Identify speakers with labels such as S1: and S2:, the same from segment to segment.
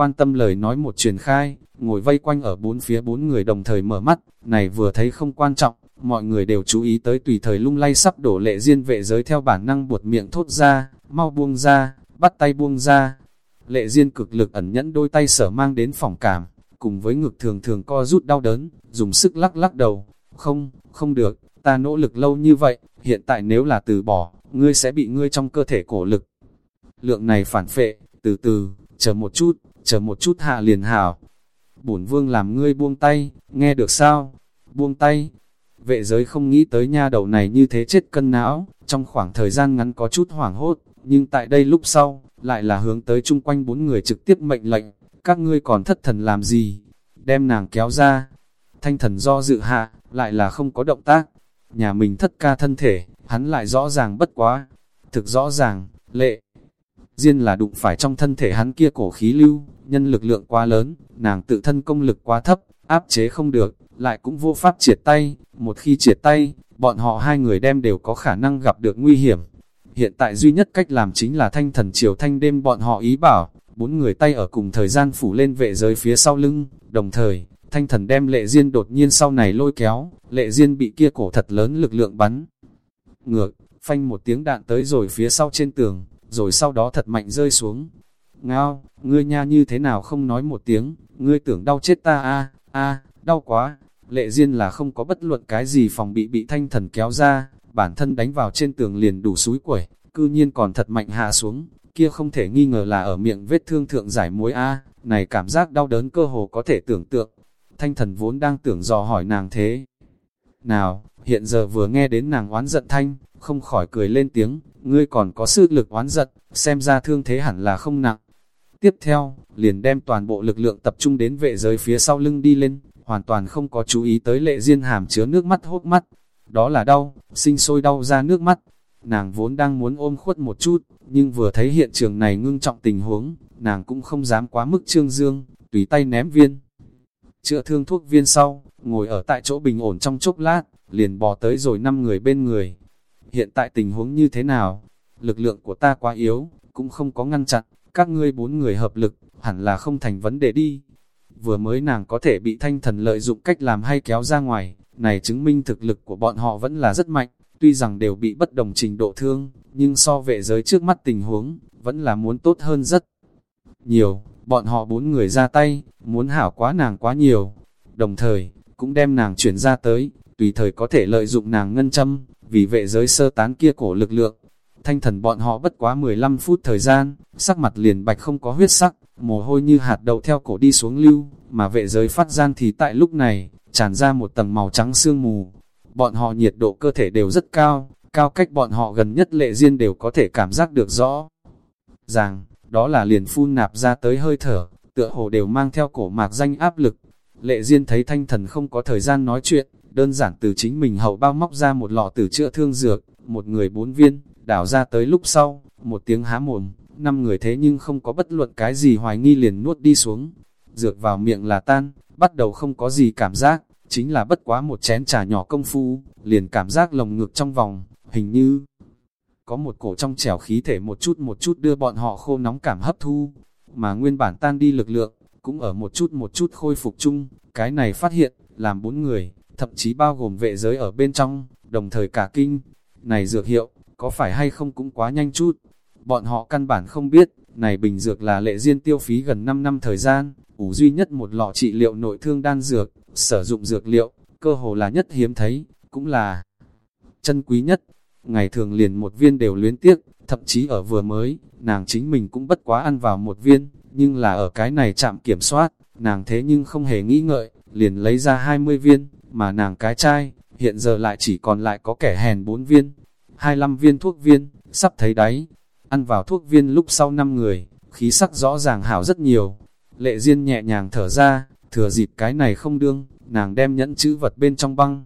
S1: quan tâm lời nói một truyền khai, ngồi vây quanh ở bốn phía bốn người đồng thời mở mắt, này vừa thấy không quan trọng, mọi người đều chú ý tới tùy thời lung lay sắp đổ lệ diên vệ giới theo bản năng buột miệng thốt ra, mau buông ra, bắt tay buông ra. Lệ diên cực lực ẩn nhẫn đôi tay sở mang đến phòng cảm, cùng với ngực thường thường co rút đau đớn, dùng sức lắc lắc đầu, không, không được, ta nỗ lực lâu như vậy, hiện tại nếu là từ bỏ, ngươi sẽ bị ngươi trong cơ thể cổ lực. Lượng này phản phệ, từ từ, chờ một chút, chờ một chút hạ liền hảo. Bổn vương làm ngươi buông tay, nghe được sao? Buông tay. Vệ giới không nghĩ tới nha đầu này như thế chết cân não, trong khoảng thời gian ngắn có chút hoảng hốt, nhưng tại đây lúc sau, lại là hướng tới chung quanh bốn người trực tiếp mệnh lệnh, các ngươi còn thất thần làm gì? Đem nàng kéo ra. Thanh thần do dự hạ, lại là không có động tác. Nhà mình thất ca thân thể, hắn lại rõ ràng bất quá. Thực rõ ràng, lệ riêng là đụng phải trong thân thể hắn kia cổ khí lưu, nhân lực lượng quá lớn, nàng tự thân công lực quá thấp, áp chế không được, lại cũng vô pháp triệt tay. Một khi triệt tay, bọn họ hai người đem đều có khả năng gặp được nguy hiểm. Hiện tại duy nhất cách làm chính là thanh thần chiều thanh đêm bọn họ ý bảo, bốn người tay ở cùng thời gian phủ lên vệ giới phía sau lưng, đồng thời, thanh thần đem lệ diên đột nhiên sau này lôi kéo, lệ diên bị kia cổ thật lớn lực lượng bắn. Ngược, phanh một tiếng đạn tới rồi phía sau trên tường, rồi sau đó thật mạnh rơi xuống. Ngao, ngươi nha như thế nào không nói một tiếng, ngươi tưởng đau chết ta a a đau quá. Lệ Diên là không có bất luận cái gì phòng bị bị thanh thần kéo ra, bản thân đánh vào trên tường liền đủ suối quẩy, cư nhiên còn thật mạnh hạ xuống, kia không thể nghi ngờ là ở miệng vết thương thượng giải muối A, này cảm giác đau đớn cơ hồ có thể tưởng tượng. Thanh thần vốn đang tưởng dò hỏi nàng thế. Nào, hiện giờ vừa nghe đến nàng oán giận thanh, không khỏi cười lên tiếng, ngươi còn có sức lực oán giận, xem ra thương thế hẳn là không nặng. Tiếp theo, liền đem toàn bộ lực lượng tập trung đến vệ giới phía sau lưng đi lên, hoàn toàn không có chú ý tới lệ diên hàm chứa nước mắt hốt mắt. Đó là đau, sinh sôi đau ra nước mắt. Nàng vốn đang muốn ôm khuất một chút, nhưng vừa thấy hiện trường này ngưng trọng tình huống, nàng cũng không dám quá mức trương dương, tùy tay ném viên. Chữa thương thuốc viên sau, ngồi ở tại chỗ bình ổn trong chốc lát, liền bò tới rồi năm người bên người. Hiện tại tình huống như thế nào? Lực lượng của ta quá yếu, cũng không có ngăn chặn, các ngươi bốn người hợp lực, hẳn là không thành vấn đề đi. Vừa mới nàng có thể bị thanh thần lợi dụng cách làm hay kéo ra ngoài, này chứng minh thực lực của bọn họ vẫn là rất mạnh, tuy rằng đều bị bất đồng trình độ thương, nhưng so vệ giới trước mắt tình huống, vẫn là muốn tốt hơn rất nhiều. Bọn họ bốn người ra tay, muốn hảo quá nàng quá nhiều, đồng thời, cũng đem nàng chuyển ra tới, tùy thời có thể lợi dụng nàng ngân châm, vì vệ giới sơ tán kia cổ lực lượng. Thanh thần bọn họ bất quá 15 phút thời gian, sắc mặt liền bạch không có huyết sắc, mồ hôi như hạt đậu theo cổ đi xuống lưu, mà vệ giới phát gian thì tại lúc này, tràn ra một tầng màu trắng sương mù. Bọn họ nhiệt độ cơ thể đều rất cao, cao cách bọn họ gần nhất lệ riêng đều có thể cảm giác được rõ. Rằng, đó là liền phun nạp ra tới hơi thở, tựa hồ đều mang theo cổ mạc danh áp lực. Lệ Diên thấy thanh thần không có thời gian nói chuyện, đơn giản từ chính mình hậu bao móc ra một lọ tử chữa thương dược, một người bốn viên, đảo ra tới lúc sau, một tiếng há mồm, năm người thế nhưng không có bất luận cái gì hoài nghi liền nuốt đi xuống. Dược vào miệng là tan, bắt đầu không có gì cảm giác, chính là bất quá một chén trà nhỏ công phu, liền cảm giác lồng ngực trong vòng, hình như có một cổ trong trẻo khí thể một chút một chút đưa bọn họ khô nóng cảm hấp thu, mà nguyên bản tan đi lực lượng, cũng ở một chút một chút khôi phục chung, cái này phát hiện, làm bốn người, thậm chí bao gồm vệ giới ở bên trong, đồng thời cả kinh, này dược hiệu, có phải hay không cũng quá nhanh chút, bọn họ căn bản không biết, này bình dược là lệ duyên tiêu phí gần 5 năm thời gian, ủ duy nhất một lọ trị liệu nội thương đan dược, sử dụng dược liệu, cơ hồ là nhất hiếm thấy, cũng là chân quý nhất. Ngày thường liền một viên đều luyến tiếc, thậm chí ở vừa mới, nàng chính mình cũng bất quá ăn vào một viên, nhưng là ở cái này chạm kiểm soát, nàng thế nhưng không hề nghĩ ngợi, liền lấy ra 20 viên, mà nàng cái chai, hiện giờ lại chỉ còn lại có kẻ hèn 4 viên, 25 viên thuốc viên, sắp thấy đáy, ăn vào thuốc viên lúc sau 5 người, khí sắc rõ ràng hảo rất nhiều, lệ duyên nhẹ nhàng thở ra, thừa dịp cái này không đương, nàng đem nhẫn chữ vật bên trong băng.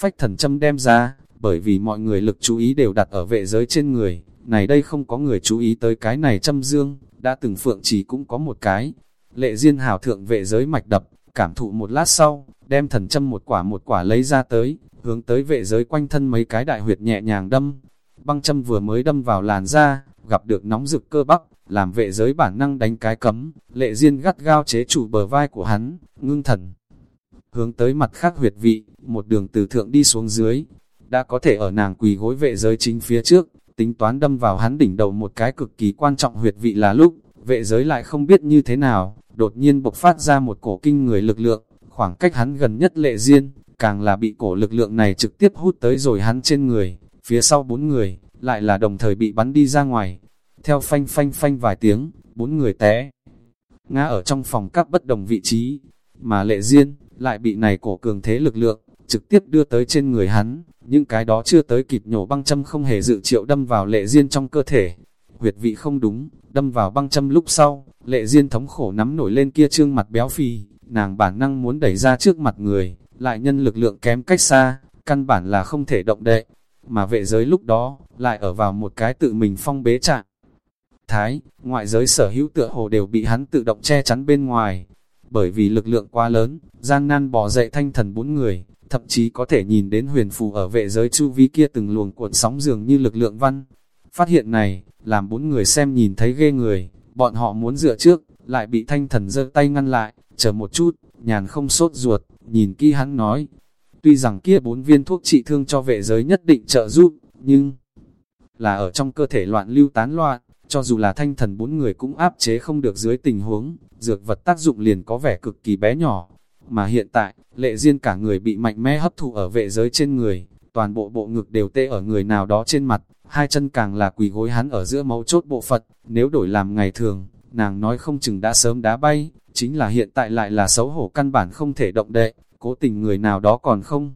S1: Phách thần châm đem ra, bởi vì mọi người lực chú ý đều đặt ở vệ giới trên người, này đây không có người chú ý tới cái này châm dương, đã từng phượng chỉ cũng có một cái. Lệ duyên hảo thượng vệ giới mạch đập, cảm thụ một lát sau, đem thần châm một quả một quả lấy ra tới, hướng tới vệ giới quanh thân mấy cái đại huyệt nhẹ nhàng đâm. Băng châm vừa mới đâm vào làn da, gặp được nóng rực cơ bắp, làm vệ giới bản năng đánh cái cấm, lệ duyên gắt gao chế chủ bờ vai của hắn, ngưng thần. Hướng tới mặt khác huyệt vị, một đường từ thượng đi xuống dưới, đã có thể ở nàng quỳ gối vệ giới chính phía trước, tính toán đâm vào hắn đỉnh đầu một cái cực kỳ quan trọng huyệt vị là lúc, vệ giới lại không biết như thế nào, đột nhiên bộc phát ra một cổ kinh người lực lượng, khoảng cách hắn gần nhất lệ duyên, càng là bị cổ lực lượng này trực tiếp hút tới rồi hắn trên người, phía sau bốn người, lại là đồng thời bị bắn đi ra ngoài. Theo phanh phanh phanh vài tiếng, bốn người té. Ngã ở trong phòng các bất đồng vị trí, mà lệ duyên, lại bị này cổ cường thế lực lượng, trực tiếp đưa tới trên người hắn, những cái đó chưa tới kịp nhổ băng châm không hề dự triệu đâm vào lệ duyên trong cơ thể. Huyệt vị không đúng, đâm vào băng châm lúc sau, lệ duyên thống khổ nắm nổi lên kia trương mặt béo phì, nàng bản năng muốn đẩy ra trước mặt người, lại nhân lực lượng kém cách xa, căn bản là không thể động đậy, mà vệ giới lúc đó, lại ở vào một cái tự mình phong bế trạng. Thái, ngoại giới sở hữu tựa hồ đều bị hắn tự động che chắn bên ngoài, bởi vì lực lượng quá lớn, gian nan bỏ dậy thanh thần bốn người, thậm chí có thể nhìn đến huyền phù ở vệ giới chu vi kia từng luồng cuộn sóng dường như lực lượng văn. Phát hiện này, làm bốn người xem nhìn thấy ghê người, bọn họ muốn dựa trước, lại bị thanh thần giơ tay ngăn lại, chờ một chút, nhàn không sốt ruột, nhìn kỹ hắn nói. Tuy rằng kia bốn viên thuốc trị thương cho vệ giới nhất định trợ giúp, nhưng là ở trong cơ thể loạn lưu tán loạn, cho dù là thanh thần bốn người cũng áp chế không được dưới tình huống, dược vật tác dụng liền có vẻ cực kỳ bé nhỏ. Mà hiện tại, lệ duyên cả người bị mạnh mẽ hấp thụ ở vệ giới trên người, toàn bộ bộ ngực đều tê ở người nào đó trên mặt, hai chân càng là quỳ gối hắn ở giữa máu chốt bộ Phật, nếu đổi làm ngày thường, nàng nói không chừng đã sớm đá bay, chính là hiện tại lại là xấu hổ căn bản không thể động đậy, cố tình người nào đó còn không.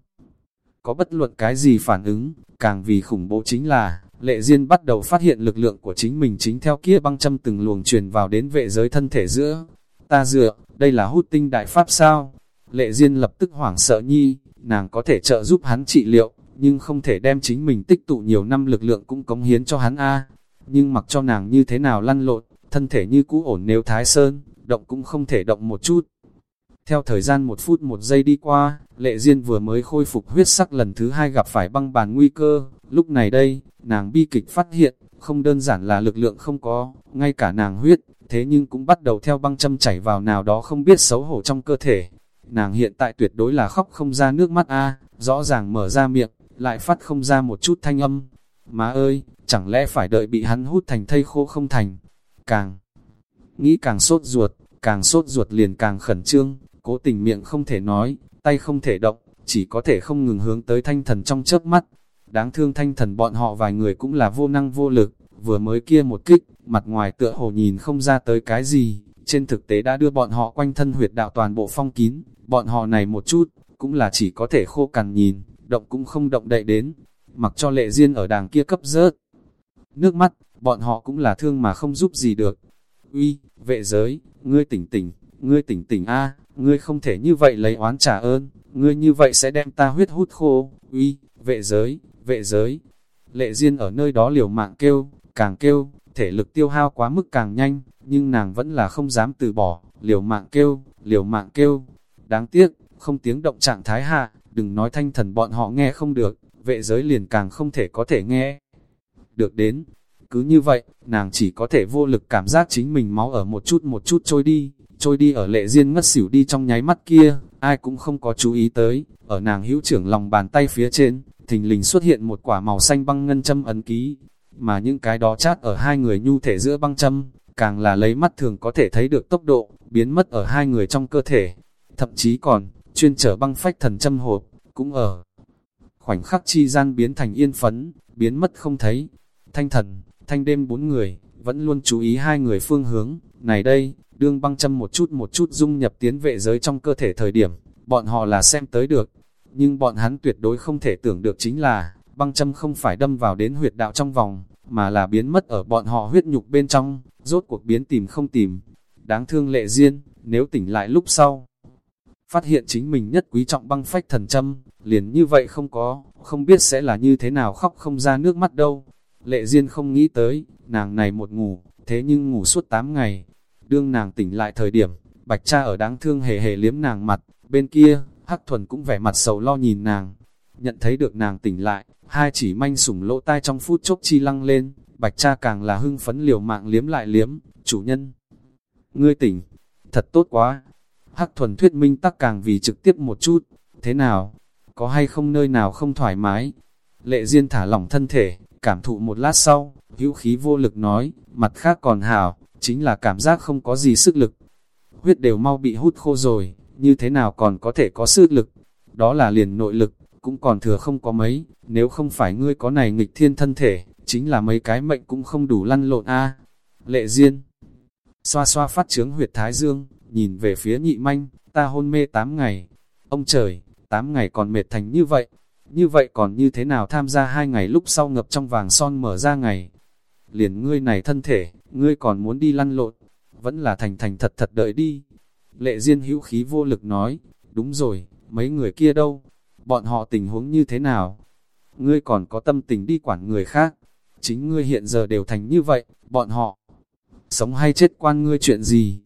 S1: Có bất luận cái gì phản ứng, càng vì khủng bố chính là, lệ duyên bắt đầu phát hiện lực lượng của chính mình chính theo kia băng châm từng luồng truyền vào đến vệ giới thân thể giữa. Ta dựa, đây là hút tinh đại pháp sao? Lệ duyên lập tức hoảng sợ nhi, nàng có thể trợ giúp hắn trị liệu, nhưng không thể đem chính mình tích tụ nhiều năm lực lượng cũng cống hiến cho hắn a Nhưng mặc cho nàng như thế nào lăn lộn, thân thể như cũ ổn nếu thái sơn, động cũng không thể động một chút. Theo thời gian một phút một giây đi qua, lệ duyên vừa mới khôi phục huyết sắc lần thứ hai gặp phải băng bàn nguy cơ, lúc này đây, nàng bi kịch phát hiện, không đơn giản là lực lượng không có, ngay cả nàng huyết, thế nhưng cũng bắt đầu theo băng châm chảy vào nào đó không biết xấu hổ trong cơ thể. Nàng hiện tại tuyệt đối là khóc không ra nước mắt a rõ ràng mở ra miệng, lại phát không ra một chút thanh âm. Má ơi, chẳng lẽ phải đợi bị hắn hút thành thây khô không thành? Càng nghĩ càng sốt ruột, càng sốt ruột liền càng khẩn trương, cố tình miệng không thể nói, tay không thể động, chỉ có thể không ngừng hướng tới thanh thần trong chớp mắt. Đáng thương thanh thần bọn họ vài người cũng là vô năng vô lực, vừa mới kia một kích, mặt ngoài tựa hồ nhìn không ra tới cái gì, trên thực tế đã đưa bọn họ quanh thân huyệt đạo toàn bộ phong kín, bọn họ này một chút, cũng là chỉ có thể khô cằn nhìn, động cũng không động đậy đến, mặc cho lệ duyên ở đàng kia cấp rớt. Nước mắt, bọn họ cũng là thương mà không giúp gì được. Uy, vệ giới, ngươi tỉnh tỉnh, ngươi tỉnh tỉnh a, ngươi không thể như vậy lấy oán trả ơn, ngươi như vậy sẽ đem ta huyết hút khô. Uy, vệ giới, vệ giới. Lệ duyên ở nơi đó liều mạng kêu, càng kêu, thể lực tiêu hao quá mức càng nhanh, nhưng nàng vẫn là không dám từ bỏ, liều mạng kêu, liều mạng kêu. Đáng tiếc, không tiếng động trạng thái hạ, đừng nói thanh thần bọn họ nghe không được, vệ giới liền càng không thể có thể nghe. Được đến, cứ như vậy, nàng chỉ có thể vô lực cảm giác chính mình máu ở một chút một chút trôi đi, trôi đi ở lệ duyên ngất xỉu đi trong nháy mắt kia, ai cũng không có chú ý tới, ở nàng hữu trưởng lòng bàn tay phía trên, thình lình xuất hiện một quả màu xanh băng ngân châm ấn ký, mà những cái đó chát ở hai người nhu thể giữa băng châm, càng là lấy mắt thường có thể thấy được tốc độ, biến mất ở hai người trong cơ thể, thậm chí còn, chuyên trở băng phách thần châm hộp, cũng ở khoảnh khắc chi gian biến thành yên phấn, biến mất không thấy. Thanh thần, thanh đêm bốn người, vẫn luôn chú ý hai người phương hướng, này đây, đương băng châm một chút một chút dung nhập tiến vệ giới trong cơ thể thời điểm, bọn họ là xem tới được, nhưng bọn hắn tuyệt đối không thể tưởng được chính là, băng châm không phải đâm vào đến huyệt đạo trong vòng, mà là biến mất ở bọn họ huyết nhục bên trong, rốt cuộc biến tìm không tìm. Đáng thương lệ duyên, nếu tỉnh lại lúc sau, phát hiện chính mình nhất quý trọng băng phách thần châm, liền như vậy không có, không biết sẽ là như thế nào khóc không ra nước mắt đâu. Lệ Diên không nghĩ tới, nàng này một ngủ, thế nhưng ngủ suốt 8 ngày. Đương nàng tỉnh lại thời điểm, bạch cha ở đáng thương hề hề liếm nàng mặt, bên kia, hắc thuần cũng vẻ mặt sầu lo nhìn nàng. Nhận thấy được nàng tỉnh lại, hai chỉ manh sủng lỗ tai trong phút chốc chi lăng lên, Bạch cha càng là hưng phấn liều mạng liếm lại liếm, chủ nhân. Ngươi tỉnh, thật tốt quá. Hắc thuần thuyết minh tắc càng vì trực tiếp một chút, thế nào, có hay không nơi nào không thoải mái. Lệ Diên thả lỏng thân thể, cảm thụ một lát sau, hữu khí vô lực nói, mặt khác còn hảo, chính là cảm giác không có gì sức lực. Huyết đều mau bị hút khô rồi, như thế nào còn có thể có sức lực? Đó là liền nội lực, cũng còn thừa không có mấy, nếu không phải ngươi có này nghịch thiên thân thể, chính là mấy cái mệnh cũng không đủ lăn lộn a. Lệ Diên xoa xoa phát trướng huyệt thái dương, nhìn về phía nhị manh, ta hôn mê 8 ngày. Ông trời, 8 ngày còn mệt thành như vậy, như vậy còn như thế nào tham gia hai ngày lúc sau ngập trong vàng son mở ra ngày. Liền ngươi này thân thể, ngươi còn muốn đi lăn lộn, vẫn là thành thành thật thật đợi đi. Lệ Diên hữu khí vô lực nói, đúng rồi, mấy người kia đâu, bọn họ tình huống như thế nào? Ngươi còn có tâm tình đi quản người khác, chính ngươi hiện giờ đều thành như vậy, bọn họ sống hay chết quan ngươi chuyện gì?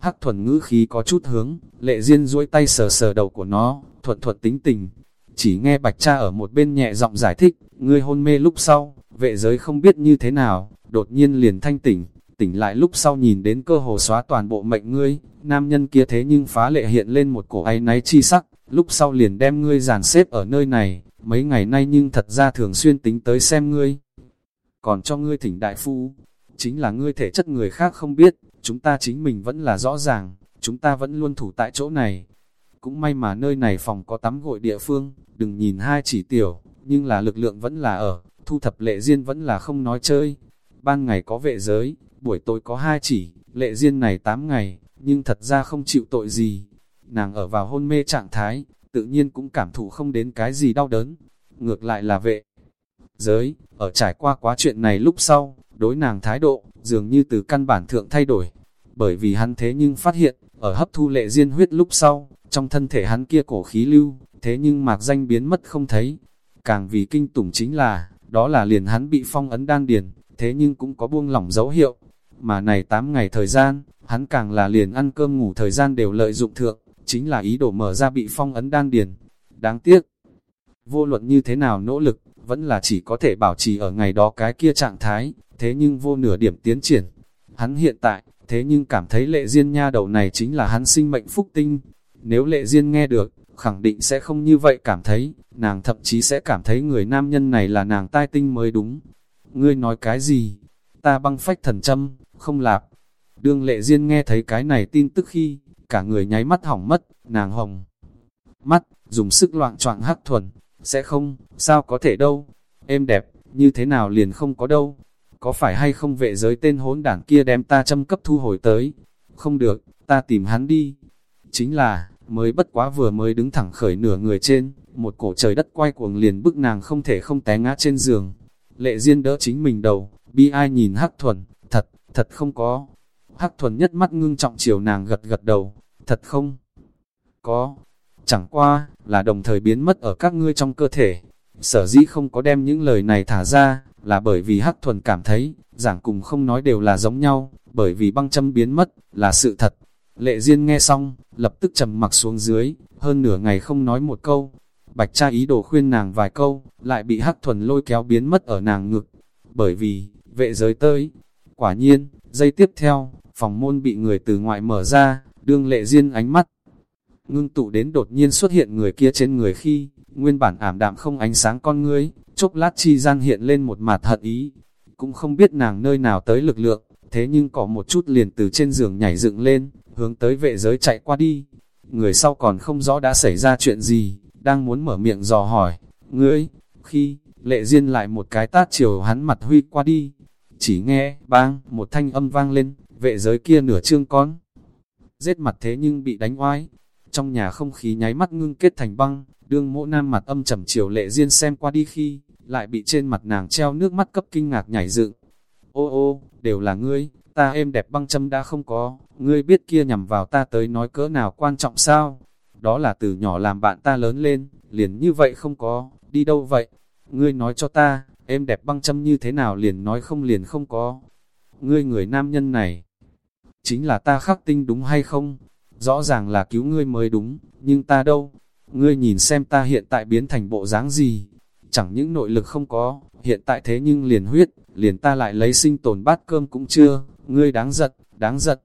S1: Hắc thuần ngữ khí có chút hướng, lệ Diên duỗi tay sờ sờ đầu của nó, thuận thuận tính tình. Chỉ nghe bạch cha ở một bên nhẹ giọng giải thích, ngươi hôn mê lúc sau, vệ giới không biết như thế nào, đột nhiên liền thanh tỉnh, tỉnh lại lúc sau nhìn đến cơ hồ xóa toàn bộ mệnh ngươi, nam nhân kia thế nhưng phá lệ hiện lên một cổ áy náy chi sắc, lúc sau liền đem ngươi giàn xếp ở nơi này, mấy ngày nay nhưng thật ra thường xuyên tính tới xem ngươi. Còn cho ngươi thỉnh đại phu, chính là ngươi thể chất người khác không biết, chúng ta chính mình vẫn là rõ ràng, chúng ta vẫn luôn thủ tại chỗ này. Cũng may mà nơi này phòng có tắm gội địa phương, đừng nhìn hai chỉ tiểu, nhưng là lực lượng vẫn là ở, thu thập lệ duyên vẫn là không nói chơi. Ban ngày có vệ giới, buổi tối có hai chỉ, lệ duyên này 8 ngày, nhưng thật ra không chịu tội gì. Nàng ở vào hôn mê trạng thái, tự nhiên cũng cảm thụ không đến cái gì đau đớn. Ngược lại là vệ giới, ở trải qua quá chuyện này lúc sau, đối nàng thái độ, dường như từ căn bản thượng thay đổi. Bởi vì hắn thế nhưng phát hiện, ở hấp thu lệ diên huyết lúc sau, trong thân thể hắn kia cổ khí lưu, thế nhưng mạc danh biến mất không thấy. Càng vì kinh tủng chính là, đó là liền hắn bị phong ấn đan điền, thế nhưng cũng có buông lỏng dấu hiệu. Mà này 8 ngày thời gian, hắn càng là liền ăn cơm ngủ thời gian đều lợi dụng thượng, chính là ý đồ mở ra bị phong ấn đan điền. Đáng tiếc, vô luận như thế nào nỗ lực, vẫn là chỉ có thể bảo trì ở ngày đó cái kia trạng thái, thế nhưng vô nửa điểm tiến triển. Hắn hiện tại, thế nhưng cảm thấy lệ duyên nha đầu này chính là hắn sinh mệnh phúc tinh. Nếu lệ duyên nghe được, khẳng định sẽ không như vậy cảm thấy, nàng thậm chí sẽ cảm thấy người nam nhân này là nàng tai tinh mới đúng. Ngươi nói cái gì? Ta băng phách thần châm, không lạp. Đương lệ duyên nghe thấy cái này tin tức khi, cả người nháy mắt hỏng mất, nàng hồng. Mắt, dùng sức loạn choạng hắc thuần, sẽ không, sao có thể đâu. Êm đẹp, như thế nào liền không có đâu. Có phải hay không vệ giới tên hỗn đảng kia đem ta châm cấp thu hồi tới? Không được, ta tìm hắn đi. Chính là, mới bất quá vừa mới đứng thẳng khởi nửa người trên, một cổ trời đất quay cuồng liền bức nàng không thể không té ngã trên giường. Lệ Diên đỡ chính mình đầu, bi ai nhìn Hắc Thuần, thật, thật không có. Hắc Thuần nhất mắt ngưng trọng chiều nàng gật gật đầu, thật không? Có, chẳng qua, là đồng thời biến mất ở các ngươi trong cơ thể. Sở dĩ không có đem những lời này thả ra, là bởi vì Hắc Thuần cảm thấy, giảng cùng không nói đều là giống nhau, bởi vì băng châm biến mất, là sự thật. Lệ Diên nghe xong, lập tức trầm mặc xuống dưới, hơn nửa ngày không nói một câu. Bạch cha ý đồ khuyên nàng vài câu, lại bị Hắc Thuần lôi kéo biến mất ở nàng ngực. Bởi vì, vệ giới tới. Quả nhiên, giây tiếp theo, phòng môn bị người từ ngoại mở ra, đương Lệ Diên ánh mắt. Ngưng tụ đến đột nhiên xuất hiện người kia trên người khi, nguyên bản ảm đạm không ánh sáng con ngươi, chốc lát chi gian hiện lên một mặt hận ý. Cũng không biết nàng nơi nào tới lực lượng, thế nhưng có một chút liền từ trên giường nhảy dựng lên, hướng tới vệ giới chạy qua đi. Người sau còn không rõ đã xảy ra chuyện gì, đang muốn mở miệng dò hỏi, ngươi, khi, lệ duyên lại một cái tát chiều hắn mặt huy qua đi. Chỉ nghe, bang, một thanh âm vang lên, vệ giới kia nửa trương con. Giết mặt thế nhưng bị đánh oai. Trong nhà không khí nháy mắt ngưng kết thành băng, đương mỗ nam mặt âm trầm chiều lệ duyên xem qua đi khi, lại bị trên mặt nàng treo nước mắt cấp kinh ngạc nhảy dựng. Ô ô, đều là ngươi, ta êm đẹp băng châm đã không có, ngươi biết kia nhằm vào ta tới nói cỡ nào quan trọng sao? Đó là từ nhỏ làm bạn ta lớn lên, liền như vậy không có, đi đâu vậy? Ngươi nói cho ta, êm đẹp băng châm như thế nào liền nói không liền không có. Ngươi người nam nhân này, chính là ta khắc tinh đúng hay không? Rõ ràng là cứu ngươi mới đúng, nhưng ta đâu? Ngươi nhìn xem ta hiện tại biến thành bộ dáng gì? Chẳng những nội lực không có, hiện tại thế nhưng liền huyết, liền ta lại lấy sinh tồn bát cơm cũng chưa, ngươi đáng giật đáng giật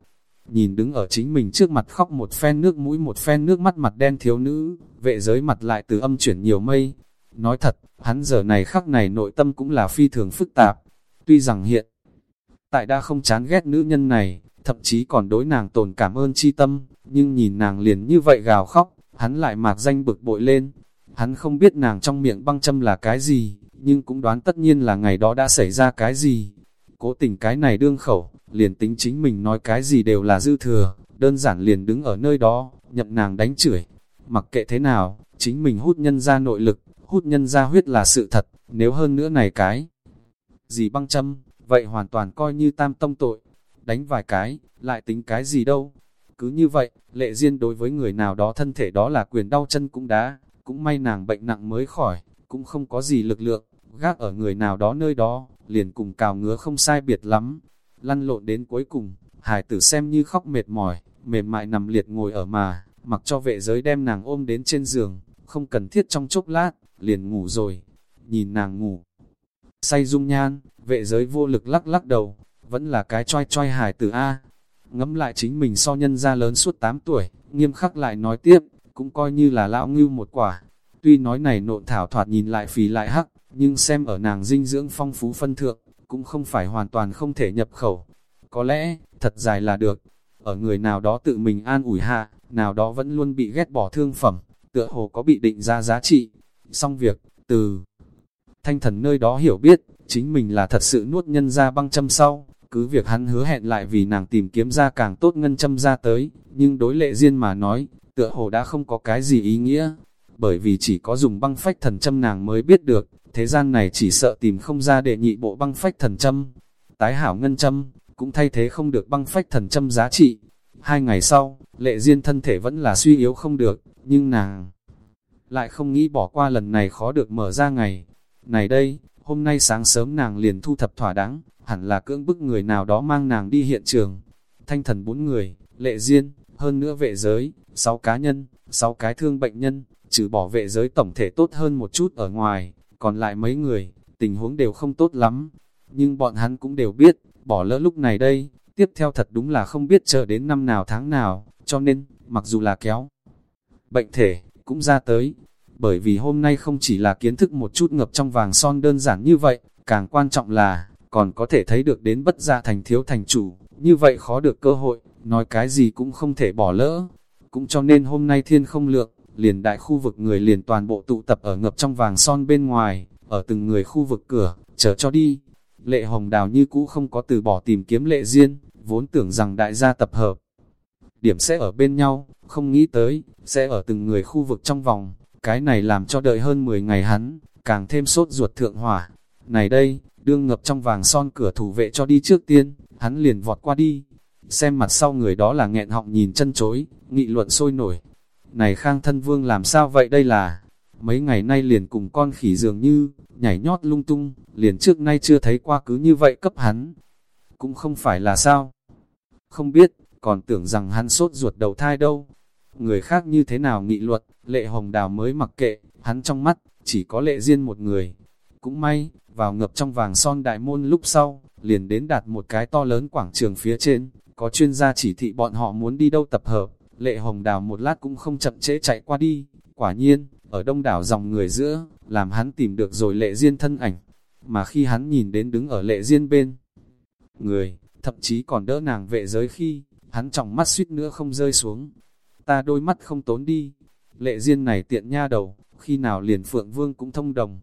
S1: Nhìn đứng ở chính mình trước mặt khóc một phen nước mũi một phen nước mắt mặt đen thiếu nữ, vệ giới mặt lại từ âm chuyển nhiều mây. Nói thật, hắn giờ này khắc này nội tâm cũng là phi thường phức tạp. Tuy rằng hiện tại đã không chán ghét nữ nhân này, thậm chí còn đối nàng tồn cảm ơn chi tâm, nhưng nhìn nàng liền như vậy gào khóc, hắn lại mạc danh bực bội lên. Hắn không biết nàng trong miệng băng châm là cái gì, nhưng cũng đoán tất nhiên là ngày đó đã xảy ra cái gì. Cố tình cái này đương khẩu, liền tính chính mình nói cái gì đều là dư thừa, đơn giản liền đứng ở nơi đó, nhậm nàng đánh chửi. Mặc kệ thế nào, chính mình hút nhân ra nội lực, hút nhân ra huyết là sự thật, nếu hơn nữa này cái. Gì băng châm, vậy hoàn toàn coi như tam tông tội. Đánh vài cái, lại tính cái gì đâu. Cứ như vậy, lệ duyên đối với người nào đó thân thể đó là quyền đau chân cũng đã, cũng may nàng bệnh nặng mới khỏi, cũng không có gì lực lượng, gác ở người nào đó nơi đó, liền cùng cào ngứa không sai biệt lắm. Lăn lộn đến cuối cùng, hải tử xem như khóc mệt mỏi, mềm mại nằm liệt ngồi ở mà, mặc cho vệ giới đem nàng ôm đến trên giường, không cần thiết trong chốc lát, liền ngủ rồi. Nhìn nàng ngủ, say dung nhan, vệ giới vô lực lắc lắc đầu, vẫn là cái choi choi hải tử A. Ngẫm lại chính mình so nhân ra lớn suốt 8 tuổi, nghiêm khắc lại nói tiếp, cũng coi như là lão ngưu một quả. Tuy nói này nộn thảo thoạt nhìn lại phì lại hắc, nhưng xem ở nàng dinh dưỡng phong phú phân thượng, cũng không phải hoàn toàn không thể nhập khẩu. Có lẽ, thật dài là được, ở người nào đó tự mình an ủi hạ, nào đó vẫn luôn bị ghét bỏ thương phẩm, tựa hồ có bị định ra giá trị. Xong việc, từ thanh thần nơi đó hiểu biết, chính mình là thật sự nuốt nhân ra băng châm sau, cứ việc hắn hứa hẹn lại vì nàng tìm kiếm ra càng tốt ngân châm ra tới, nhưng đối lệ duyên mà nói, tựa hồ đã không có cái gì ý nghĩa, bởi vì chỉ có dùng băng phách thần châm nàng mới biết được, thế gian này chỉ sợ tìm không ra để nhị bộ băng phách thần châm. Tái hảo ngân châm, cũng thay thế không được băng phách thần châm giá trị. Hai ngày sau, lệ duyên thân thể vẫn là suy yếu không được, nhưng nàng lại không nghĩ bỏ qua lần này khó được mở ra ngày. Này đây, hôm nay sáng sớm nàng liền thu thập thỏa đáng, hẳn là cưỡng bức người nào đó mang nàng đi hiện trường. Thanh thần bốn người, lệ duyên, hơn nữa vệ giới, sáu cá nhân, sáu cái thương bệnh nhân, trừ bỏ vệ giới tổng thể tốt hơn một chút ở ngoài, còn lại mấy người, tình huống đều không tốt lắm. Nhưng bọn hắn cũng đều biết, bỏ lỡ lúc này đây, tiếp theo thật đúng là không biết chờ đến năm nào tháng nào, cho nên, mặc dù là kéo bệnh thể, cũng ra tới. Bởi vì hôm nay không chỉ là kiến thức một chút ngập trong vàng son đơn giản như vậy, càng quan trọng là, còn có thể thấy được đến bất gia thành thiếu thành chủ, như vậy khó được cơ hội, nói cái gì cũng không thể bỏ lỡ. Cũng cho nên hôm nay thiên không lượng, liền đại khu vực người liền toàn bộ tụ tập ở ngập trong vàng son bên ngoài, ở từng người khu vực cửa, chờ cho đi. Lệ hồng đào như cũ không có từ bỏ tìm kiếm lệ riêng, vốn tưởng rằng đại gia tập hợp. Điểm sẽ ở bên nhau, không nghĩ tới, sẽ ở từng người khu vực trong vòng, cái này làm cho đợi hơn 10 ngày hắn, càng thêm sốt ruột thượng hỏa. Này đây, đương ngập trong vàng son cửa thủ vệ cho đi trước tiên, hắn liền vọt qua đi. Xem mặt sau người đó là nghẹn họng nhìn chân chối, nghị luận sôi nổi, này khang thân vương làm sao vậy đây là, mấy ngày nay liền cùng con khỉ dường như, nhảy nhót lung tung, liền trước nay chưa thấy qua cứ như vậy cấp hắn. Cũng không phải là sao. Không biết, còn tưởng rằng hắn sốt ruột đầu thai đâu. Người khác như thế nào nghị luật, lệ hồng đào mới mặc kệ, hắn trong mắt, chỉ có lệ riêng một người. Cũng may, vào ngập trong vàng son đại môn lúc sau, liền đến đạt một cái to lớn quảng trường phía trên, có chuyên gia chỉ thị bọn họ muốn đi đâu tập hợp. Lệ Hồng Đào một lát cũng không chậm trễ chạy qua đi, quả nhiên, ở đông đảo dòng người giữa, làm hắn tìm được rồi lệ duyên thân ảnh, mà khi hắn nhìn đến đứng ở lệ duyên bên, người, thậm chí còn đỡ nàng vệ giới khi, hắn trọng mắt suýt nữa không rơi xuống, ta đôi mắt không tốn đi, lệ duyên này tiện nha đầu, khi nào liền phượng vương cũng thông đồng,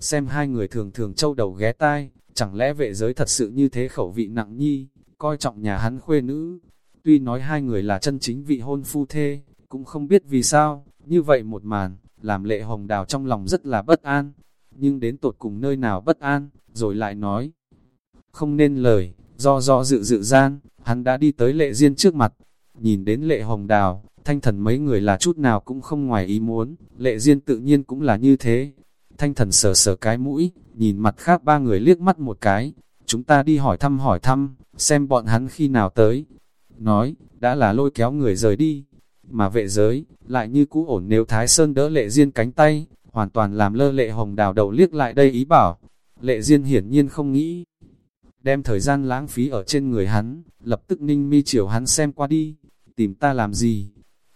S1: xem hai người thường thường trâu đầu ghé tai, chẳng lẽ vệ giới thật sự như thế khẩu vị nặng nhi, coi trọng nhà hắn khuê nữ, Tuy nói hai người là chân chính vị hôn phu thê, cũng không biết vì sao, như vậy một màn, làm lệ hồng đào trong lòng rất là bất an. Nhưng đến tột cùng nơi nào bất an, rồi lại nói. Không nên lời, do do dự dự gian, hắn đã đi tới lệ riêng trước mặt. Nhìn đến lệ hồng đào, thanh thần mấy người là chút nào cũng không ngoài ý muốn, lệ riêng tự nhiên cũng là như thế. Thanh thần sờ sờ cái mũi, nhìn mặt khác ba người liếc mắt một cái, chúng ta đi hỏi thăm hỏi thăm, xem bọn hắn khi nào tới nói, đã là lôi kéo người rời đi, mà vệ giới, lại như cũ ổn nếu Thái Sơn đỡ lệ riêng cánh tay, hoàn toàn làm lơ lệ hồng đào đầu liếc lại đây ý bảo. Lệ riêng hiển nhiên không nghĩ, đem thời gian lãng phí ở trên người hắn, lập tức ninh mi chiều hắn xem qua đi, tìm ta làm gì.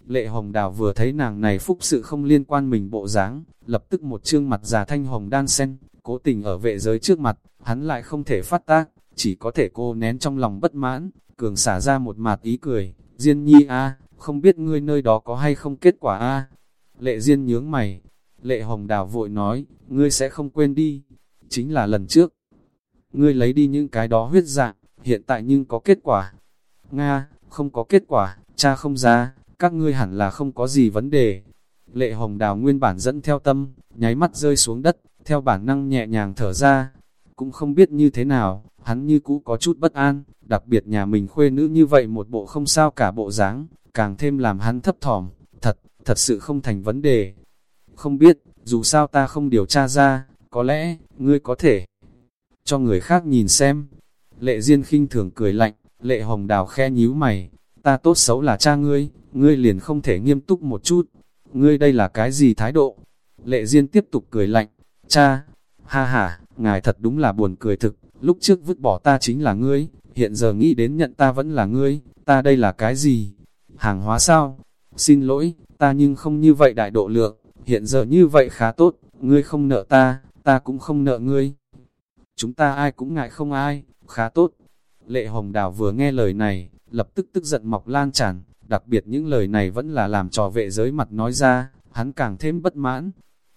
S1: Lệ hồng đào vừa thấy nàng này phúc sự không liên quan mình bộ dáng, lập tức một trương mặt già thanh hồng đan sen, cố tình ở vệ giới trước mặt, hắn lại không thể phát tác, chỉ có thể cô nén trong lòng bất mãn, cường xả ra một mạt ý cười, Diên nhi a không biết ngươi nơi đó có hay không kết quả a Lệ Diên nhướng mày, Lệ Hồng Đào vội nói, ngươi sẽ không quên đi, chính là lần trước. Ngươi lấy đi những cái đó huyết dạng, hiện tại nhưng có kết quả. Nga, không có kết quả, cha không ra, các ngươi hẳn là không có gì vấn đề. Lệ Hồng Đào nguyên bản dẫn theo tâm, nháy mắt rơi xuống đất, theo bản năng nhẹ nhàng thở ra. Cũng không biết như thế nào, hắn như cũ có chút bất an, đặc biệt nhà mình khuê nữ như vậy một bộ không sao cả bộ dáng, càng thêm làm hắn thấp thỏm, thật, thật sự không thành vấn đề. Không biết, dù sao ta không điều tra ra, có lẽ, ngươi có thể cho người khác nhìn xem. Lệ Diên khinh thường cười lạnh, lệ hồng đào khe nhíu mày, ta tốt xấu là cha ngươi, ngươi liền không thể nghiêm túc một chút, ngươi đây là cái gì thái độ? Lệ Diên tiếp tục cười lạnh, cha, ha ha, ngài thật đúng là buồn cười thực, lúc trước vứt bỏ ta chính là ngươi, hiện giờ nghĩ đến nhận ta vẫn là ngươi, ta đây là cái gì? Hàng hóa sao? Xin lỗi, ta nhưng không như vậy đại độ lượng, hiện giờ như vậy khá tốt, ngươi không nợ ta, ta cũng không nợ ngươi. Chúng ta ai cũng ngại không ai, khá tốt. Lệ Hồng Đào vừa nghe lời này, lập tức tức giận mọc lan tràn, đặc biệt những lời này vẫn là làm trò vệ giới mặt nói ra, hắn càng thêm bất mãn.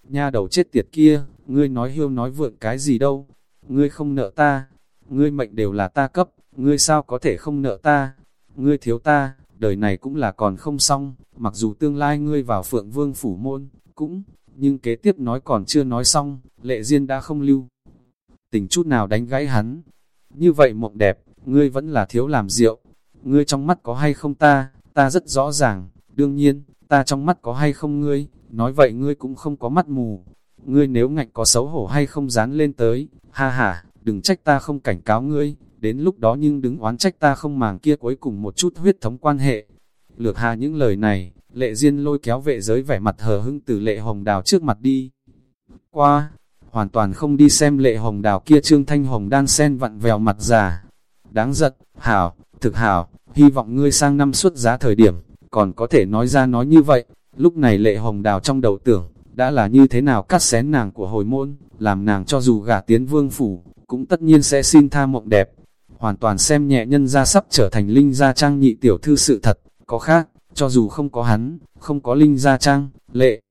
S1: Nha đầu chết tiệt kia, ngươi nói hiêu nói vượn cái gì đâu, ngươi không nợ ta, ngươi mệnh đều là ta cấp, ngươi sao có thể không nợ ta, ngươi thiếu ta, đời này cũng là còn không xong, mặc dù tương lai ngươi vào phượng vương phủ môn, cũng, nhưng kế tiếp nói còn chưa nói xong, lệ duyên đã không lưu. Tình chút nào đánh gãy hắn, như vậy mộng đẹp, ngươi vẫn là thiếu làm rượu, ngươi trong mắt có hay không ta, ta rất rõ ràng, đương nhiên, ta trong mắt có hay không ngươi, nói vậy ngươi cũng không có mắt mù, ngươi nếu ngạnh có xấu hổ hay không dán lên tới, ha ha, đừng trách ta không cảnh cáo ngươi, đến lúc đó nhưng đứng oán trách ta không màng kia cuối cùng một chút huyết thống quan hệ. Lược hà những lời này, lệ duyên lôi kéo vệ giới vẻ mặt hờ hưng từ lệ hồng đào trước mặt đi. Qua, hoàn toàn không đi xem lệ hồng đào kia trương thanh hồng đan sen vặn vèo mặt già. Đáng giận, hảo, thực hảo, hy vọng ngươi sang năm xuất giá thời điểm, còn có thể nói ra nói như vậy. Lúc này lệ hồng đào trong đầu tưởng, đã là như thế nào cắt xén nàng của hồi môn, làm nàng cho dù gả tiến vương phủ, cũng tất nhiên sẽ xin tha mộng đẹp. Hoàn toàn xem nhẹ nhân ra sắp trở thành linh gia trang nhị tiểu thư sự thật, có khác, cho dù không có hắn, không có linh gia trang, lệ.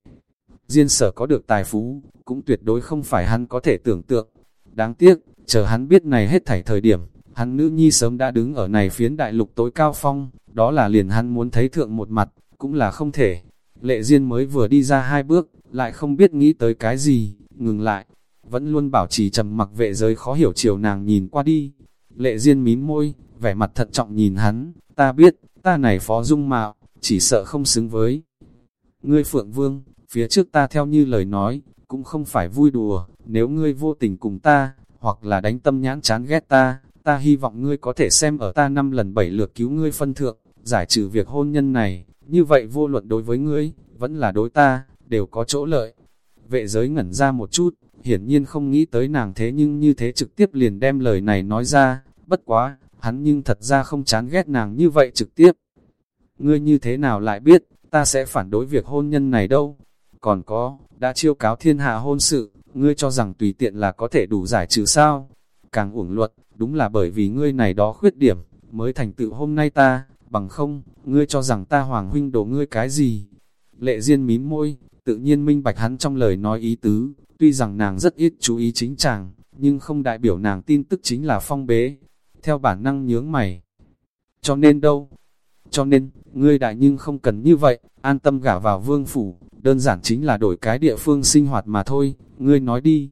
S1: Diên sở có được tài phú, cũng tuyệt đối không phải hắn có thể tưởng tượng. Đáng tiếc, chờ hắn biết này hết thảy thời điểm, hắn nữ nhi sớm đã đứng ở này phiến đại lục tối cao phong, đó là liền hắn muốn thấy thượng một mặt, cũng là không thể. Lệ Diên mới vừa đi ra hai bước, lại không biết nghĩ tới cái gì, ngừng lại, vẫn luôn bảo trì trầm mặc vệ giới khó hiểu chiều nàng nhìn qua đi. Lệ Diên mím môi, vẻ mặt thận trọng nhìn hắn, ta biết, ta này phó dung mạo, chỉ sợ không xứng với. Ngươi Phượng Vương, phía trước ta theo như lời nói, cũng không phải vui đùa, nếu ngươi vô tình cùng ta, hoặc là đánh tâm nhãn chán ghét ta, ta hy vọng ngươi có thể xem ở ta năm lần bảy lượt cứu ngươi phân thượng, giải trừ việc hôn nhân này, như vậy vô luận đối với ngươi, vẫn là đối ta, đều có chỗ lợi. Vệ giới ngẩn ra một chút, hiển nhiên không nghĩ tới nàng thế nhưng như thế trực tiếp liền đem lời này nói ra, bất quá, hắn nhưng thật ra không chán ghét nàng như vậy trực tiếp. Ngươi như thế nào lại biết, ta sẽ phản đối việc hôn nhân này đâu. Còn có, đã chiêu cáo thiên hạ hôn sự, ngươi cho rằng tùy tiện là có thể đủ giải trừ sao. Càng uổng luật, đúng là bởi vì ngươi này đó khuyết điểm, mới thành tựu hôm nay ta, bằng không, ngươi cho rằng ta hoàng huynh đổ ngươi cái gì. Lệ Diên mím môi, tự nhiên minh bạch hắn trong lời nói ý tứ, tuy rằng nàng rất ít chú ý chính chàng, nhưng không đại biểu nàng tin tức chính là phong bế, theo bản năng nhướng mày. Cho nên đâu? Cho nên, ngươi đại nhưng không cần như vậy, an tâm gả vào vương phủ, đơn giản chính là đổi cái địa phương sinh hoạt mà thôi, ngươi nói đi.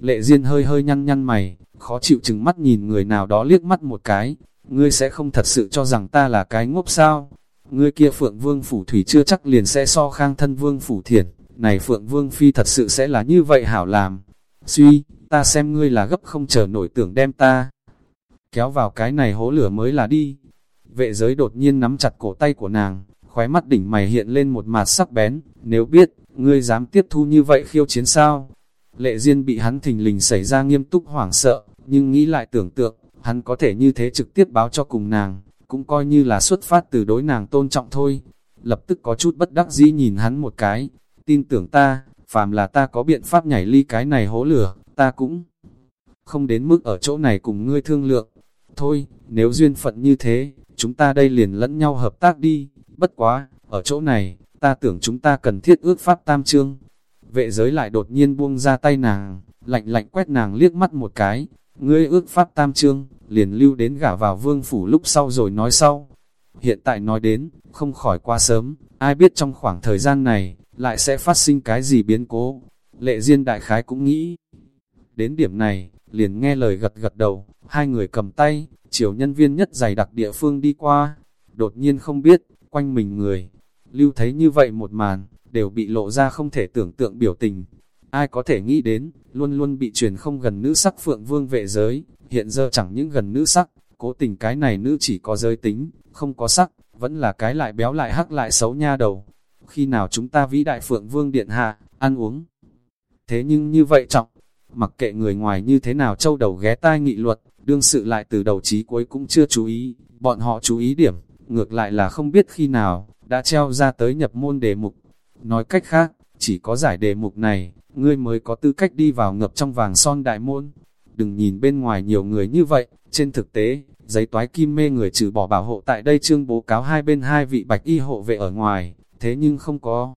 S1: Lệ Diên hơi hơi nhăn nhăn mày, khó chịu chừng mắt nhìn người nào đó liếc mắt một cái, ngươi sẽ không thật sự cho rằng ta là cái ngốc sao? Ngươi kia Phượng Vương Phủ Thủy chưa chắc liền sẽ so khang thân Vương Phủ Thiền, này Phượng Vương Phi thật sự sẽ là như vậy hảo làm. Suy, ta xem ngươi là gấp không chờ nổi tưởng đem ta. Kéo vào cái này hố lửa mới là đi. Vệ giới đột nhiên nắm chặt cổ tay của nàng, khóe mắt đỉnh mày hiện lên một mặt sắc bén, nếu biết, ngươi dám tiếp thu như vậy khiêu chiến sao? Lệ Diên bị hắn thình lình xảy ra nghiêm túc hoảng sợ, nhưng nghĩ lại tưởng tượng, hắn có thể như thế trực tiếp báo cho cùng nàng, cũng coi như là xuất phát từ đối nàng tôn trọng thôi. Lập tức có chút bất đắc dĩ nhìn hắn một cái, tin tưởng ta, phàm là ta có biện pháp nhảy ly cái này hố lửa, ta cũng không đến mức ở chỗ này cùng ngươi thương lượng. Thôi, nếu duyên phận như thế, chúng ta đây liền lẫn nhau hợp tác đi, bất quá, ở chỗ này, ta tưởng chúng ta cần thiết ước pháp tam trương. Vệ giới lại đột nhiên buông ra tay nàng, lạnh lạnh quét nàng liếc mắt một cái, ngươi ước phát tam trương, liền lưu đến gả vào vương phủ lúc sau rồi nói sau. Hiện tại nói đến, không khỏi quá sớm, ai biết trong khoảng thời gian này, lại sẽ phát sinh cái gì biến cố. Lệ Diên đại khái cũng nghĩ. Đến điểm này, liền nghe lời gật gật đầu, hai người cầm tay, chiều nhân viên nhất dày đặc địa phương đi qua. Đột nhiên không biết, quanh mình người, lưu thấy như vậy một màn, đều bị lộ ra không thể tưởng tượng biểu tình. Ai có thể nghĩ đến, luôn luôn bị truyền không gần nữ sắc phượng vương vệ giới, hiện giờ chẳng những gần nữ sắc, cố tình cái này nữ chỉ có giới tính, không có sắc, vẫn là cái lại béo lại hắc lại xấu nha đầu. Khi nào chúng ta vĩ đại phượng vương điện hạ, ăn uống. Thế nhưng như vậy trọng, mặc kệ người ngoài như thế nào châu đầu ghé tai nghị luật, đương sự lại từ đầu chí cuối cũng chưa chú ý, bọn họ chú ý điểm, ngược lại là không biết khi nào, đã treo ra tới nhập môn đề mục. Nói cách khác, chỉ có giải đề mục này, ngươi mới có tư cách đi vào ngập trong vàng son đại môn. Đừng nhìn bên ngoài nhiều người như vậy, trên thực tế, giấy toái kim mê người trừ bỏ bảo hộ tại đây trương bố cáo hai bên hai vị bạch y hộ vệ ở ngoài, thế nhưng không có.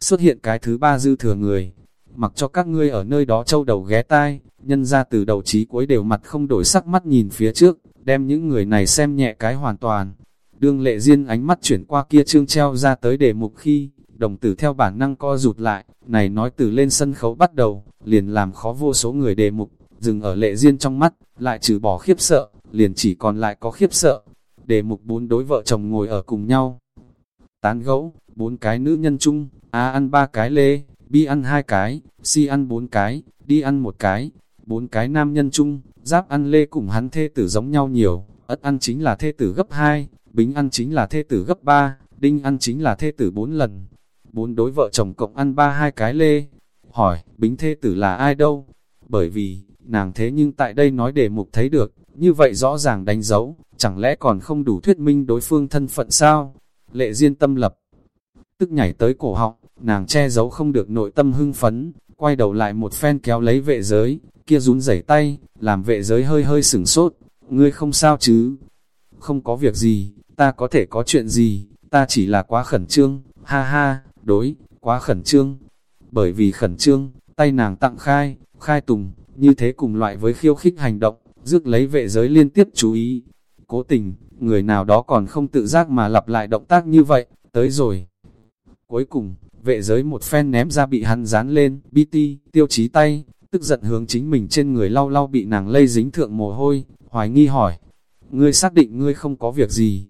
S1: Xuất hiện cái thứ ba dư thừa người, mặc cho các ngươi ở nơi đó trâu đầu ghé tai, nhân ra từ đầu chí cuối đều mặt không đổi sắc mắt nhìn phía trước, đem những người này xem nhẹ cái hoàn toàn. Đương lệ riêng ánh mắt chuyển qua kia trương treo ra tới đề mục khi, đồng tử theo bản năng co rụt lại, này nói từ lên sân khấu bắt đầu, liền làm khó vô số người đề mục, dừng ở lệ riêng trong mắt, lại trừ bỏ khiếp sợ, liền chỉ còn lại có khiếp sợ. Đề mục bốn đối vợ chồng ngồi ở cùng nhau. Tán gẫu, bốn cái nữ nhân chung, A ăn ba cái lê, B ăn hai cái, C ăn bốn cái, đi ăn một cái, bốn cái nam nhân chung, giáp ăn lê cùng hắn thê tử giống nhau nhiều, ất ăn chính là thê tử gấp 2, bính ăn chính là thê tử gấp 3, đinh ăn chính là thê tử 4 lần. Bốn đối vợ chồng cộng ăn ba hai cái lê. Hỏi, bính thê tử là ai đâu? Bởi vì, nàng thế nhưng tại đây nói để mục thấy được, như vậy rõ ràng đánh dấu, chẳng lẽ còn không đủ thuyết minh đối phương thân phận sao? Lệ Diên tâm lập, tức nhảy tới cổ họng, nàng che giấu không được nội tâm hưng phấn, quay đầu lại một phen kéo lấy vệ giới, kia rún rẩy tay, làm vệ giới hơi hơi sửng sốt, ngươi không sao chứ? Không có việc gì, ta có thể có chuyện gì, ta chỉ là quá khẩn trương, ha ha, đối, quá khẩn trương. Bởi vì khẩn trương, tay nàng tặng khai, khai tùng, như thế cùng loại với khiêu khích hành động, rước lấy vệ giới liên tiếp chú ý. Cố tình, người nào đó còn không tự giác mà lặp lại động tác như vậy, tới rồi. Cuối cùng, vệ giới một phen ném ra bị hắn dán lên, BT, tiêu chí tay, tức giận hướng chính mình trên người lau lau bị nàng lây dính thượng mồ hôi, hoài nghi hỏi. Ngươi xác định ngươi không có việc gì,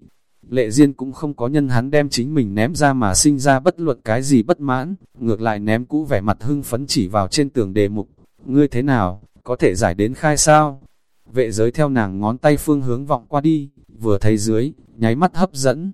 S1: Lệ duyên cũng không có nhân hắn đem chính mình ném ra mà sinh ra bất luận cái gì bất mãn, ngược lại ném cũ vẻ mặt hưng phấn chỉ vào trên tường đề mục. Ngươi thế nào, có thể giải đến khai sao? Vệ giới theo nàng ngón tay phương hướng vọng qua đi, vừa thấy dưới, nháy mắt hấp dẫn.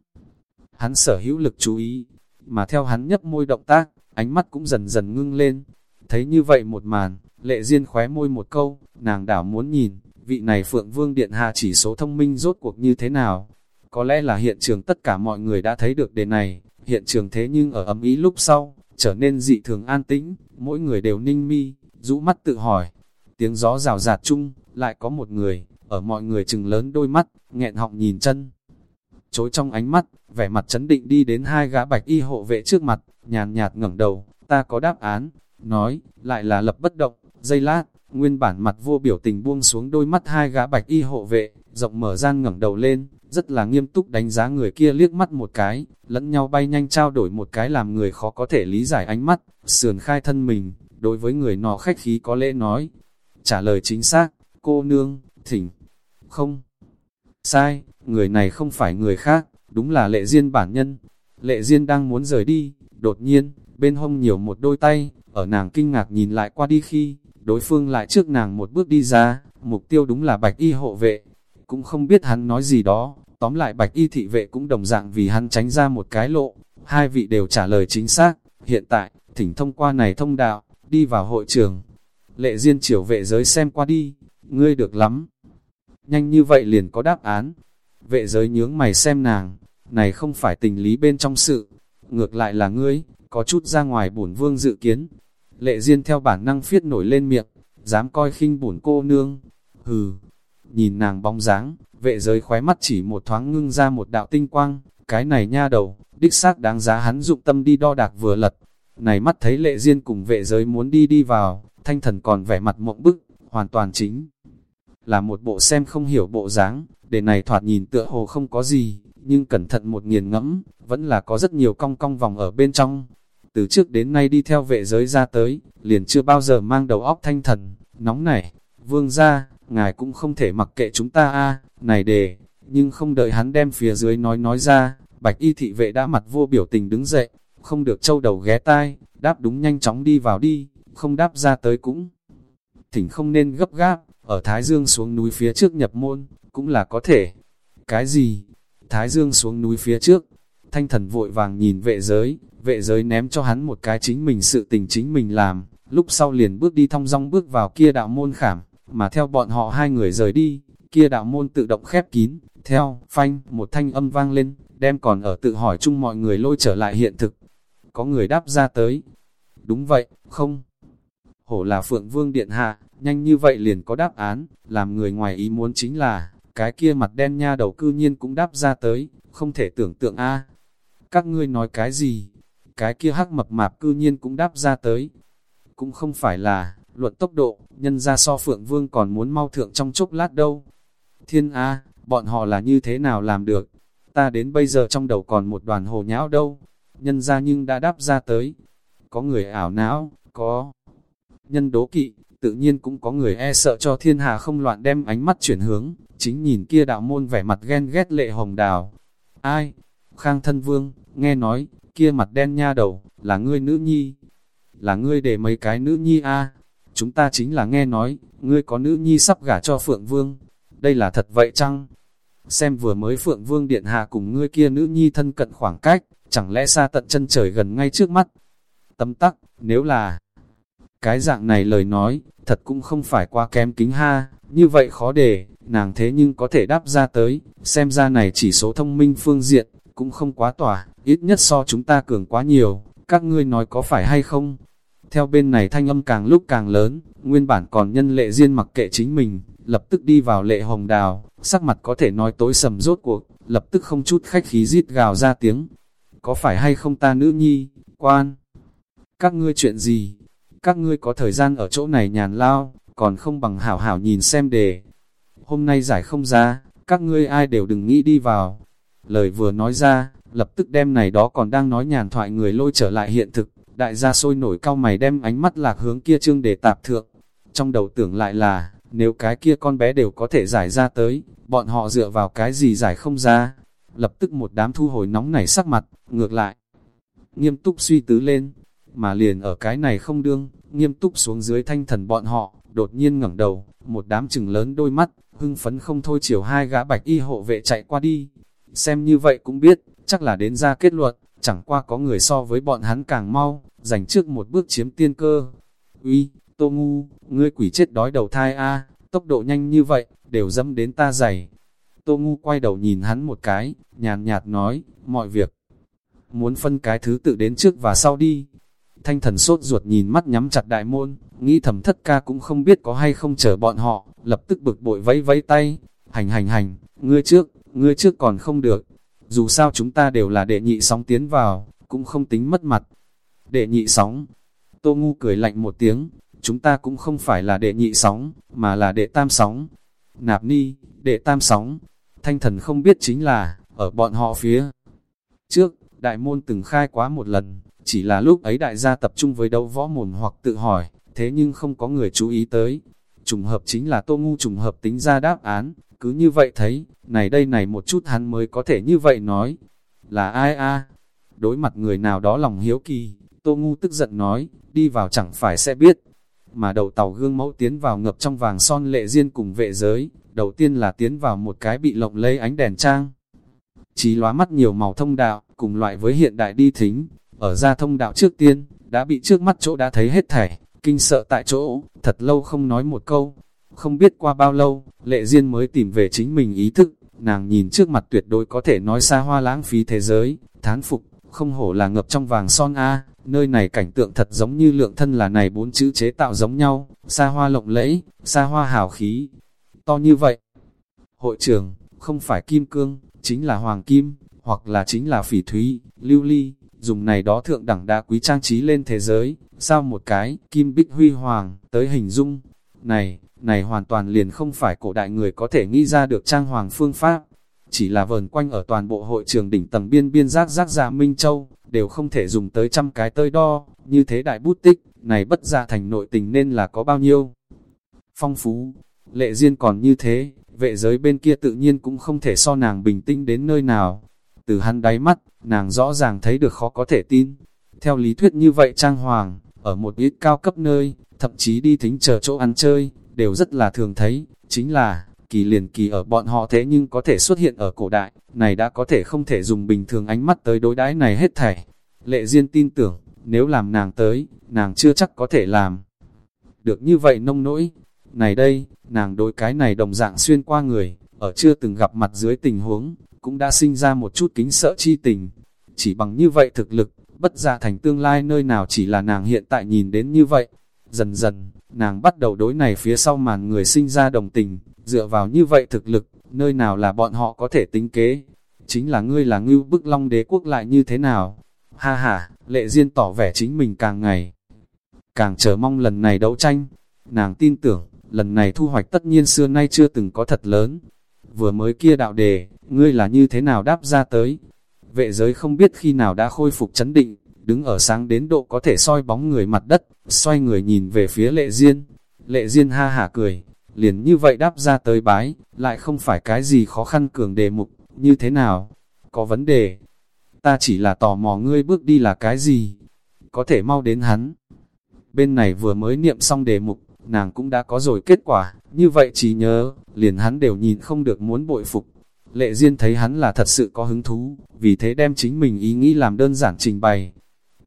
S1: Hắn sở hữu lực chú ý, mà theo hắn nhấp môi động tác, ánh mắt cũng dần dần ngưng lên. Thấy như vậy một màn, lệ duyên khóe môi một câu, nàng đảo muốn nhìn, vị này Phượng Vương Điện Hạ chỉ số thông minh rốt cuộc như thế nào. Có lẽ là hiện trường tất cả mọi người đã thấy được đề này, hiện trường thế nhưng ở ấm ý lúc sau, trở nên dị thường an tĩnh, mỗi người đều ninh mi, rũ mắt tự hỏi. Tiếng gió rào rạt chung, lại có một người, ở mọi người chừng lớn đôi mắt, nghẹn họng nhìn chân. Chối trong ánh mắt, vẻ mặt chấn định đi đến hai gã bạch y hộ vệ trước mặt, nhàn nhạt ngẩng đầu, ta có đáp án, nói, lại là lập bất động, dây lát, nguyên bản mặt vô biểu tình buông xuống đôi mắt hai gã bạch y hộ vệ, rộng mở gian ngẩng đầu lên, rất là nghiêm túc đánh giá người kia liếc mắt một cái, lẫn nhau bay nhanh trao đổi một cái làm người khó có thể lý giải ánh mắt, sườn khai thân mình, đối với người nọ khách khí có lễ nói. Trả lời chính xác, cô nương, thỉnh, không, sai, người này không phải người khác, đúng là lệ duyên bản nhân. Lệ duyên đang muốn rời đi, đột nhiên, bên hông nhiều một đôi tay, ở nàng kinh ngạc nhìn lại qua đi khi, đối phương lại trước nàng một bước đi ra, mục tiêu đúng là bạch y hộ vệ. Cũng không biết hắn nói gì đó, Tóm lại bạch y thị vệ cũng đồng dạng vì hắn tránh ra một cái lộ, hai vị đều trả lời chính xác. Hiện tại, thỉnh thông qua này thông đạo, đi vào hội trường. Lệ Diên chiều vệ giới xem qua đi, ngươi được lắm. Nhanh như vậy liền có đáp án. Vệ giới nhướng mày xem nàng, này không phải tình lý bên trong sự, ngược lại là ngươi, có chút ra ngoài bổn vương dự kiến. Lệ Diên theo bản năng phiết nổi lên miệng, dám coi khinh bổn cô nương. Hừ, nhìn nàng bóng dáng, vệ giới khóe mắt chỉ một thoáng ngưng ra một đạo tinh quang, cái này nha đầu, đích xác đáng giá hắn dụng tâm đi đo đạc vừa lật. Này mắt thấy lệ duyên cùng vệ giới muốn đi đi vào, thanh thần còn vẻ mặt mộng bức, hoàn toàn chính. Là một bộ xem không hiểu bộ dáng, để này thoạt nhìn tựa hồ không có gì, nhưng cẩn thận một nghiền ngẫm, vẫn là có rất nhiều cong cong vòng ở bên trong. Từ trước đến nay đi theo vệ giới ra tới, liền chưa bao giờ mang đầu óc thanh thần, nóng nảy, vương ra, ngài cũng không thể mặc kệ chúng ta a này đề, nhưng không đợi hắn đem phía dưới nói nói ra, bạch y thị vệ đã mặt vô biểu tình đứng dậy, không được châu đầu ghé tai, đáp đúng nhanh chóng đi vào đi, không đáp ra tới cũng. Thỉnh không nên gấp gáp, ở Thái Dương xuống núi phía trước nhập môn, cũng là có thể. Cái gì? Thái Dương xuống núi phía trước, thanh thần vội vàng nhìn vệ giới, vệ giới ném cho hắn một cái chính mình sự tình chính mình làm, lúc sau liền bước đi thong dong bước vào kia đạo môn khảm, mà theo bọn họ hai người rời đi, kia đạo môn tự động khép kín, theo, phanh, một thanh âm vang lên, đem còn ở tự hỏi chung mọi người lôi trở lại hiện thực. Có người đáp ra tới. Đúng vậy, không. Hổ là Phượng Vương Điện Hạ, nhanh như vậy liền có đáp án, làm người ngoài ý muốn chính là, cái kia mặt đen nha đầu cư nhiên cũng đáp ra tới, không thể tưởng tượng a Các ngươi nói cái gì? Cái kia hắc mập mạp cư nhiên cũng đáp ra tới. Cũng không phải là, luận tốc độ, nhân ra so Phượng Vương còn muốn mau thượng trong chốc lát đâu. Thiên A, bọn họ là như thế nào làm được? Ta đến bây giờ trong đầu còn một đoàn hồ nhão đâu. Nhân ra nhưng đã đáp ra tới. Có người ảo não, có nhân đố kỵ, tự nhiên cũng có người e sợ cho thiên hà không loạn đem ánh mắt chuyển hướng, chính nhìn kia đạo môn vẻ mặt ghen ghét lệ hồng đào. Ai? Khang thân vương, nghe nói, kia mặt đen nha đầu, là ngươi nữ nhi. Là ngươi để mấy cái nữ nhi a Chúng ta chính là nghe nói, ngươi có nữ nhi sắp gả cho Phượng Vương. Đây là thật vậy chăng? Xem vừa mới Phượng Vương Điện Hạ cùng ngươi kia nữ nhi thân cận khoảng cách, chẳng lẽ xa tận chân trời gần ngay trước mắt? tâm tắc, nếu là cái dạng này lời nói, thật cũng không phải quá kém kính ha, như vậy khó để, nàng thế nhưng có thể đáp ra tới, xem ra này chỉ số thông minh phương diện, cũng không quá tỏa, ít nhất so chúng ta cường quá nhiều, các ngươi nói có phải hay không? Theo bên này thanh âm càng lúc càng lớn, nguyên bản còn nhân lệ riêng mặc kệ chính mình, lập tức đi vào lệ hồng đào, sắc mặt có thể nói tối sầm rốt cuộc, lập tức không chút khách khí rít gào ra tiếng. Có phải hay không ta nữ nhi, quan? Các ngươi chuyện gì? Các ngươi có thời gian ở chỗ này nhàn lao, còn không bằng hảo hảo nhìn xem đề. Hôm nay giải không ra, các ngươi ai đều đừng nghĩ đi vào. Lời vừa nói ra, lập tức đem này đó còn đang nói nhàn thoại người lôi trở lại hiện thực, đại gia sôi nổi cao mày đem ánh mắt lạc hướng kia trương đề tạp thượng. Trong đầu tưởng lại là, nếu cái kia con bé đều có thể giải ra tới, bọn họ dựa vào cái gì giải không ra. Lập tức một đám thu hồi nóng nảy sắc mặt, ngược lại. Nghiêm túc suy tứ lên, mà liền ở cái này không đương, nghiêm túc xuống dưới thanh thần bọn họ, đột nhiên ngẩng đầu, một đám chừng lớn đôi mắt, hưng phấn không thôi chiều hai gã bạch y hộ vệ chạy qua đi. Xem như vậy cũng biết, chắc là đến ra kết luận, chẳng qua có người so với bọn hắn càng mau, giành trước một bước chiếm tiên cơ. Uy, Tô Ngu, ngươi quỷ chết đói đầu thai a tốc độ nhanh như vậy, đều dẫm đến ta dày. Tô Ngu quay đầu nhìn hắn một cái, nhàn nhạt nói, mọi việc. Muốn phân cái thứ tự đến trước và sau đi. Thanh thần sốt ruột nhìn mắt nhắm chặt đại môn, nghĩ thầm thất ca cũng không biết có hay không chờ bọn họ, lập tức bực bội vẫy vẫy tay. Hành hành hành, ngươi trước, ngươi trước còn không được. Dù sao chúng ta đều là đệ nhị sóng tiến vào, cũng không tính mất mặt. Đệ nhị sóng. Tô Ngu cười lạnh một tiếng, chúng ta cũng không phải là đệ nhị sóng, mà là đệ tam sóng. Nạp ni, đệ tam sóng. Thanh thần không biết chính là, ở bọn họ phía. Trước, đại môn từng khai quá một lần, chỉ là lúc ấy đại gia tập trung với đấu võ mồm hoặc tự hỏi, thế nhưng không có người chú ý tới. Trùng hợp chính là tô ngu trùng hợp tính ra đáp án, cứ như vậy thấy, này đây này một chút hắn mới có thể như vậy nói. Là ai a Đối mặt người nào đó lòng hiếu kỳ, tô ngu tức giận nói, đi vào chẳng phải sẽ biết. Mà đầu tàu gương mẫu tiến vào ngập trong vàng son lệ riêng cùng vệ giới, đầu tiên là tiến vào một cái bị lộng lấy ánh đèn trang. Chí lóa mắt nhiều màu thông đạo, cùng loại với hiện đại đi thính, ở ra thông đạo trước tiên, đã bị trước mắt chỗ đã thấy hết thảy, kinh sợ tại chỗ, thật lâu không nói một câu. Không biết qua bao lâu, lệ duyên mới tìm về chính mình ý thức, nàng nhìn trước mặt tuyệt đối có thể nói xa hoa lãng phí thế giới, thán phục, không hổ là ngập trong vàng son A, nơi này cảnh tượng thật giống như lượng thân là này bốn chữ chế tạo giống nhau, xa hoa lộng lẫy, xa hoa hào khí, to như vậy. Hội trường, không phải kim cương, chính là hoàng kim, hoặc là chính là phỉ thúy, lưu ly, dùng này đó thượng đẳng đa quý trang trí lên thế giới, sao một cái, kim bích huy hoàng, tới hình dung. Này, này hoàn toàn liền không phải cổ đại người có thể nghĩ ra được trang hoàng phương pháp, chỉ là vờn quanh ở toàn bộ hội trường đỉnh tầng biên biên giác giác ra Minh Châu, đều không thể dùng tới trăm cái tơi đo, như thế đại bút tích, này bất ra thành nội tình nên là có bao nhiêu. Phong phú, lệ duyên còn như thế, vệ giới bên kia tự nhiên cũng không thể so nàng bình tĩnh đến nơi nào. Từ hắn đáy mắt, nàng rõ ràng thấy được khó có thể tin. Theo lý thuyết như vậy trang hoàng, ở một ít cao cấp nơi, thậm chí đi thính chờ chỗ ăn chơi, đều rất là thường thấy, chính là, kỳ liền kỳ ở bọn họ thế nhưng có thể xuất hiện ở cổ đại, này đã có thể không thể dùng bình thường ánh mắt tới đối đãi này hết thảy. Lệ Diên tin tưởng, nếu làm nàng tới, nàng chưa chắc có thể làm. Được như vậy nông nỗi, này đây, nàng đối cái này đồng dạng xuyên qua người, ở chưa từng gặp mặt dưới tình huống, cũng đã sinh ra một chút kính sợ chi tình. Chỉ bằng như vậy thực lực, bất ra thành tương lai nơi nào chỉ là nàng hiện tại nhìn đến như vậy. Dần dần, nàng bắt đầu đối này phía sau màn người sinh ra đồng tình, dựa vào như vậy thực lực, nơi nào là bọn họ có thể tính kế. Chính là ngươi là ngưu bức long đế quốc lại như thế nào? Ha ha, lệ duyên tỏ vẻ chính mình càng ngày, càng chờ mong lần này đấu tranh. Nàng tin tưởng, lần này thu hoạch tất nhiên xưa nay chưa từng có thật lớn. Vừa mới kia đạo đề, ngươi là như thế nào đáp ra tới? Vệ giới không biết khi nào đã khôi phục chấn định, đứng ở sáng đến độ có thể soi bóng người mặt đất, xoay người nhìn về phía lệ duyên, Lệ duyên ha hả cười, liền như vậy đáp ra tới bái, lại không phải cái gì khó khăn cường đề mục, như thế nào? Có vấn đề? Ta chỉ là tò mò ngươi bước đi là cái gì? Có thể mau đến hắn. Bên này vừa mới niệm xong đề mục, nàng cũng đã có rồi kết quả, như vậy chỉ nhớ, liền hắn đều nhìn không được muốn bội phục. Lệ Diên thấy hắn là thật sự có hứng thú, vì thế đem chính mình ý nghĩ làm đơn giản trình bày.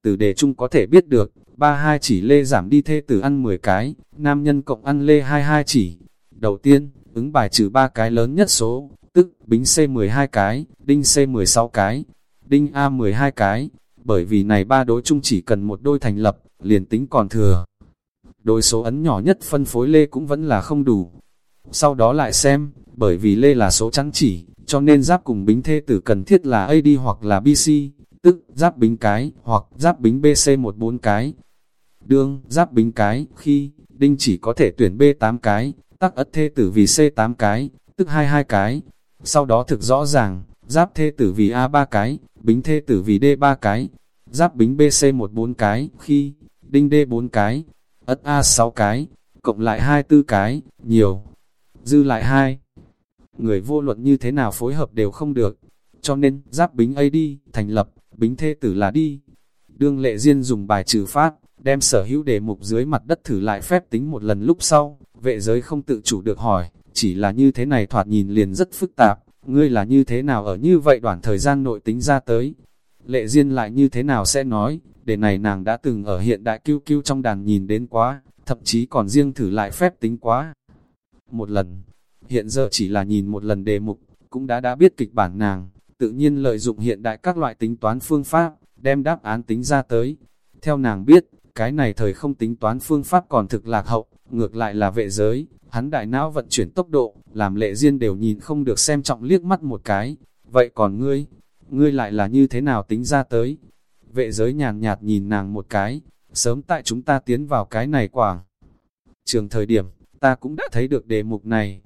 S1: Từ đề chung có thể biết được, ba hai chỉ lê giảm đi thê tử ăn 10 cái, nam nhân cộng ăn lê hai hai chỉ. Đầu tiên, ứng bài trừ ba cái lớn nhất số, tức bính C 12 cái, đinh C 16 cái, đinh A 12 cái, bởi vì này ba đối chung chỉ cần một đôi thành lập, liền tính còn thừa. Đôi số ấn nhỏ nhất phân phối lê cũng vẫn là không đủ. Sau đó lại xem, bởi vì lê là số trắng chỉ, cho nên giáp cùng bính thê tử cần thiết là AD hoặc là BC, tức giáp bính cái, hoặc giáp bính BC một bốn cái. Đương, giáp bính cái, khi, đinh chỉ có thể tuyển B8 cái, tắc ất thê tử vì C8 cái, tức 22 cái. Sau đó thực rõ ràng, giáp thê tử vì A3 cái, bính thê tử vì D3 cái, giáp bính BC một bốn cái, khi, đinh D4 cái, ất A6 cái, cộng lại 24 cái, nhiều, dư lại hai Người vô luận như thế nào phối hợp đều không được, cho nên, giáp bính AD, thành lập, bính thê tử là đi. Đương lệ duyên dùng bài trừ phát, đem sở hữu đề mục dưới mặt đất thử lại phép tính một lần lúc sau, vệ giới không tự chủ được hỏi, chỉ là như thế này thoạt nhìn liền rất phức tạp, ngươi là như thế nào ở như vậy đoạn thời gian nội tính ra tới. Lệ duyên lại như thế nào sẽ nói, để này nàng đã từng ở hiện đại kiêu kiêu trong đàn nhìn đến quá, thậm chí còn riêng thử lại phép tính quá. Một lần, hiện giờ chỉ là nhìn một lần đề mục, cũng đã đã biết kịch bản nàng, tự nhiên lợi dụng hiện đại các loại tính toán phương pháp, đem đáp án tính ra tới. Theo nàng biết, cái này thời không tính toán phương pháp còn thực lạc hậu, ngược lại là vệ giới, hắn đại não vận chuyển tốc độ, làm lệ duyên đều nhìn không được xem trọng liếc mắt một cái. Vậy còn ngươi, ngươi lại là như thế nào tính ra tới? Vệ giới nhàn nhạt nhìn nàng một cái, sớm tại chúng ta tiến vào cái này quảng. Trường thời điểm, ta cũng đã thấy được đề mục này.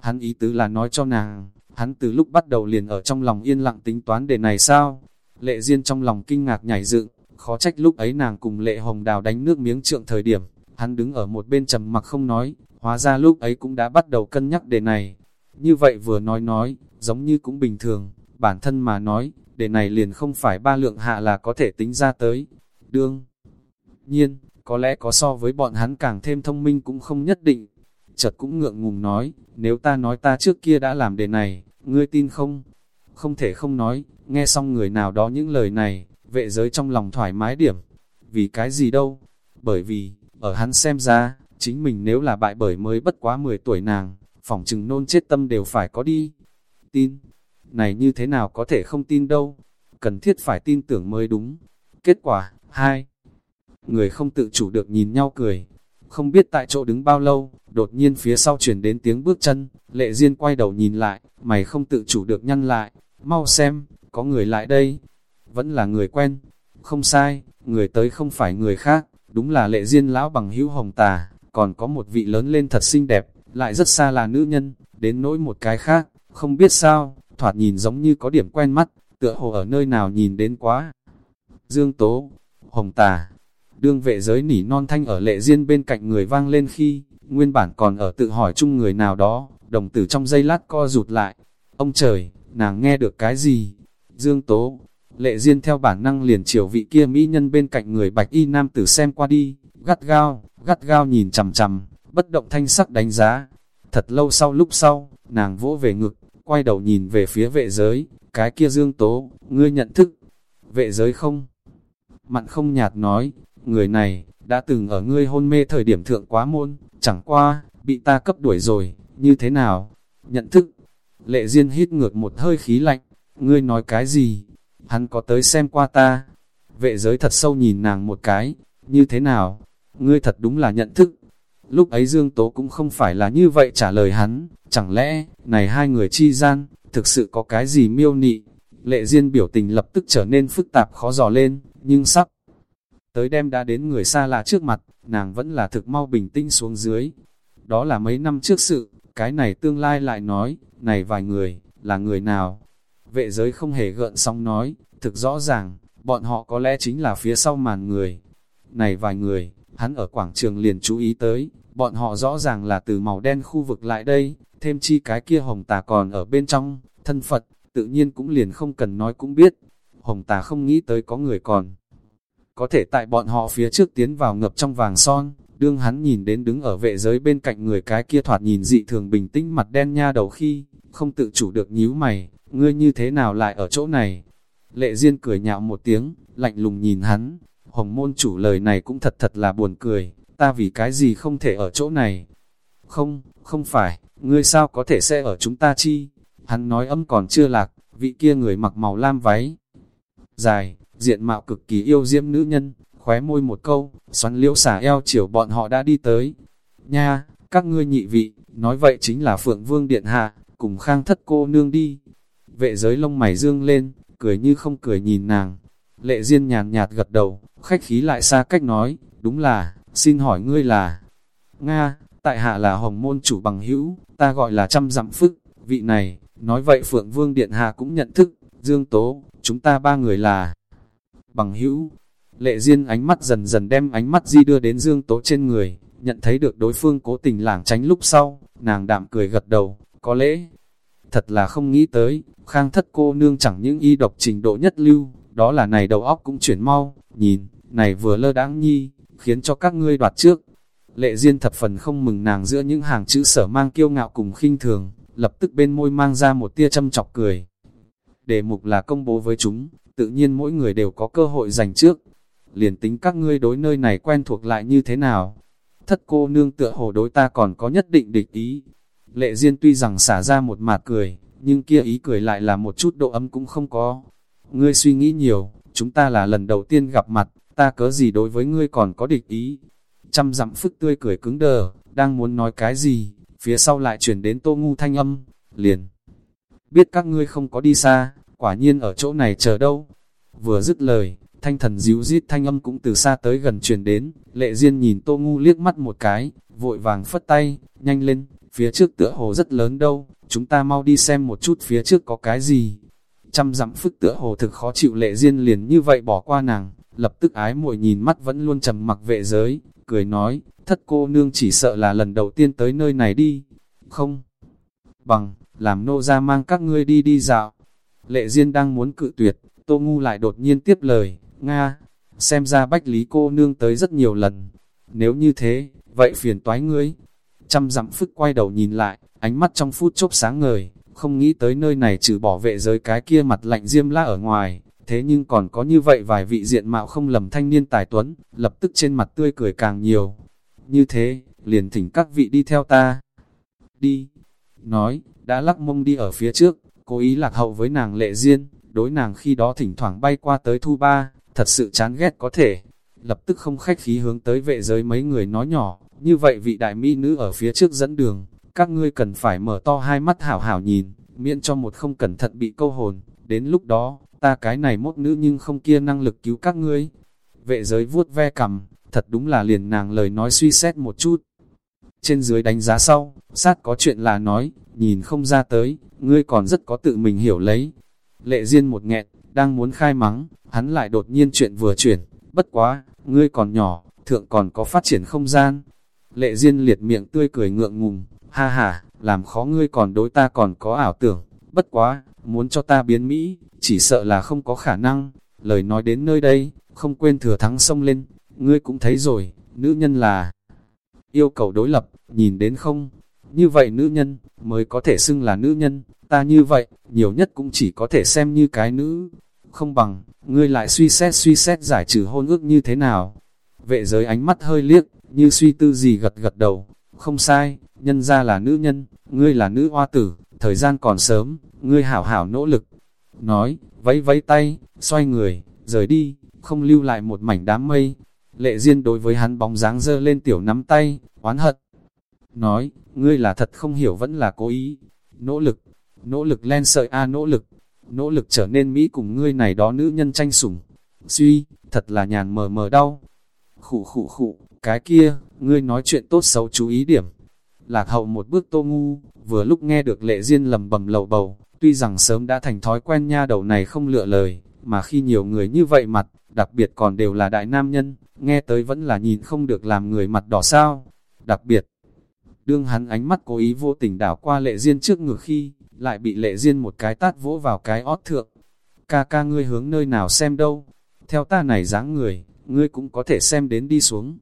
S1: Hắn ý tứ là nói cho nàng, hắn từ lúc bắt đầu liền ở trong lòng yên lặng tính toán đề này sao? Lệ Diên trong lòng kinh ngạc nhảy dựng, khó trách lúc ấy nàng cùng Lệ Hồng Đào đánh nước miếng trượng thời điểm, hắn đứng ở một bên trầm mặc không nói, hóa ra lúc ấy cũng đã bắt đầu cân nhắc đề này. Như vậy vừa nói nói, giống như cũng bình thường, bản thân mà nói, đề này liền không phải ba lượng hạ là có thể tính ra tới. Đương nhiên, có lẽ có so với bọn hắn càng thêm thông minh cũng không nhất định. Chợt cũng ngượng ngùng nói, nếu ta nói ta trước kia đã làm đề này, ngươi tin không? Không thể không nói, nghe xong người nào đó những lời này, vệ giới trong lòng thoải mái điểm. Vì cái gì đâu? Bởi vì, ở hắn xem ra, chính mình nếu là bại bởi mới bất quá 10 tuổi nàng, phỏng chừng nôn chết tâm đều phải có đi. Tin, này như thế nào có thể không tin đâu, cần thiết phải tin tưởng mới đúng. Kết quả, hai, người không tự chủ được nhìn nhau cười, không biết tại chỗ đứng bao lâu, đột nhiên phía sau chuyển đến tiếng bước chân, lệ duyên quay đầu nhìn lại, mày không tự chủ được nhăn lại, mau xem, có người lại đây, vẫn là người quen, không sai, người tới không phải người khác, đúng là lệ duyên lão bằng hữu hồng tà, còn có một vị lớn lên thật xinh đẹp, lại rất xa là nữ nhân, đến nỗi một cái khác, không biết sao, thoạt nhìn giống như có điểm quen mắt, tựa hồ ở nơi nào nhìn đến quá. Dương Tố, Hồng Tà, đương vệ giới nỉ non thanh ở lệ duyên bên cạnh người vang lên khi, nguyên bản còn ở tự hỏi chung người nào đó, đồng tử trong giây lát co rụt lại. Ông trời, nàng nghe được cái gì? Dương Tố, lệ duyên theo bản năng liền chiều vị kia mỹ nhân bên cạnh người bạch y nam tử xem qua đi, gắt gao, gắt gao nhìn chằm chằm, bất động thanh sắc đánh giá. Thật lâu sau lúc sau, nàng vỗ về ngực, quay đầu nhìn về phía vệ giới, cái kia Dương Tố, ngươi nhận thức, vệ giới không? Mặn không nhạt nói, người này, đã từng ở ngươi hôn mê thời điểm thượng quá môn, chẳng qua, bị ta cấp đuổi rồi, như thế nào? Nhận thức, lệ duyên hít ngược một hơi khí lạnh, ngươi nói cái gì? Hắn có tới xem qua ta. Vệ giới thật sâu nhìn nàng một cái, như thế nào? Ngươi thật đúng là nhận thức. Lúc ấy Dương Tố cũng không phải là như vậy trả lời hắn, chẳng lẽ, này hai người chi gian, thực sự có cái gì miêu nị? Lệ Diên biểu tình lập tức trở nên phức tạp khó dò lên, nhưng sắp tới đem đã đến người xa lạ trước mặt, nàng vẫn là thực mau bình tĩnh xuống dưới. Đó là mấy năm trước sự, cái này tương lai lại nói, này vài người, là người nào? Vệ giới không hề gợn sóng nói, thực rõ ràng, bọn họ có lẽ chính là phía sau màn người. Này vài người, hắn ở quảng trường liền chú ý tới, bọn họ rõ ràng là từ màu đen khu vực lại đây, thêm chi cái kia hồng tà còn ở bên trong, thân Phật, tự nhiên cũng liền không cần nói cũng biết. Hồng tà không nghĩ tới có người còn. Có thể tại bọn họ phía trước tiến vào ngập trong vàng son, đương hắn nhìn đến đứng ở vệ giới bên cạnh người cái kia thoạt nhìn dị thường bình tĩnh mặt đen nha đầu khi, không tự chủ được nhíu mày, ngươi như thế nào lại ở chỗ này? Lệ Diên cười nhạo một tiếng, lạnh lùng nhìn hắn, hồng môn chủ lời này cũng thật thật là buồn cười, ta vì cái gì không thể ở chỗ này? Không, không phải, ngươi sao có thể sẽ ở chúng ta chi? Hắn nói âm còn chưa lạc, vị kia người mặc màu lam váy. Dài, diện mạo cực kỳ yêu diễm nữ nhân, khóe môi một câu, xoắn liễu xả eo chiều bọn họ đã đi tới. Nha, các ngươi nhị vị, nói vậy chính là Phượng Vương Điện Hạ, cùng khang thất cô nương đi. Vệ giới lông mày dương lên, cười như không cười nhìn nàng. Lệ Diên nhàn nhạt gật đầu, khách khí lại xa cách nói, đúng là, xin hỏi ngươi là... Nga, tại hạ là hồng môn chủ bằng hữu, ta gọi là trăm dặm phức, vị này, nói vậy Phượng Vương Điện Hạ cũng nhận thức, Dương Tố, chúng ta ba người là bằng hữu. Lệ Diên ánh mắt dần dần đem ánh mắt di đưa đến Dương Tố trên người, nhận thấy được đối phương cố tình lảng tránh lúc sau, nàng đạm cười gật đầu, có lẽ, thật là không nghĩ tới, khang thất cô nương chẳng những y độc trình độ nhất lưu, đó là này đầu óc cũng chuyển mau, nhìn, này vừa lơ đáng nhi, khiến cho các ngươi đoạt trước. Lệ Diên thập phần không mừng nàng giữa những hàng chữ sở mang kiêu ngạo cùng khinh thường, lập tức bên môi mang ra một tia châm chọc cười. Đề mục là công bố với chúng, tự nhiên mỗi người đều có cơ hội giành trước. Liền tính các ngươi đối nơi này quen thuộc lại như thế nào? Thất cô nương tựa hồ đối ta còn có nhất định địch ý. Lệ Diên tuy rằng xả ra một mạt cười, nhưng kia ý cười lại là một chút độ ấm cũng không có. Ngươi suy nghĩ nhiều, chúng ta là lần đầu tiên gặp mặt, ta cớ gì đối với ngươi còn có địch ý. Trăm dặm phức tươi cười cứng đờ, đang muốn nói cái gì, phía sau lại chuyển đến tô ngu thanh âm, liền. Biết các ngươi không có đi xa, quả nhiên ở chỗ này chờ đâu. Vừa dứt lời, thanh thần díu dít thanh âm cũng từ xa tới gần truyền đến, lệ duyên nhìn tô ngu liếc mắt một cái, vội vàng phất tay, nhanh lên, phía trước tựa hồ rất lớn đâu, chúng ta mau đi xem một chút phía trước có cái gì. Trăm dặm phức tựa hồ thực khó chịu lệ duyên liền như vậy bỏ qua nàng, lập tức ái muội nhìn mắt vẫn luôn trầm mặc vệ giới, cười nói, thất cô nương chỉ sợ là lần đầu tiên tới nơi này đi. Không, bằng, làm nô ra mang các ngươi đi đi dạo. Lệ Diên đang muốn cự tuyệt, Tô Ngu lại đột nhiên tiếp lời, Nga, xem ra bách lý cô nương tới rất nhiều lần. Nếu như thế, vậy phiền toái ngươi. Trăm dặm phức quay đầu nhìn lại, ánh mắt trong phút chốc sáng ngời, không nghĩ tới nơi này trừ bỏ vệ giới cái kia mặt lạnh diêm la ở ngoài, Thế nhưng còn có như vậy vài vị diện mạo không lầm thanh niên tài tuấn, lập tức trên mặt tươi cười càng nhiều. Như thế, liền thỉnh các vị đi theo ta. Đi. Nói, đã lắc mông đi ở phía trước, cố ý lạc hậu với nàng lệ duyên, đối nàng khi đó thỉnh thoảng bay qua tới thu ba, thật sự chán ghét có thể. Lập tức không khách khí hướng tới vệ giới mấy người nói nhỏ, như vậy vị đại mỹ nữ ở phía trước dẫn đường, các ngươi cần phải mở to hai mắt hảo hảo nhìn, miễn cho một không cẩn thận bị câu hồn, đến lúc đó, ta cái này mốt nữ nhưng không kia năng lực cứu các ngươi. Vệ giới vuốt ve cầm, thật đúng là liền nàng lời nói suy xét một chút. Trên dưới đánh giá sau, sát có chuyện là nói, nhìn không ra tới, ngươi còn rất có tự mình hiểu lấy. Lệ Diên một nghẹn, đang muốn khai mắng, hắn lại đột nhiên chuyện vừa chuyển, bất quá, ngươi còn nhỏ, thượng còn có phát triển không gian. Lệ Diên liệt miệng tươi cười ngượng ngùng, ha ha, làm khó ngươi còn đối ta còn có ảo tưởng, bất quá, muốn cho ta biến Mỹ, chỉ sợ là không có khả năng. Lời nói đến nơi đây, không quên thừa thắng sông lên, ngươi cũng thấy rồi, nữ nhân là yêu cầu đối lập, nhìn đến không? Như vậy nữ nhân, mới có thể xưng là nữ nhân, ta như vậy, nhiều nhất cũng chỉ có thể xem như cái nữ. Không bằng, ngươi lại suy xét suy xét giải trừ hôn ước như thế nào. Vệ giới ánh mắt hơi liếc, như suy tư gì gật gật đầu. Không sai, nhân ra là nữ nhân, ngươi là nữ hoa tử, thời gian còn sớm, ngươi hảo hảo nỗ lực. Nói, vẫy vẫy tay, xoay người, rời đi, không lưu lại một mảnh đám mây. Lệ Diên đối với hắn bóng dáng dơ lên tiểu nắm tay, oán hận. Nói, ngươi là thật không hiểu vẫn là cố ý. Nỗ lực, nỗ lực len sợi a nỗ lực, nỗ lực trở nên Mỹ cùng ngươi này đó nữ nhân tranh sủng. Suy, thật là nhàn mờ mờ đau. Khụ khụ khụ, cái kia, ngươi nói chuyện tốt xấu chú ý điểm. Lạc hậu một bước tô ngu, vừa lúc nghe được lệ duyên lầm bầm lầu bầu, tuy rằng sớm đã thành thói quen nha đầu này không lựa lời, mà khi nhiều người như vậy mặt, đặc biệt còn đều là đại nam nhân, nghe tới vẫn là nhìn không được làm người mặt đỏ sao. Đặc biệt, đương hắn ánh mắt cố ý vô tình đảo qua lệ duyên trước ngực khi, lại bị lệ duyên một cái tát vỗ vào cái ót thượng. Ca ca ngươi hướng nơi nào xem đâu, theo ta này dáng người, ngươi cũng có thể xem đến đi xuống.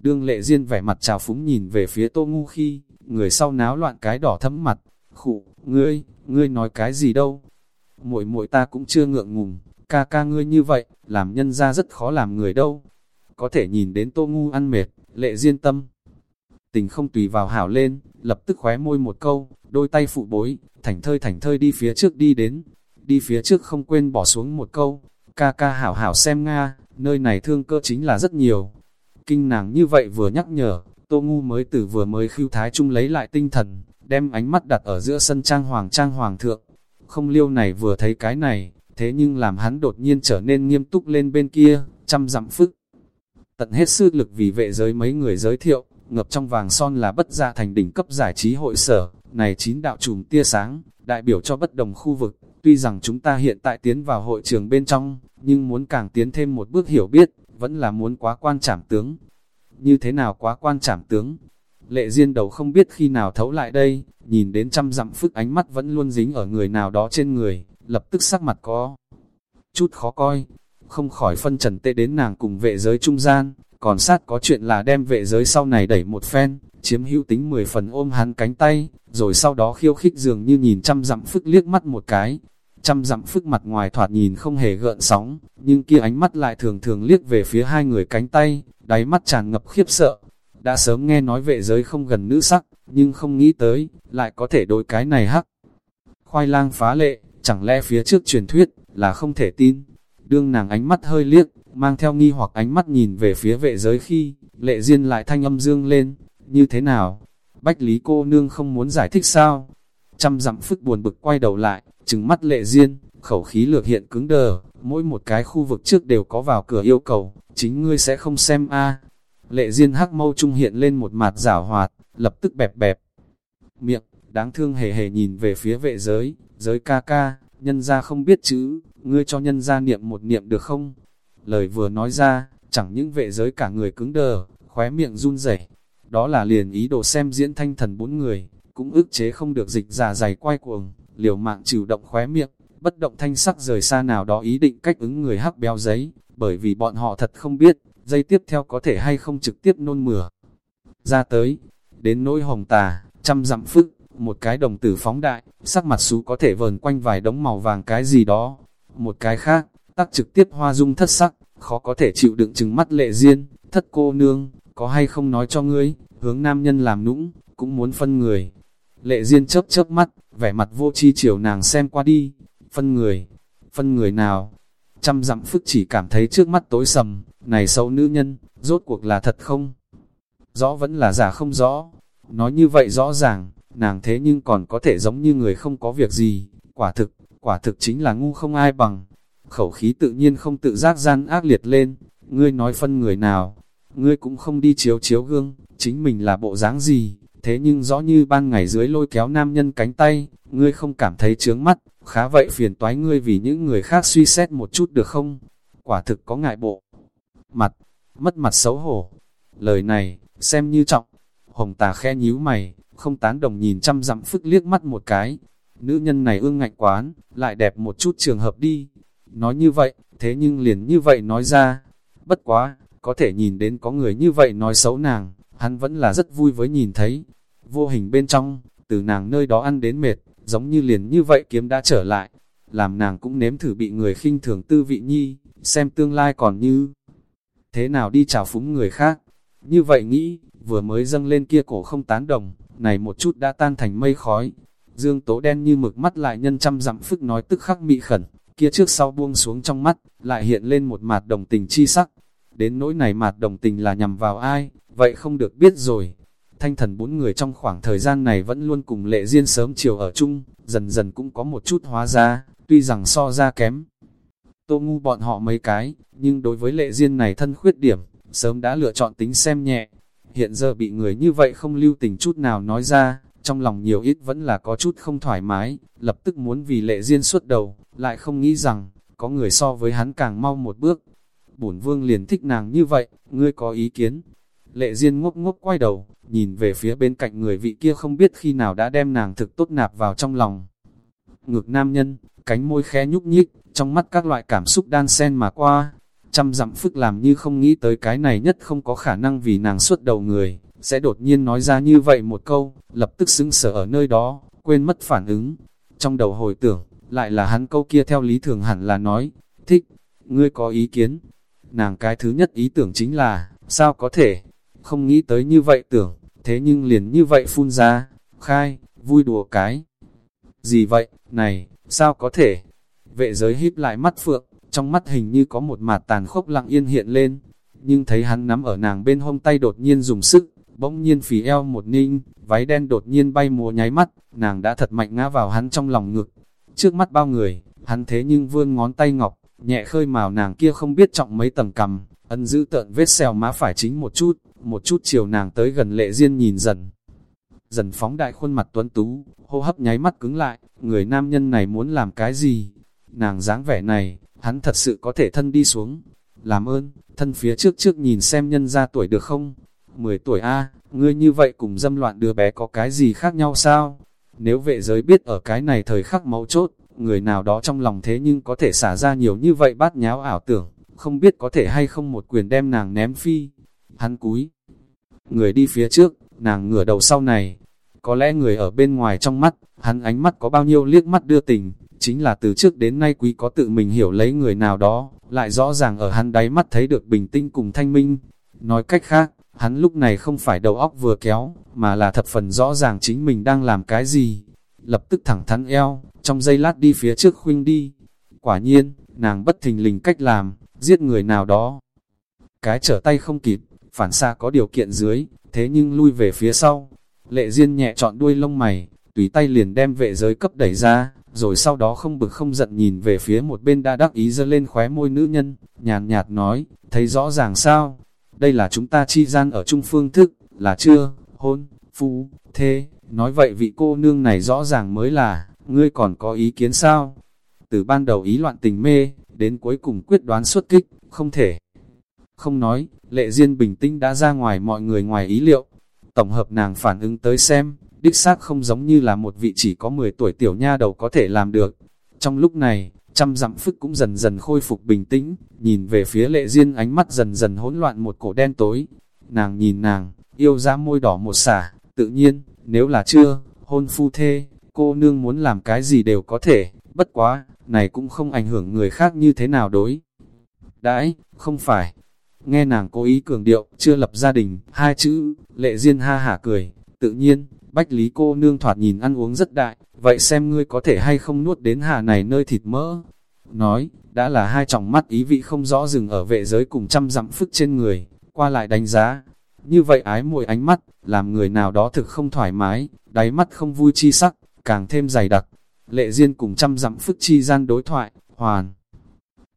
S1: Đương lệ duyên vẻ mặt trào phúng nhìn về phía tô ngu khi, người sau náo loạn cái đỏ thấm mặt, khụ, ngươi, ngươi nói cái gì đâu. muội muội ta cũng chưa ngượng ngùng, ca ca ngươi như vậy, làm nhân ra rất khó làm người đâu. Có thể nhìn đến tô ngu ăn mệt, lệ duyên tâm. Tình không tùy vào hảo lên, lập tức khóe môi một câu, đôi tay phụ bối, thảnh thơi thảnh thơi đi phía trước đi đến. Đi phía trước không quên bỏ xuống một câu, ca ca hảo hảo xem Nga, nơi này thương cơ chính là rất nhiều. Kinh nàng như vậy vừa nhắc nhở, Tô Ngu mới từ vừa mới khiêu thái trung lấy lại tinh thần, đem ánh mắt đặt ở giữa sân trang hoàng trang hoàng thượng. Không liêu này vừa thấy cái này, thế nhưng làm hắn đột nhiên trở nên nghiêm túc lên bên kia, chăm dặm phức. Tận hết sức lực vì vệ giới mấy người giới thiệu, ngập trong vàng son là bất gia thành đỉnh cấp giải trí hội sở, này chín đạo trùm tia sáng, đại biểu cho bất đồng khu vực. Tuy rằng chúng ta hiện tại tiến vào hội trường bên trong, nhưng muốn càng tiến thêm một bước hiểu biết, vẫn là muốn quá quan trảm tướng. Như thế nào quá quan trảm tướng? Lệ Diên đầu không biết khi nào thấu lại đây, nhìn đến trăm dặm phức ánh mắt vẫn luôn dính ở người nào đó trên người, lập tức sắc mặt có chút khó coi, không khỏi phân trần tê đến nàng cùng vệ giới trung gian, còn sát có chuyện là đem vệ giới sau này đẩy một phen, chiếm hữu tính 10 phần ôm hắn cánh tay, rồi sau đó khiêu khích dường như nhìn trăm dặm phức liếc mắt một cái. Trăm dặm phức mặt ngoài thoạt nhìn không hề gợn sóng, nhưng kia ánh mắt lại thường thường liếc về phía hai người cánh tay, đáy mắt tràn ngập khiếp sợ. Đã sớm nghe nói vệ giới không gần nữ sắc, nhưng không nghĩ tới, lại có thể đối cái này hắc. Khoai lang phá lệ, chẳng lẽ phía trước truyền thuyết, là không thể tin. Đương nàng ánh mắt hơi liếc, mang theo nghi hoặc ánh mắt nhìn về phía vệ giới khi, lệ duyên lại thanh âm dương lên, như thế nào? Bách Lý cô nương không muốn giải thích sao? Trăm dặm phức buồn bực quay đầu lại, trừng mắt lệ duyên, khẩu khí lược hiện cứng đờ, mỗi một cái khu vực trước đều có vào cửa yêu cầu, chính ngươi sẽ không xem a Lệ duyên hắc mâu trung hiện lên một mặt giả hoạt, lập tức bẹp bẹp. Miệng, đáng thương hề hề nhìn về phía vệ giới, giới ca ca, nhân ra không biết chữ, ngươi cho nhân ra niệm một niệm được không? Lời vừa nói ra, chẳng những vệ giới cả người cứng đờ, khóe miệng run rẩy đó là liền ý đồ xem diễn thanh thần bốn người, cũng ức chế không được dịch giả dày quay cuồng, liều mạng chịu động khóe miệng, bất động thanh sắc rời xa nào đó ý định cách ứng người hắc béo giấy, bởi vì bọn họ thật không biết, dây tiếp theo có thể hay không trực tiếp nôn mửa. Ra tới, đến nỗi hồng tà, trăm dặm phức, một cái đồng tử phóng đại, sắc mặt xú có thể vờn quanh vài đống màu vàng cái gì đó. Một cái khác, tắc trực tiếp hoa dung thất sắc, khó có thể chịu đựng chừng mắt lệ riêng, thất cô nương, có hay không nói cho ngươi, hướng nam nhân làm nũng, cũng muốn phân người. Lệ riêng chớp chớp mắt, vẻ mặt vô chi chiều nàng xem qua đi, phân người, phân người nào. Trăm dặm phức chỉ cảm thấy trước mắt tối sầm, này xấu nữ nhân, rốt cuộc là thật không? Rõ vẫn là giả không rõ. Nói như vậy rõ ràng, nàng thế nhưng còn có thể giống như người không có việc gì. Quả thực, quả thực chính là ngu không ai bằng. Khẩu khí tự nhiên không tự giác gian ác liệt lên. Ngươi nói phân người nào, ngươi cũng không đi chiếu chiếu gương, chính mình là bộ dáng gì, thế nhưng rõ như ban ngày dưới lôi kéo nam nhân cánh tay, ngươi không cảm thấy chướng mắt, khá vậy phiền toái ngươi vì những người khác suy xét một chút được không? Quả thực có ngại bộ. Mặt, mất mặt xấu hổ. Lời này, xem như trọng. Hồng tà khe nhíu mày, không tán đồng nhìn chăm dặm phức liếc mắt một cái. Nữ nhân này ương ngạnh quán, lại đẹp một chút trường hợp đi. Nói như vậy, thế nhưng liền như vậy nói ra. Bất quá, có thể nhìn đến có người như vậy nói xấu nàng, hắn vẫn là rất vui với nhìn thấy. Vô hình bên trong, từ nàng nơi đó ăn đến mệt, giống như liền như vậy kiếm đã trở lại, làm nàng cũng nếm thử bị người khinh thường tư vị nhi, xem tương lai còn như thế nào đi chào phúng người khác. Như vậy nghĩ, vừa mới dâng lên kia cổ không tán đồng, này một chút đã tan thành mây khói. Dương tố đen như mực mắt lại nhân trăm dặm phức nói tức khắc mị khẩn, kia trước sau buông xuống trong mắt, lại hiện lên một mạt đồng tình chi sắc. Đến nỗi này mạt đồng tình là nhằm vào ai, vậy không được biết rồi. Thanh thần bốn người trong khoảng thời gian này vẫn luôn cùng lệ duyên sớm chiều ở chung, dần dần cũng có một chút hóa ra, tuy rằng so ra kém. Tô ngu bọn họ mấy cái, nhưng đối với lệ duyên này thân khuyết điểm, sớm đã lựa chọn tính xem nhẹ. Hiện giờ bị người như vậy không lưu tình chút nào nói ra, trong lòng nhiều ít vẫn là có chút không thoải mái, lập tức muốn vì lệ duyên suốt đầu, lại không nghĩ rằng, có người so với hắn càng mau một bước. Bổn vương liền thích nàng như vậy, ngươi có ý kiến? Lệ duyên ngốc ngốc quay đầu, nhìn về phía bên cạnh người vị kia không biết khi nào đã đem nàng thực tốt nạp vào trong lòng. ngược nam nhân, cánh môi khẽ nhúc nhích, trong mắt các loại cảm xúc đan xen mà qua. Trăm dặm phức làm như không nghĩ tới cái này nhất không có khả năng vì nàng xuất đầu người, sẽ đột nhiên nói ra như vậy một câu, lập tức xứng sở ở nơi đó, quên mất phản ứng. Trong đầu hồi tưởng, lại là hắn câu kia theo lý thường hẳn là nói, thích, ngươi có ý kiến. Nàng cái thứ nhất ý tưởng chính là, sao có thể, không nghĩ tới như vậy tưởng, thế nhưng liền như vậy phun ra, khai, vui đùa cái. Gì vậy, này, sao có thể? Vệ giới híp lại mắt phượng, trong mắt hình như có một mạt tàn khốc lặng yên hiện lên, nhưng thấy hắn nắm ở nàng bên hông tay đột nhiên dùng sức, bỗng nhiên phì eo một ninh, váy đen đột nhiên bay múa nháy mắt, nàng đã thật mạnh ngã vào hắn trong lòng ngực. Trước mắt bao người, hắn thế nhưng vươn ngón tay ngọc, nhẹ khơi màu nàng kia không biết trọng mấy tầng cầm, ân giữ tợn vết xèo má phải chính một chút, một chút chiều nàng tới gần lệ duyên nhìn dần. Dần phóng đại khuôn mặt tuấn tú, hô hấp nháy mắt cứng lại, người nam nhân này muốn làm cái gì? Nàng dáng vẻ này, hắn thật sự có thể thân đi xuống. Làm ơn, thân phía trước trước nhìn xem nhân ra tuổi được không? 10 tuổi A, ngươi như vậy cùng dâm loạn đứa bé có cái gì khác nhau sao? Nếu vệ giới biết ở cái này thời khắc máu chốt, người nào đó trong lòng thế nhưng có thể xả ra nhiều như vậy bát nháo ảo tưởng, không biết có thể hay không một quyền đem nàng ném phi. Hắn cúi, người đi phía trước, nàng ngửa đầu sau này. Có lẽ người ở bên ngoài trong mắt, hắn ánh mắt có bao nhiêu liếc mắt đưa tình, chính là từ trước đến nay quý có tự mình hiểu lấy người nào đó, lại rõ ràng ở hắn đáy mắt thấy được bình tĩnh cùng thanh minh. Nói cách khác, hắn lúc này không phải đầu óc vừa kéo, mà là thập phần rõ ràng chính mình đang làm cái gì. Lập tức thẳng thắn eo, trong giây lát đi phía trước khuynh đi. Quả nhiên, nàng bất thình lình cách làm, giết người nào đó. Cái trở tay không kịp, phản xa có điều kiện dưới, thế nhưng lui về phía sau. Lệ Diên nhẹ chọn đuôi lông mày, tùy tay liền đem vệ giới cấp đẩy ra, rồi sau đó không bực không giận nhìn về phía một bên đã đắc ý dơ lên khóe môi nữ nhân, nhàn nhạt, nói, thấy rõ ràng sao, đây là chúng ta chi gian ở chung phương thức, là chưa, hôn, phu, thế, nói vậy vị cô nương này rõ ràng mới là, ngươi còn có ý kiến sao? Từ ban đầu ý loạn tình mê, đến cuối cùng quyết đoán xuất kích, không thể. Không nói, lệ duyên bình tĩnh đã ra ngoài mọi người ngoài ý liệu. Tổng hợp nàng phản ứng tới xem, đích xác không giống như là một vị chỉ có 10 tuổi tiểu nha đầu có thể làm được. Trong lúc này, trăm dặm phức cũng dần dần khôi phục bình tĩnh, nhìn về phía lệ duyên ánh mắt dần dần hỗn loạn một cổ đen tối. Nàng nhìn nàng, yêu ra môi đỏ một xả, tự nhiên, nếu là chưa, hôn phu thê, cô nương muốn làm cái gì đều có thể, bất quá, này cũng không ảnh hưởng người khác như thế nào đối. Đãi, không phải. Nghe nàng cố ý cường điệu, chưa lập gia đình, hai chữ, lệ duyên ha hả cười, tự nhiên, bách lý cô nương thoạt nhìn ăn uống rất đại, vậy xem ngươi có thể hay không nuốt đến hà này nơi thịt mỡ. Nói, đã là hai tròng mắt ý vị không rõ dừng ở vệ giới cùng trăm dặm phức trên người, qua lại đánh giá. Như vậy ái mùi ánh mắt, làm người nào đó thực không thoải mái, đáy mắt không vui chi sắc, càng thêm dày đặc. Lệ Diên cùng trăm dặm phức chi gian đối thoại, hoàn.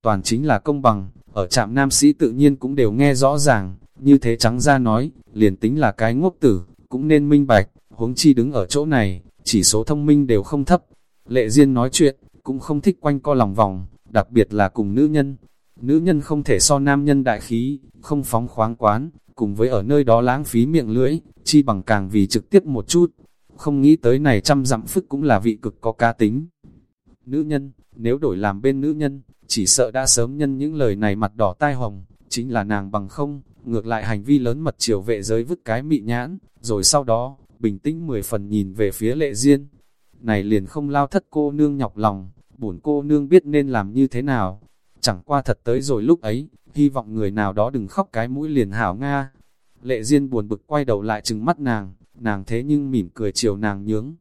S1: Toàn chính là công bằng, ở trạm nam sĩ tự nhiên cũng đều nghe rõ ràng, như thế trắng ra nói, liền tính là cái ngốc tử, cũng nên minh bạch, huống chi đứng ở chỗ này, chỉ số thông minh đều không thấp. Lệ Diên nói chuyện, cũng không thích quanh co lòng vòng, đặc biệt là cùng nữ nhân. Nữ nhân không thể so nam nhân đại khí, không phóng khoáng quán, cùng với ở nơi đó lãng phí miệng lưỡi, chi bằng càng vì trực tiếp một chút. Không nghĩ tới này trăm dặm phức cũng là vị cực có ca tính. Nữ nhân, nếu đổi làm bên nữ nhân, chỉ sợ đã sớm nhân những lời này mặt đỏ tai hồng, chính là nàng bằng không, ngược lại hành vi lớn mật chiều vệ giới vứt cái mị nhãn, rồi sau đó, bình tĩnh mười phần nhìn về phía lệ duyên Này liền không lao thất cô nương nhọc lòng, bổn cô nương biết nên làm như thế nào. Chẳng qua thật tới rồi lúc ấy, hy vọng người nào đó đừng khóc cái mũi liền hảo Nga. Lệ duyên buồn bực quay đầu lại chừng mắt nàng, nàng thế nhưng mỉm cười chiều nàng nhướng.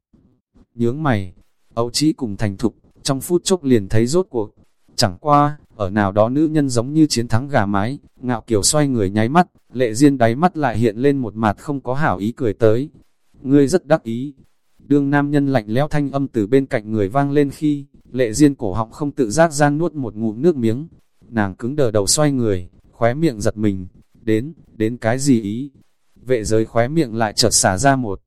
S1: Nhướng mày, ấu trí cùng thành thục, trong phút chốc liền thấy rốt cuộc. Chẳng qua, ở nào đó nữ nhân giống như chiến thắng gà mái, ngạo kiều xoay người nháy mắt, lệ duyên đáy mắt lại hiện lên một mặt không có hảo ý cười tới. Ngươi rất đắc ý. Đương nam nhân lạnh lẽo thanh âm từ bên cạnh người vang lên khi, lệ Diên cổ họng không tự giác gian nuốt một ngụm nước miếng. Nàng cứng đờ đầu xoay người, khóe miệng giật mình, đến, đến cái gì ý. Vệ giới khóe miệng lại chợt xả ra một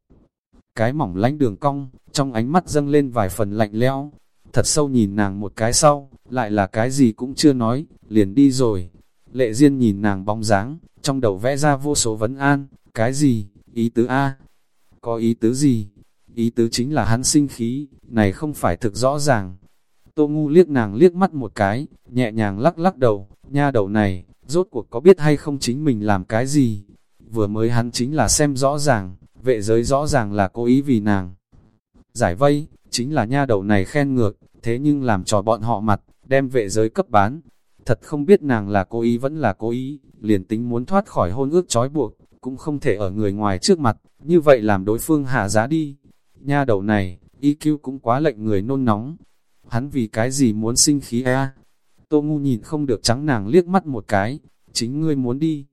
S1: cái mỏng lánh đường cong, trong ánh mắt dâng lên vài phần lạnh lẽo. Thật sâu nhìn nàng một cái sau, lại là cái gì cũng chưa nói, liền đi rồi. Lệ Diên nhìn nàng bóng dáng, trong đầu vẽ ra vô số vấn an, cái gì, ý tứ A, có ý tứ gì? Ý tứ chính là hắn sinh khí, này không phải thực rõ ràng. Tô ngu liếc nàng liếc mắt một cái, nhẹ nhàng lắc lắc đầu, nha đầu này, rốt cuộc có biết hay không chính mình làm cái gì? Vừa mới hắn chính là xem rõ ràng, vệ giới rõ ràng là cố ý vì nàng. Giải vây, chính là nha đầu này khen ngược, thế nhưng làm trò bọn họ mặt, đem vệ giới cấp bán. Thật không biết nàng là cố ý vẫn là cố ý, liền tính muốn thoát khỏi hôn ước trói buộc, cũng không thể ở người ngoài trước mặt, như vậy làm đối phương hạ giá đi. Nha đầu này, IQ cũng quá lệnh người nôn nóng. Hắn vì cái gì muốn sinh khí a? Tô ngu nhìn không được trắng nàng liếc mắt một cái, chính ngươi muốn đi.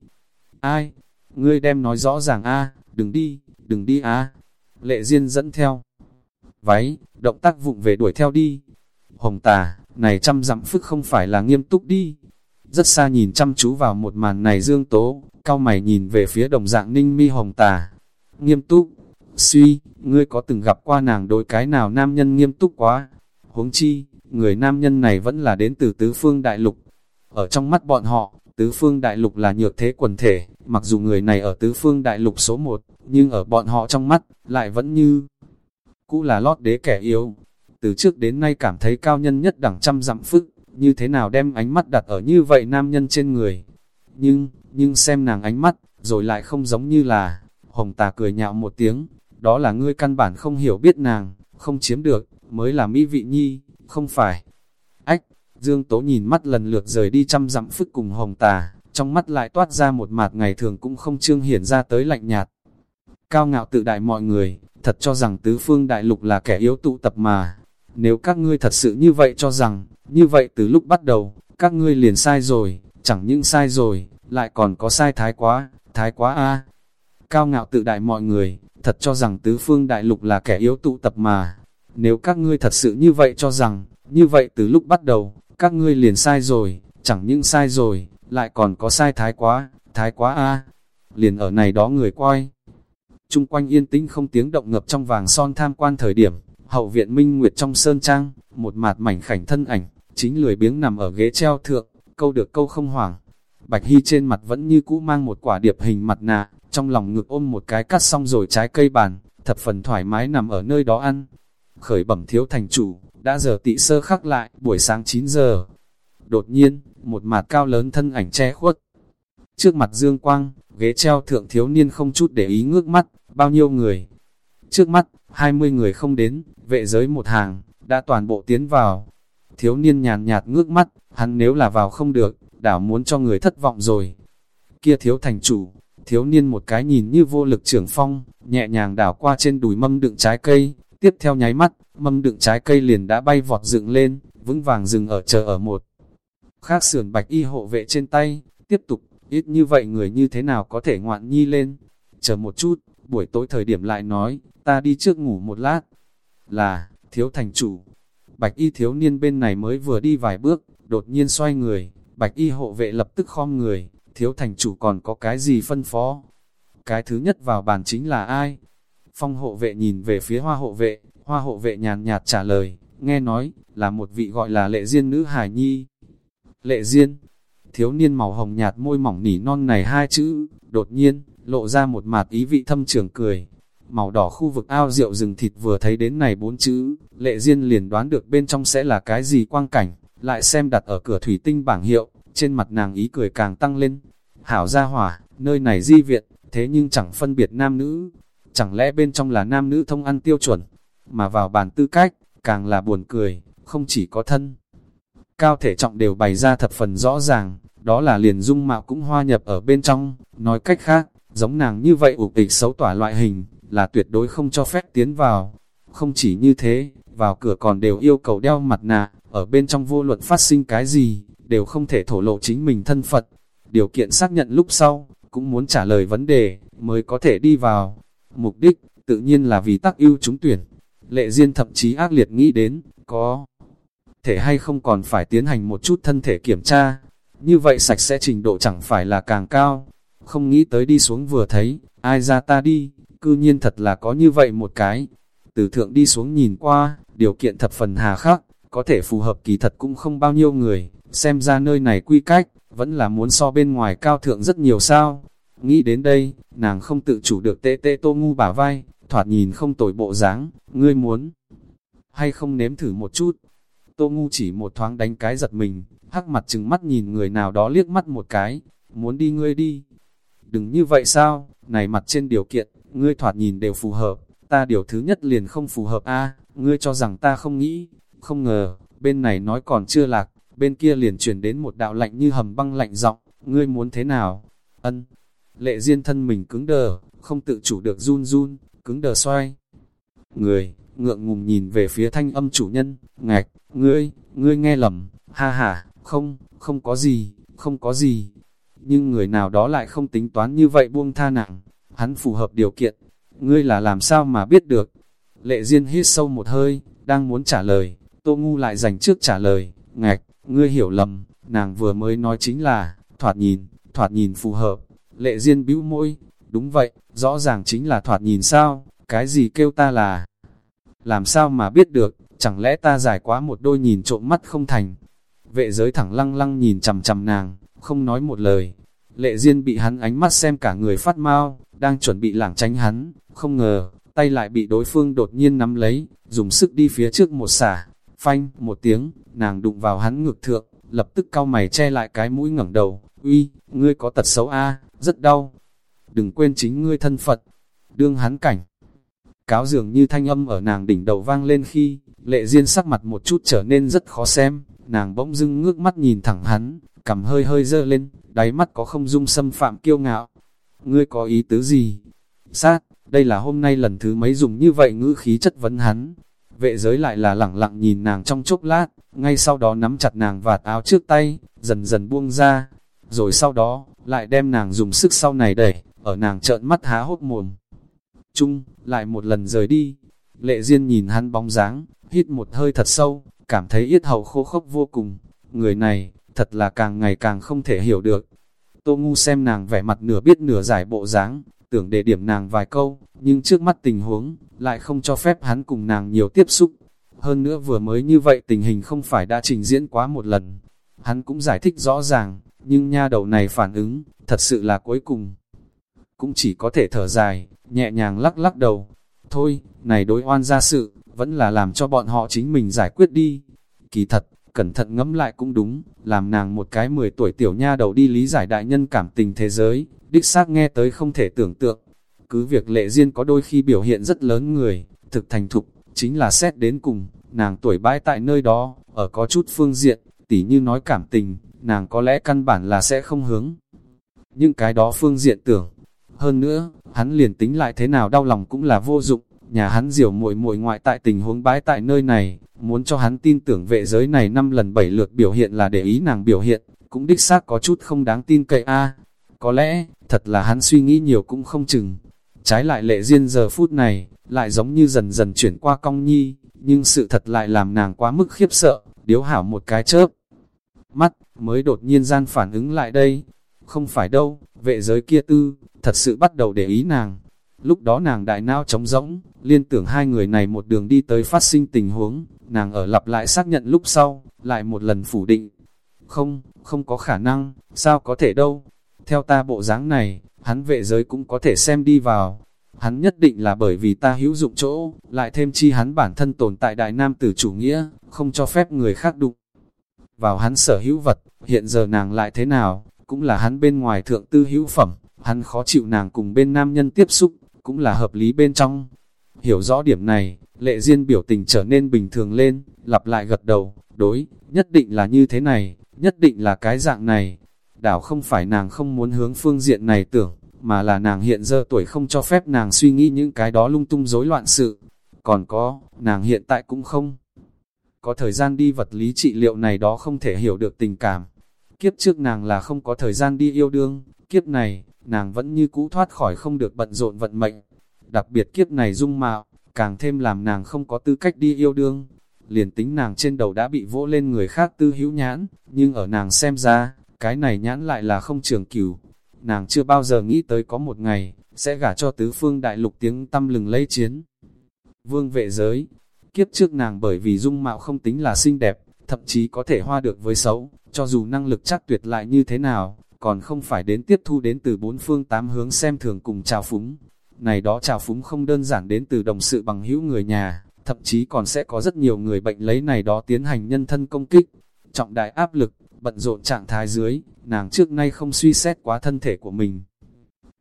S1: Ai? Ngươi đem nói rõ ràng a, đừng đi, đừng đi a. Lệ Diên dẫn theo. Váy, động tác vụng về đuổi theo đi. Hồng tà, này trăm dặm phức không phải là nghiêm túc đi. Rất xa nhìn chăm chú vào một màn này dương tố, cao mày nhìn về phía đồng dạng ninh mi hồng tà. Nghiêm túc, suy, ngươi có từng gặp qua nàng đối cái nào nam nhân nghiêm túc quá. Huống chi, người nam nhân này vẫn là đến từ tứ phương đại lục. Ở trong mắt bọn họ, tứ phương đại lục là nhược thế quần thể, mặc dù người này ở tứ phương đại lục số 1, nhưng ở bọn họ trong mắt, lại vẫn như cũ là lót đế kẻ yếu. Từ trước đến nay cảm thấy cao nhân nhất đẳng trăm dặm phức, như thế nào đem ánh mắt đặt ở như vậy nam nhân trên người. Nhưng, nhưng xem nàng ánh mắt, rồi lại không giống như là, hồng tà cười nhạo một tiếng, đó là ngươi căn bản không hiểu biết nàng, không chiếm được, mới là mỹ vị nhi, không phải. Ách, Dương Tố nhìn mắt lần lượt rời đi trăm dặm phức cùng hồng tà, trong mắt lại toát ra một mạt ngày thường cũng không trương hiển ra tới lạnh nhạt. Cao ngạo tự đại mọi người, thật cho rằng tứ phương đại lục là kẻ yếu tụ tập mà. Nếu các ngươi thật sự như vậy cho rằng, như vậy từ lúc bắt đầu, các ngươi liền sai rồi, chẳng những sai rồi, lại còn có sai thái quá, thái quá a Cao ngạo tự đại mọi người, thật cho rằng tứ phương đại lục là kẻ yếu tụ tập mà. Nếu các ngươi thật sự như vậy cho rằng, như vậy từ lúc bắt đầu, các ngươi liền sai rồi, chẳng những sai rồi, lại còn có sai thái quá, thái quá a Liền ở này đó người quay. Trung quanh yên tĩnh không tiếng động ngập trong vàng son tham quan thời điểm, hậu viện minh nguyệt trong sơn trang, một mạt mảnh khảnh thân ảnh, chính lười biếng nằm ở ghế treo thượng, câu được câu không hoảng, Bạch Hy trên mặt vẫn như cũ mang một quả điệp hình mặt nạ, trong lòng ngực ôm một cái cắt xong rồi trái cây bàn, thập phần thoải mái nằm ở nơi đó ăn. Khởi bẩm thiếu thành chủ, đã giờ tị sơ khắc lại, buổi sáng 9 giờ. Đột nhiên, một mặt cao lớn thân ảnh che khuất. Trước mặt dương quang, ghế treo thượng thiếu niên không chút để ý ngước mắt, bao nhiêu người. Trước mắt, 20 người không đến, vệ giới một hàng, đã toàn bộ tiến vào. Thiếu niên nhàn nhạt ngước mắt, hắn nếu là vào không được, đảo muốn cho người thất vọng rồi. Kia thiếu thành chủ, thiếu niên một cái nhìn như vô lực trưởng phong, nhẹ nhàng đảo qua trên đùi mâm đựng trái cây, tiếp theo nháy mắt, mâm đựng trái cây liền đã bay vọt dựng lên, vững vàng dừng ở chờ ở một. Khác sườn bạch y hộ vệ trên tay, tiếp tục, ít như vậy người như thế nào có thể ngoạn nhi lên. Chờ một chút, buổi tối thời điểm lại nói, ta đi trước ngủ một lát. Là, thiếu thành chủ. Bạch y thiếu niên bên này mới vừa đi vài bước, đột nhiên xoay người, bạch y hộ vệ lập tức khom người, thiếu thành chủ còn có cái gì phân phó. Cái thứ nhất vào bàn chính là ai? Phong hộ vệ nhìn về phía hoa hộ vệ, hoa hộ vệ nhàn nhạt trả lời, nghe nói, là một vị gọi là lệ diên nữ hải nhi. Lệ diên, thiếu niên màu hồng nhạt môi mỏng nỉ non này hai chữ, đột nhiên, lộ ra một mạt ý vị thâm trường cười. Màu đỏ khu vực ao rượu rừng thịt vừa thấy đến này bốn chữ, lệ diên liền đoán được bên trong sẽ là cái gì quang cảnh, lại xem đặt ở cửa thủy tinh bảng hiệu, trên mặt nàng ý cười càng tăng lên. Hảo gia hỏa, nơi này di viện, thế nhưng chẳng phân biệt nam nữ, chẳng lẽ bên trong là nam nữ thông ăn tiêu chuẩn, mà vào bàn tư cách, càng là buồn cười, không chỉ có thân. Cao thể trọng đều bày ra thập phần rõ ràng, đó là liền dung mạo cũng hoa nhập ở bên trong, nói cách khác, giống nàng như vậy ủ tịch xấu tỏa loại hình, là tuyệt đối không cho phép tiến vào. Không chỉ như thế, vào cửa còn đều yêu cầu đeo mặt nạ, ở bên trong vô luận phát sinh cái gì, đều không thể thổ lộ chính mình thân Phật. Điều kiện xác nhận lúc sau, cũng muốn trả lời vấn đề, mới có thể đi vào. Mục đích, tự nhiên là vì tác ưu chúng tuyển. Lệ Diên thậm chí ác liệt nghĩ đến, có thể hay không còn phải tiến hành một chút thân thể kiểm tra. Như vậy sạch sẽ trình độ chẳng phải là càng cao. Không nghĩ tới đi xuống vừa thấy, ai ra ta đi, cư nhiên thật là có như vậy một cái. Từ thượng đi xuống nhìn qua, điều kiện thập phần hà khắc, có thể phù hợp kỳ thật cũng không bao nhiêu người, xem ra nơi này quy cách, vẫn là muốn so bên ngoài cao thượng rất nhiều sao. Nghĩ đến đây, nàng không tự chủ được tê tê tô ngu bả vai, thoạt nhìn không tồi bộ dáng, ngươi muốn hay không nếm thử một chút. Tô ngu chỉ một thoáng đánh cái giật mình, hắc mặt trừng mắt nhìn người nào đó liếc mắt một cái, muốn đi ngươi đi. Đừng như vậy sao, này mặt trên điều kiện, ngươi thoạt nhìn đều phù hợp, ta điều thứ nhất liền không phù hợp a ngươi cho rằng ta không nghĩ, không ngờ, bên này nói còn chưa lạc, bên kia liền chuyển đến một đạo lạnh như hầm băng lạnh giọng, ngươi muốn thế nào? Ân. Lệ Diên thân mình cứng đờ, không tự chủ được run run, cứng đờ xoay. Người, ngượng ngùng nhìn về phía thanh âm chủ nhân, ngạch, ngươi, ngươi nghe lầm, ha ha, không, không có gì, không có gì. Nhưng người nào đó lại không tính toán như vậy buông tha nặng, hắn phù hợp điều kiện, ngươi là làm sao mà biết được. Lệ Diên hít sâu một hơi, đang muốn trả lời, Tô Ngu lại dành trước trả lời, ngạch, ngươi hiểu lầm, nàng vừa mới nói chính là, thoạt nhìn, thoạt nhìn phù hợp. Lệ duyên bĩu môi, đúng vậy, rõ ràng chính là thoạt nhìn sao, cái gì kêu ta là... Làm sao mà biết được, chẳng lẽ ta giải quá một đôi nhìn trộm mắt không thành. Vệ giới thẳng lăng lăng nhìn chầm chầm nàng, không nói một lời. Lệ Diên bị hắn ánh mắt xem cả người phát mau, đang chuẩn bị lảng tránh hắn, không ngờ, tay lại bị đối phương đột nhiên nắm lấy, dùng sức đi phía trước một xả, phanh, một tiếng, nàng đụng vào hắn ngược thượng, lập tức cao mày che lại cái mũi ngẩng đầu, uy, ngươi có tật xấu a rất đau, đừng quên chính ngươi thân Phật, đương hắn cảnh. Cáo dường như thanh âm ở nàng đỉnh đầu vang lên khi, lệ duyên sắc mặt một chút trở nên rất khó xem, nàng bỗng dưng ngước mắt nhìn thẳng hắn, cầm hơi hơi dơ lên, đáy mắt có không dung xâm phạm kiêu ngạo. Ngươi có ý tứ gì? Sát, đây là hôm nay lần thứ mấy dùng như vậy ngữ khí chất vấn hắn. Vệ giới lại là lẳng lặng nhìn nàng trong chốc lát, ngay sau đó nắm chặt nàng vạt áo trước tay, dần dần buông ra. Rồi sau đó, lại đem nàng dùng sức sau này đẩy, ở nàng trợn mắt há hốt mồm. Chung, lại một lần rời đi. Lệ duyên nhìn hắn bóng dáng, hít một hơi thật sâu, cảm thấy yết hầu khô khốc vô cùng. Người này, thật là càng ngày càng không thể hiểu được. Tô Ngu xem nàng vẻ mặt nửa biết nửa giải bộ dáng, tưởng để điểm nàng vài câu, nhưng trước mắt tình huống, lại không cho phép hắn cùng nàng nhiều tiếp xúc. Hơn nữa vừa mới như vậy tình hình không phải đã trình diễn quá một lần. Hắn cũng giải thích rõ ràng, nhưng nha đầu này phản ứng, thật sự là cuối cùng. Cũng chỉ có thể thở dài, nhẹ nhàng lắc lắc đầu. Thôi, này đối oan ra sự, vẫn là làm cho bọn họ chính mình giải quyết đi. Kỳ thật, cẩn thận ngẫm lại cũng đúng, làm nàng một cái 10 tuổi tiểu nha đầu đi lý giải đại nhân cảm tình thế giới, đích xác nghe tới không thể tưởng tượng. Cứ việc lệ duyên có đôi khi biểu hiện rất lớn người, thực thành thục, chính là xét đến cùng, nàng tuổi bãi tại nơi đó, ở có chút phương diện, tỉ như nói cảm tình, nàng có lẽ căn bản là sẽ không hướng. Những cái đó phương diện tưởng, hơn nữa, hắn liền tính lại thế nào đau lòng cũng là vô dụng, nhà hắn diều muội muội ngoại tại tình huống bãi tại nơi này, muốn cho hắn tin tưởng vệ giới này năm lần bảy lượt biểu hiện là để ý nàng biểu hiện, cũng đích xác có chút không đáng tin cậy a. Có lẽ, thật là hắn suy nghĩ nhiều cũng không chừng. Trái lại lệ duyên giờ phút này, lại giống như dần dần chuyển qua cong nhi, nhưng sự thật lại làm nàng quá mức khiếp sợ, điếu hảo một cái chớp. Mắt, mới đột nhiên gian phản ứng lại đây. Không phải đâu, vệ giới kia tư, thật sự bắt đầu để ý nàng. Lúc đó nàng đại nao trống rỗng, liên tưởng hai người này một đường đi tới phát sinh tình huống, nàng ở lặp lại xác nhận lúc sau, lại một lần phủ định. Không, không có khả năng, sao có thể đâu. Theo ta bộ dáng này, hắn vệ giới cũng có thể xem đi vào. Hắn nhất định là bởi vì ta hữu dụng chỗ, lại thêm chi hắn bản thân tồn tại đại nam tử chủ nghĩa, không cho phép người khác đụng. Vào hắn sở hữu vật, hiện giờ nàng lại thế nào, cũng là hắn bên ngoài thượng tư hữu phẩm, hắn khó chịu nàng cùng bên nam nhân tiếp xúc, cũng là hợp lý bên trong. Hiểu rõ điểm này, lệ duyên biểu tình trở nên bình thường lên, lặp lại gật đầu, đối, nhất định là như thế này, nhất định là cái dạng này. Đảo không phải nàng không muốn hướng phương diện này tưởng, mà là nàng hiện giờ tuổi không cho phép nàng suy nghĩ những cái đó lung tung rối loạn sự. Còn có, nàng hiện tại cũng không có thời gian đi vật lý trị liệu này đó không thể hiểu được tình cảm. Kiếp trước nàng là không có thời gian đi yêu đương, kiếp này, nàng vẫn như cũ thoát khỏi không được bận rộn vận mệnh. Đặc biệt kiếp này dung mạo, càng thêm làm nàng không có tư cách đi yêu đương. Liền tính nàng trên đầu đã bị vỗ lên người khác tư hữu nhãn, nhưng ở nàng xem ra, cái này nhãn lại là không trường cửu. Nàng chưa bao giờ nghĩ tới có một ngày, sẽ gả cho tứ phương đại lục tiếng tâm lừng lấy chiến. Vương vệ giới, kiếp trước nàng bởi vì dung mạo không tính là xinh đẹp, thậm chí có thể hoa được với xấu, cho dù năng lực chắc tuyệt lại như thế nào, còn không phải đến tiếp thu đến từ bốn phương tám hướng xem thường cùng chào phúng. Này đó trào phúng không đơn giản đến từ đồng sự bằng hữu người nhà, thậm chí còn sẽ có rất nhiều người bệnh lấy này đó tiến hành nhân thân công kích. Trọng đại áp lực, bận rộn trạng thái dưới, nàng trước nay không suy xét quá thân thể của mình.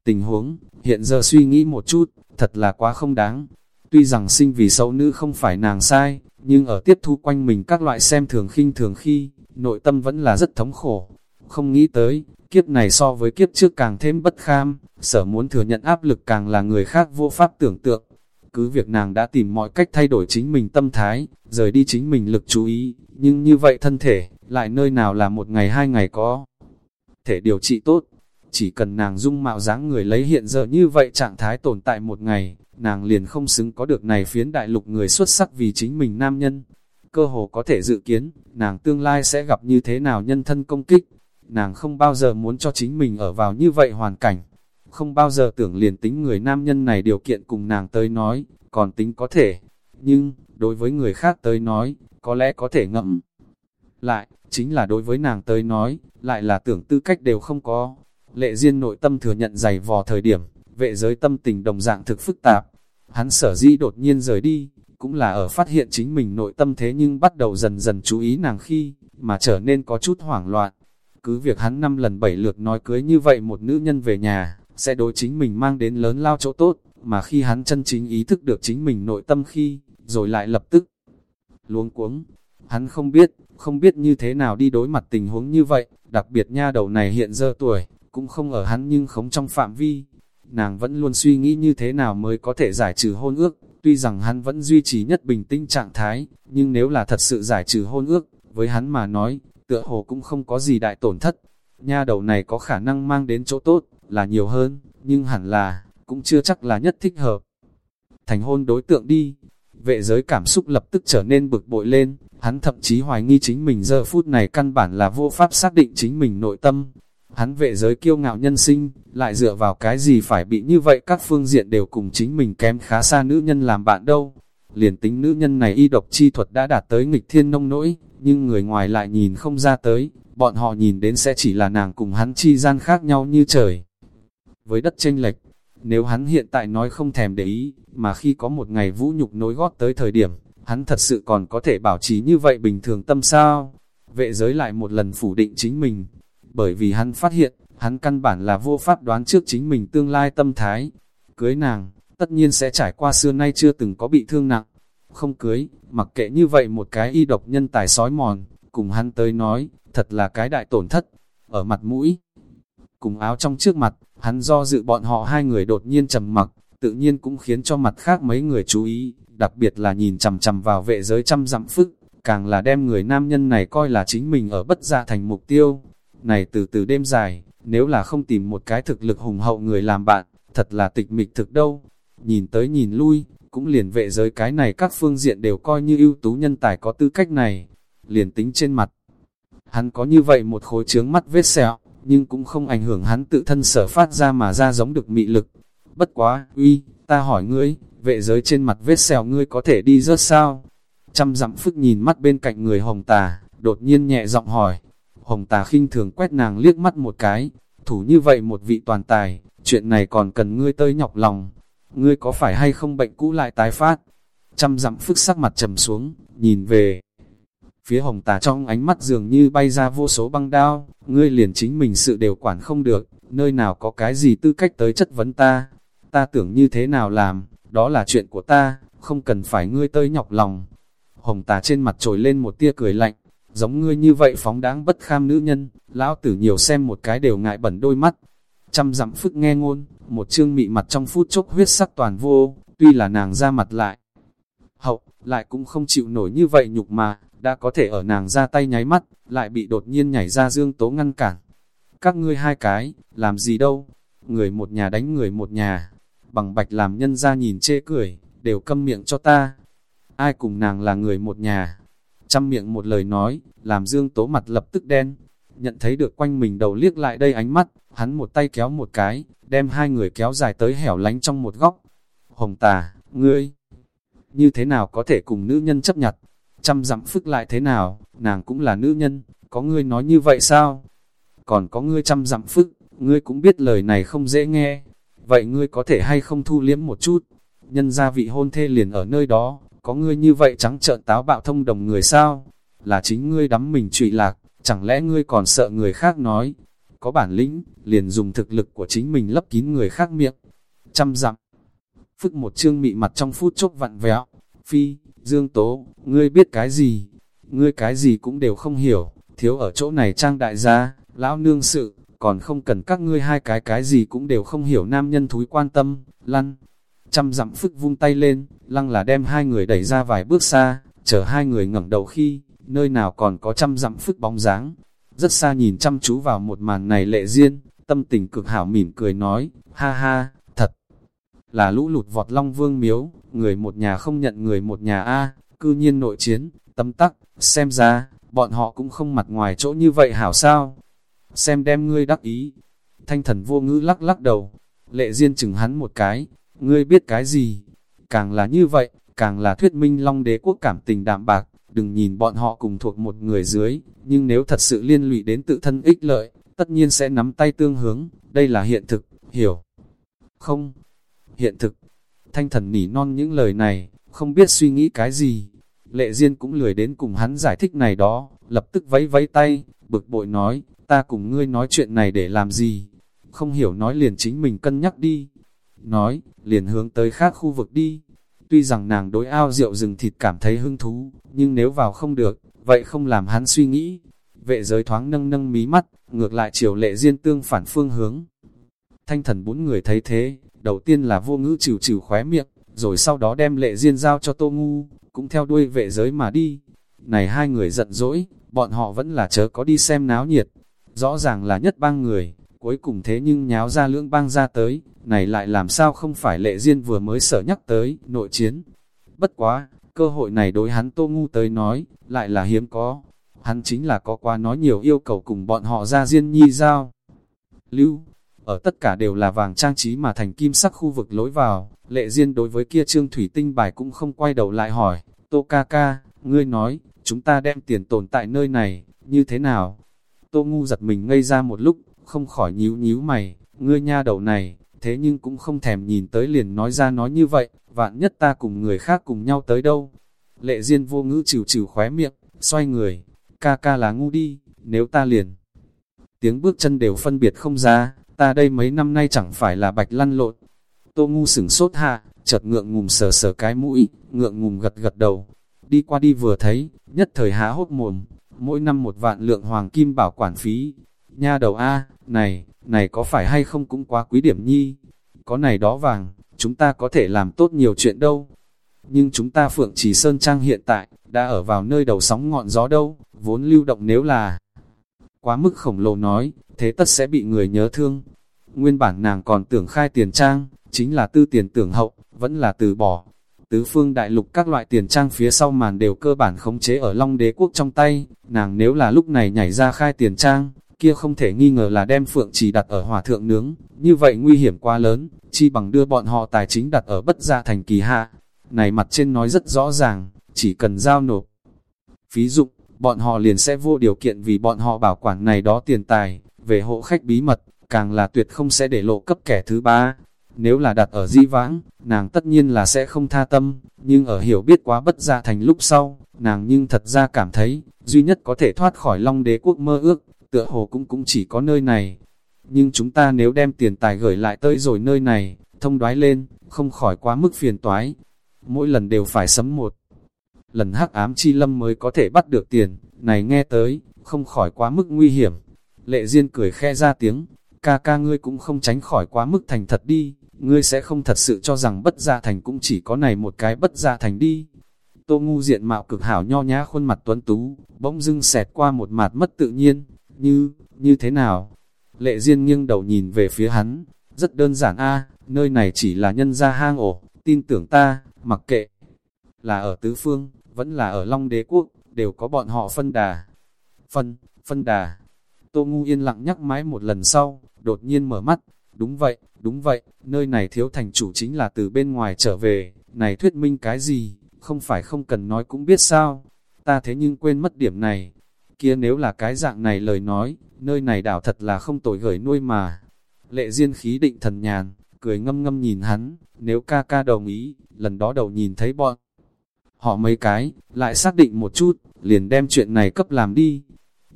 S1: Tình huống, hiện giờ suy nghĩ một chút, thật là quá không đáng. Tuy rằng sinh vì xấu nữ không phải nàng sai, nhưng ở tiếp thu quanh mình các loại xem thường khinh thường khi, nội tâm vẫn là rất thống khổ. Không nghĩ tới, kiếp này so với kiếp trước càng thêm bất kham, sở muốn thừa nhận áp lực càng là người khác vô pháp tưởng tượng. Cứ việc nàng đã tìm mọi cách thay đổi chính mình tâm thái, rời đi chính mình lực chú ý, nhưng như vậy thân thể, lại nơi nào là một ngày hai ngày có thể điều trị tốt. Chỉ cần nàng dung mạo dáng người lấy hiện giờ như vậy trạng thái tồn tại một ngày, nàng liền không xứng có được này phiến đại lục người xuất sắc vì chính mình nam nhân. Cơ hồ có thể dự kiến, nàng tương lai sẽ gặp như thế nào nhân thân công kích. Nàng không bao giờ muốn cho chính mình ở vào như vậy hoàn cảnh. Không bao giờ tưởng liền tính người nam nhân này điều kiện cùng nàng tới nói, còn tính có thể. Nhưng, đối với người khác tới nói, có lẽ có thể ngậm. Lại, chính là đối với nàng tới nói, lại là tưởng tư cách đều không có. Lệ Diên nội tâm thừa nhận giày vò thời điểm, vệ giới tâm tình đồng dạng thực phức tạp. Hắn sở dĩ đột nhiên rời đi, cũng là ở phát hiện chính mình nội tâm thế nhưng bắt đầu dần dần chú ý nàng khi, mà trở nên có chút hoảng loạn. Cứ việc hắn năm lần bảy lượt nói cưới như vậy một nữ nhân về nhà, sẽ đối chính mình mang đến lớn lao chỗ tốt, mà khi hắn chân chính ý thức được chính mình nội tâm khi, rồi lại lập tức luống cuống. Hắn không biết, không biết như thế nào đi đối mặt tình huống như vậy, đặc biệt nha đầu này hiện giờ tuổi, cũng không ở hắn nhưng không trong phạm vi, nàng vẫn luôn suy nghĩ như thế nào mới có thể giải trừ hôn ước, tuy rằng hắn vẫn duy trì nhất bình tĩnh trạng thái, nhưng nếu là thật sự giải trừ hôn ước, với hắn mà nói, tựa hồ cũng không có gì đại tổn thất. Nha đầu này có khả năng mang đến chỗ tốt, là nhiều hơn, nhưng hẳn là, cũng chưa chắc là nhất thích hợp. Thành hôn đối tượng đi, vệ giới cảm xúc lập tức trở nên bực bội lên, hắn thậm chí hoài nghi chính mình giờ phút này căn bản là vô pháp xác định chính mình nội tâm, Hắn vệ giới kiêu ngạo nhân sinh, lại dựa vào cái gì phải bị như vậy các phương diện đều cùng chính mình kém khá xa nữ nhân làm bạn đâu. Liền tính nữ nhân này y độc chi thuật đã đạt tới nghịch thiên nông nỗi, nhưng người ngoài lại nhìn không ra tới, bọn họ nhìn đến sẽ chỉ là nàng cùng hắn chi gian khác nhau như trời. Với đất tranh lệch, nếu hắn hiện tại nói không thèm để ý, mà khi có một ngày vũ nhục nối gót tới thời điểm, hắn thật sự còn có thể bảo trì như vậy bình thường tâm sao? Vệ giới lại một lần phủ định chính mình, bởi vì hắn phát hiện, hắn căn bản là vô pháp đoán trước chính mình tương lai tâm thái. Cưới nàng, tất nhiên sẽ trải qua xưa nay chưa từng có bị thương nặng không cưới, mặc kệ như vậy một cái y độc nhân tài sói mòn, cùng hắn tới nói, thật là cái đại tổn thất, ở mặt mũi. Cùng áo trong trước mặt, hắn do dự bọn họ hai người đột nhiên trầm mặc, tự nhiên cũng khiến cho mặt khác mấy người chú ý, đặc biệt là nhìn chằm chằm vào vệ giới trăm dặm phức, càng là đem người nam nhân này coi là chính mình ở bất gia thành mục tiêu. Này từ từ đêm dài, nếu là không tìm một cái thực lực hùng hậu người làm bạn, thật là tịch mịch thực đâu. Nhìn tới nhìn lui, cũng liền vệ giới cái này các phương diện đều coi như ưu tú nhân tài có tư cách này. Liền tính trên mặt, hắn có như vậy một khối trướng mắt vết sẹo, nhưng cũng không ảnh hưởng hắn tự thân sở phát ra mà ra giống được mị lực. Bất quá, uy, ta hỏi ngươi, vệ giới trên mặt vết sẹo ngươi có thể đi rớt sao? Trăm dặm phức nhìn mắt bên cạnh người hồng tà, đột nhiên nhẹ giọng hỏi. Hồng tà khinh thường quét nàng liếc mắt một cái, thủ như vậy một vị toàn tài, chuyện này còn cần ngươi tơi nhọc lòng. Ngươi có phải hay không bệnh cũ lại tái phát? Trăm dặm phức sắc mặt trầm xuống, nhìn về. Phía hồng tà trong ánh mắt dường như bay ra vô số băng đao, ngươi liền chính mình sự đều quản không được, nơi nào có cái gì tư cách tới chất vấn ta. Ta tưởng như thế nào làm, đó là chuyện của ta, không cần phải ngươi tơi nhọc lòng. Hồng tà trên mặt trồi lên một tia cười lạnh, giống ngươi như vậy phóng đáng bất kham nữ nhân, lão tử nhiều xem một cái đều ngại bẩn đôi mắt. Trăm dặm phức nghe ngôn, một chương mị mặt trong phút chốc huyết sắc toàn vô, tuy là nàng ra mặt lại. Hậu, lại cũng không chịu nổi như vậy nhục mà, đã có thể ở nàng ra tay nháy mắt, lại bị đột nhiên nhảy ra dương tố ngăn cản. Các ngươi hai cái, làm gì đâu, người một nhà đánh người một nhà, bằng bạch làm nhân ra nhìn chê cười, đều câm miệng cho ta. Ai cùng nàng là người một nhà, chăm miệng một lời nói, làm dương tố mặt lập tức đen, nhận thấy được quanh mình đầu liếc lại đây ánh mắt, hắn một tay kéo một cái, đem hai người kéo dài tới hẻo lánh trong một góc. Hồng tà, ngươi, như thế nào có thể cùng nữ nhân chấp nhặt? Trăm dặm phức lại thế nào, nàng cũng là nữ nhân, có ngươi nói như vậy sao? Còn có ngươi trăm dặm phức, ngươi cũng biết lời này không dễ nghe. Vậy ngươi có thể hay không thu liếm một chút? Nhân gia vị hôn thê liền ở nơi đó, có ngươi như vậy trắng trợn táo bạo thông đồng người sao? Là chính ngươi đắm mình trụy lạc, chẳng lẽ ngươi còn sợ người khác nói? Có bản lĩnh, liền dùng thực lực của chính mình lấp kín người khác miệng. Trăm dặm. Phức một chương mị mặt trong phút chốc vặn vẹo. Phi, Dương Tố, ngươi biết cái gì? Ngươi cái gì cũng đều không hiểu, thiếu ở chỗ này trang đại gia, lão nương sự, còn không cần các ngươi hai cái cái gì cũng đều không hiểu nam nhân thúi quan tâm, lăn. Trăm dặm phức vung tay lên, lăng là đem hai người đẩy ra vài bước xa, chờ hai người ngẩng đầu khi, nơi nào còn có trăm dặm phức bóng dáng. Rất xa nhìn chăm chú vào một màn này lệ duyên, tâm tình cực hảo mỉm cười nói, ha ha, thật là lũ lụt vọt long vương miếu, người một nhà không nhận người một nhà A, cư nhiên nội chiến, tâm tắc, xem ra, bọn họ cũng không mặt ngoài chỗ như vậy hảo sao. Xem đem ngươi đắc ý. Thanh thần vô ngữ lắc lắc đầu, lệ duyên chừng hắn một cái, ngươi biết cái gì? Càng là như vậy, càng là thuyết minh long đế quốc cảm tình đạm bạc, đừng nhìn bọn họ cùng thuộc một người dưới, nhưng nếu thật sự liên lụy đến tự thân ích lợi, tất nhiên sẽ nắm tay tương hướng, đây là hiện thực, hiểu không? Hiện thực, thanh thần nỉ non những lời này, không biết suy nghĩ cái gì. Lệ Diên cũng lười đến cùng hắn giải thích này đó, lập tức vẫy vẫy tay, bực bội nói, ta cùng ngươi nói chuyện này để làm gì? Không hiểu nói liền chính mình cân nhắc đi. Nói, liền hướng tới khác khu vực đi. Tuy rằng nàng đối ao rượu rừng thịt cảm thấy hứng thú, nhưng nếu vào không được, vậy không làm hắn suy nghĩ. Vệ giới thoáng nâng nâng mí mắt, ngược lại chiều lệ Diên tương phản phương hướng. Thanh thần bốn người thấy thế, đầu tiên là vô ngữ chịu chịu khóe miệng, rồi sau đó đem lệ diên giao cho tô ngu, cũng theo đuôi vệ giới mà đi. Này hai người giận dỗi, bọn họ vẫn là chớ có đi xem náo nhiệt. Rõ ràng là nhất bang người, cuối cùng thế nhưng nháo ra lưỡng bang ra tới, này lại làm sao không phải lệ duyên vừa mới sở nhắc tới, nội chiến. Bất quá, cơ hội này đối hắn tô ngu tới nói, lại là hiếm có. Hắn chính là có qua nói nhiều yêu cầu cùng bọn họ ra riêng nhi giao. Lưu, ở tất cả đều là vàng trang trí mà thành kim sắc khu vực lối vào, lệ duyên đối với kia trương thủy tinh bài cũng không quay đầu lại hỏi, Tô ca ca, ngươi nói, chúng ta đem tiền tồn tại nơi này, như thế nào? Tô ngu giật mình ngây ra một lúc, không khỏi nhíu nhíu mày, ngươi nha đầu này, thế nhưng cũng không thèm nhìn tới liền nói ra nói như vậy, vạn nhất ta cùng người khác cùng nhau tới đâu. Lệ duyên vô ngữ chịu chịu khóe miệng, xoay người, ca ca là ngu đi, nếu ta liền. Tiếng bước chân đều phân biệt không ra, ta đây mấy năm nay chẳng phải là bạch lăn lộn. Tô ngu sửng sốt hạ, chợt ngượng ngùng sờ sờ cái mũi, ngượng ngùng gật gật đầu. Đi qua đi vừa thấy, nhất thời há hốt mồm, mỗi năm một vạn lượng hoàng kim bảo quản phí. Nha đầu A, này, này có phải hay không cũng quá quý điểm nhi. Có này đó vàng, chúng ta có thể làm tốt nhiều chuyện đâu. Nhưng chúng ta Phượng Trì Sơn Trang hiện tại, đã ở vào nơi đầu sóng ngọn gió đâu, vốn lưu động nếu là quá mức khổng lồ nói, thế tất sẽ bị người nhớ thương. Nguyên bản nàng còn tưởng khai tiền trang, chính là tư tiền tưởng hậu, vẫn là từ bỏ. Tứ phương đại lục các loại tiền trang phía sau màn đều cơ bản khống chế ở Long đế quốc trong tay, nàng nếu là lúc này nhảy ra khai tiền trang, kia không thể nghi ngờ là đem phượng chỉ đặt ở hỏa thượng nướng, như vậy nguy hiểm quá lớn, chi bằng đưa bọn họ tài chính đặt ở bất gia thành kỳ hạ. Này mặt trên nói rất rõ ràng, chỉ cần giao nộp. Ví dụ, bọn họ liền sẽ vô điều kiện vì bọn họ bảo quản này đó tiền tài, về hộ khách bí mật, càng là tuyệt không sẽ để lộ cấp kẻ thứ ba. Nếu là đặt ở di vãng, nàng tất nhiên là sẽ không tha tâm, nhưng ở hiểu biết quá bất gia thành lúc sau, nàng nhưng thật ra cảm thấy, duy nhất có thể thoát khỏi long đế quốc mơ ước, tựa hồ cũng cũng chỉ có nơi này. Nhưng chúng ta nếu đem tiền tài gửi lại tới rồi nơi này, thông đoái lên, không khỏi quá mức phiền toái. Mỗi lần đều phải sấm một. Lần hắc ám chi lâm mới có thể bắt được tiền, này nghe tới, không khỏi quá mức nguy hiểm. Lệ Diên cười khe ra tiếng, ca ca ngươi cũng không tránh khỏi quá mức thành thật đi, ngươi sẽ không thật sự cho rằng bất gia thành cũng chỉ có này một cái bất gia thành đi. Tô ngu diện mạo cực hảo nho nhã khuôn mặt tuấn tú, bỗng dưng xẹt qua một mặt mất tự nhiên, như, như thế nào? Lệ Diên nghiêng đầu nhìn về phía hắn, rất đơn giản a nơi này chỉ là nhân gia hang ổ, tin tưởng ta, mặc kệ. Là ở tứ phương, vẫn là ở Long Đế Quốc, đều có bọn họ phân đà. Phân, phân đà. Tô Ngu yên lặng nhắc mãi một lần sau, đột nhiên mở mắt. Đúng vậy, đúng vậy, nơi này thiếu thành chủ chính là từ bên ngoài trở về, này thuyết minh cái gì, không phải không cần nói cũng biết sao. Ta thế nhưng quên mất điểm này, kia nếu là cái dạng này lời nói, nơi này đảo thật là không tội gởi nuôi mà. Lệ Diên khí định thần nhàn, cười ngâm ngâm nhìn hắn, nếu ca ca đồng ý, lần đó đầu nhìn thấy bọn. Họ mấy cái, lại xác định một chút, liền đem chuyện này cấp làm đi.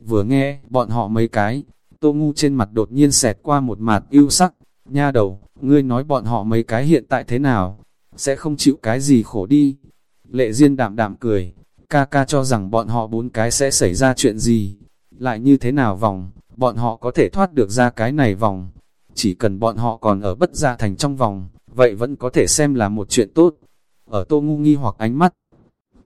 S1: Vừa nghe, bọn họ mấy cái, tô ngu trên mặt đột nhiên xẹt qua một mặt yêu sắc, nha đầu, ngươi nói bọn họ mấy cái hiện tại thế nào, sẽ không chịu cái gì khổ đi. Lệ Diên đạm đạm cười, ca ca cho rằng bọn họ bốn cái sẽ xảy ra chuyện gì, lại như thế nào vòng, bọn họ có thể thoát được ra cái này vòng. Chỉ cần bọn họ còn ở bất gia thành trong vòng, vậy vẫn có thể xem là một chuyện tốt. Ở tô ngu nghi hoặc ánh mắt.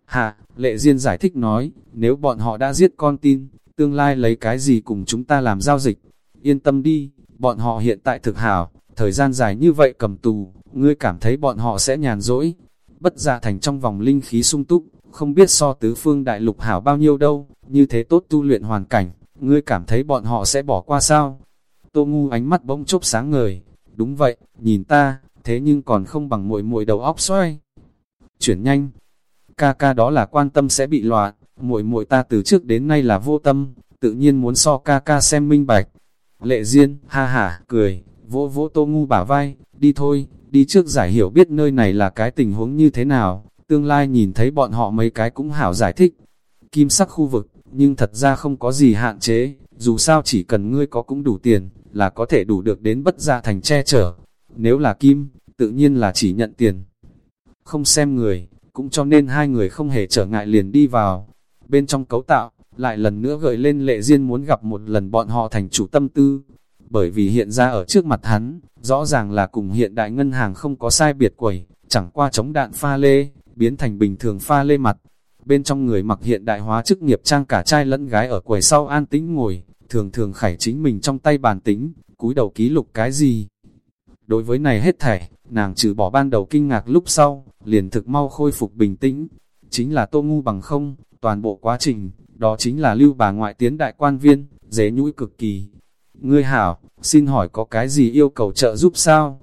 S1: Hạ, lệ duyên giải thích nói, nếu bọn họ đã giết con tin, tương lai lấy cái gì cùng chúng ta làm giao dịch. Yên tâm đi, bọn họ hiện tại thực hảo, thời gian dài như vậy cầm tù, ngươi cảm thấy bọn họ sẽ nhàn rỗi. Bất gia thành trong vòng linh khí sung túc, không biết so tứ phương đại lục hảo bao nhiêu đâu, như thế tốt tu luyện hoàn cảnh, ngươi cảm thấy bọn họ sẽ bỏ qua sao? Tô ngu ánh mắt bỗng chốc sáng ngời, đúng vậy, nhìn ta, thế nhưng còn không bằng muội muội đầu óc xoay. Chuyển nhanh, ca ca đó là quan tâm sẽ bị loạn, muội muội ta từ trước đến nay là vô tâm, tự nhiên muốn so ca ca xem minh bạch. Lệ Diên, ha ha, cười, vỗ vỗ tô ngu bả vai, đi thôi, đi trước giải hiểu biết nơi này là cái tình huống như thế nào, tương lai nhìn thấy bọn họ mấy cái cũng hảo giải thích. Kim sắc khu vực, nhưng thật ra không có gì hạn chế, dù sao chỉ cần ngươi có cũng đủ tiền, là có thể đủ được đến bất gia thành che chở. Nếu là kim, tự nhiên là chỉ nhận tiền. Không xem người, cũng cho nên hai người không hề trở ngại liền đi vào. Bên trong cấu tạo, lại lần nữa gợi lên lệ duyên muốn gặp một lần bọn họ thành chủ tâm tư. Bởi vì hiện ra ở trước mặt hắn, rõ ràng là cùng hiện đại ngân hàng không có sai biệt quẩy, chẳng qua chống đạn pha lê, biến thành bình thường pha lê mặt. Bên trong người mặc hiện đại hóa chức nghiệp trang cả trai lẫn gái ở quầy sau an tĩnh ngồi, thường thường khải chính mình trong tay bàn tính, cúi đầu ký lục cái gì. Đối với này hết thảy, nàng trừ bỏ ban đầu kinh ngạc lúc sau, liền thực mau khôi phục bình tĩnh. Chính là tô ngu bằng không, toàn bộ quá trình, đó chính là lưu bà ngoại tiến đại quan viên, dế nhũi cực kỳ. Ngươi hảo, xin hỏi có cái gì yêu cầu trợ giúp sao?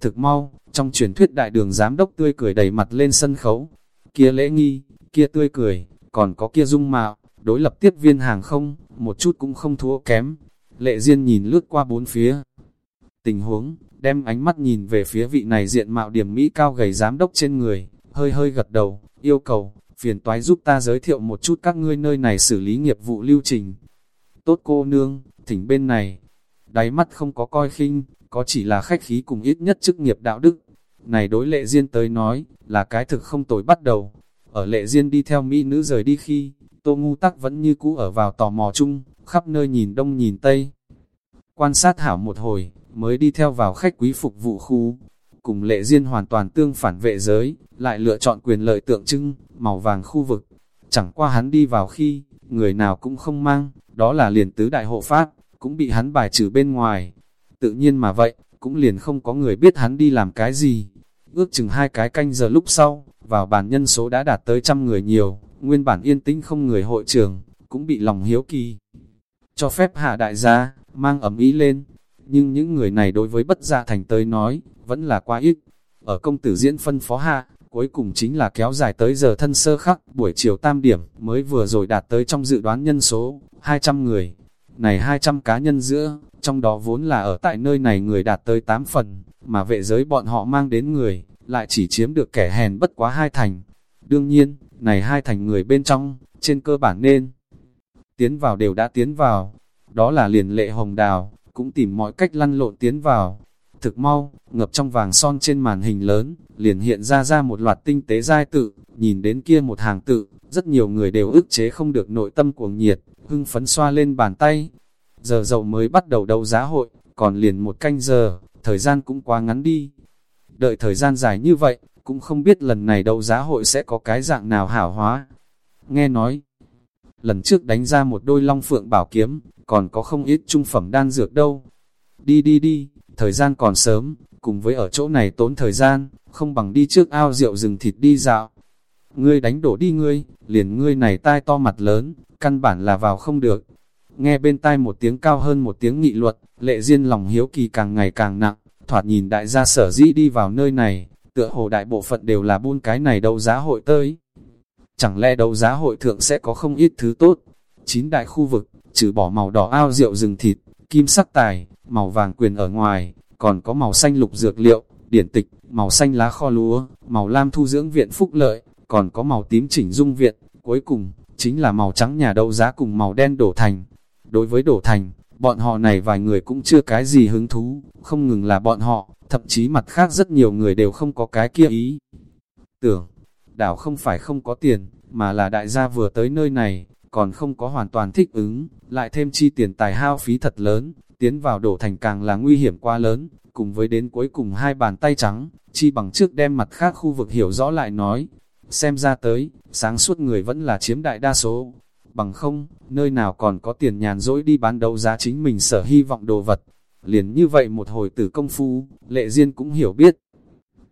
S1: Thực mau, trong truyền thuyết đại đường giám đốc tươi cười đầy mặt lên sân khấu, kia lễ nghi, kia tươi cười, còn có kia dung mạo, đối lập tiếp viên hàng không, một chút cũng không thua kém. Lệ Diên nhìn lướt qua bốn phía. Tình huống, đem ánh mắt nhìn về phía vị này diện mạo điểm Mỹ cao gầy giám đốc trên người, hơi hơi gật đầu, yêu cầu, phiền toái giúp ta giới thiệu một chút các ngươi nơi này xử lý nghiệp vụ lưu trình. Tốt cô nương, thỉnh bên này, đáy mắt không có coi khinh, có chỉ là khách khí cùng ít nhất chức nghiệp đạo đức. này đối lệ duyên tới nói, là cái thực không tồi bắt đầu. Ở lệ duyên đi theo Mỹ nữ rời đi khi, Tô Ngu Tắc vẫn như cũ ở vào tò mò chung, khắp nơi nhìn đông nhìn tây. Quan sát hảo một hồi, mới đi theo vào khách quý phục vụ khu. Cùng lệ duyên hoàn toàn tương phản vệ giới, lại lựa chọn quyền lợi tượng trưng, màu vàng khu vực. Chẳng qua hắn đi vào khi, người nào cũng không mang, đó là liền tứ đại hộ pháp, cũng bị hắn bài trừ bên ngoài. Tự nhiên mà vậy, cũng liền không có người biết hắn đi làm cái gì. Ước chừng hai cái canh giờ lúc sau, vào bàn nhân số đã đạt tới trăm người nhiều, nguyên bản yên tĩnh không người hội trường, cũng bị lòng hiếu kỳ. Cho phép hạ đại gia, mang ẩm ý lên, nhưng những người này đối với bất gia thành tới nói, vẫn là quá ít. Ở công tử diễn phân phó hạ, cuối cùng chính là kéo dài tới giờ thân sơ khắc, buổi chiều tam điểm, mới vừa rồi đạt tới trong dự đoán nhân số, 200 người. Này 200 cá nhân giữa, trong đó vốn là ở tại nơi này người đạt tới 8 phần, mà vệ giới bọn họ mang đến người, lại chỉ chiếm được kẻ hèn bất quá hai thành. Đương nhiên, này hai thành người bên trong, trên cơ bản nên tiến vào đều đã tiến vào. Đó là liền lệ hồng đào, cũng tìm mọi cách lăn lộn tiến vào. Thực mau, ngập trong vàng son trên màn hình lớn, liền hiện ra ra một loạt tinh tế giai tự, nhìn đến kia một hàng tự, rất nhiều người đều ức chế không được nội tâm cuồng nhiệt, hưng phấn xoa lên bàn tay. Giờ dậu mới bắt đầu đấu giá hội, còn liền một canh giờ, thời gian cũng quá ngắn đi. Đợi thời gian dài như vậy, cũng không biết lần này đấu giá hội sẽ có cái dạng nào hảo hóa. Nghe nói, lần trước đánh ra một đôi long phượng bảo kiếm, còn có không ít trung phẩm đan dược đâu. Đi đi đi, thời gian còn sớm, cùng với ở chỗ này tốn thời gian, không bằng đi trước ao rượu rừng thịt đi dạo. Ngươi đánh đổ đi ngươi, liền ngươi này tai to mặt lớn, căn bản là vào không được. Nghe bên tai một tiếng cao hơn một tiếng nghị luật, lệ duyên lòng hiếu kỳ càng ngày càng nặng, thoạt nhìn đại gia sở dĩ đi vào nơi này, tựa hồ đại bộ phận đều là buôn cái này đấu giá hội tới. Chẳng lẽ đấu giá hội thượng sẽ có không ít thứ tốt? Chín đại khu vực, trừ bỏ màu đỏ ao rượu rừng thịt, kim sắc tài, màu vàng quyền ở ngoài, còn có màu xanh lục dược liệu, điển tịch, màu xanh lá kho lúa, màu lam thu dưỡng viện phúc lợi, còn có màu tím chỉnh dung viện, cuối cùng, chính là màu trắng nhà đấu giá cùng màu đen đổ thành. Đối với đổ thành, bọn họ này vài người cũng chưa cái gì hứng thú, không ngừng là bọn họ, thậm chí mặt khác rất nhiều người đều không có cái kia ý. Tưởng, đảo không phải không có tiền, mà là đại gia vừa tới nơi này, còn không có hoàn toàn thích ứng, lại thêm chi tiền tài hao phí thật lớn, tiến vào đổ thành càng là nguy hiểm quá lớn, cùng với đến cuối cùng hai bàn tay trắng, chi bằng trước đem mặt khác khu vực hiểu rõ lại nói. Xem ra tới, sáng suốt người vẫn là chiếm đại đa số, bằng không, nơi nào còn có tiền nhàn dỗi đi bán đấu giá chính mình sở hy vọng đồ vật. Liền như vậy một hồi tử công phu, lệ duyên cũng hiểu biết.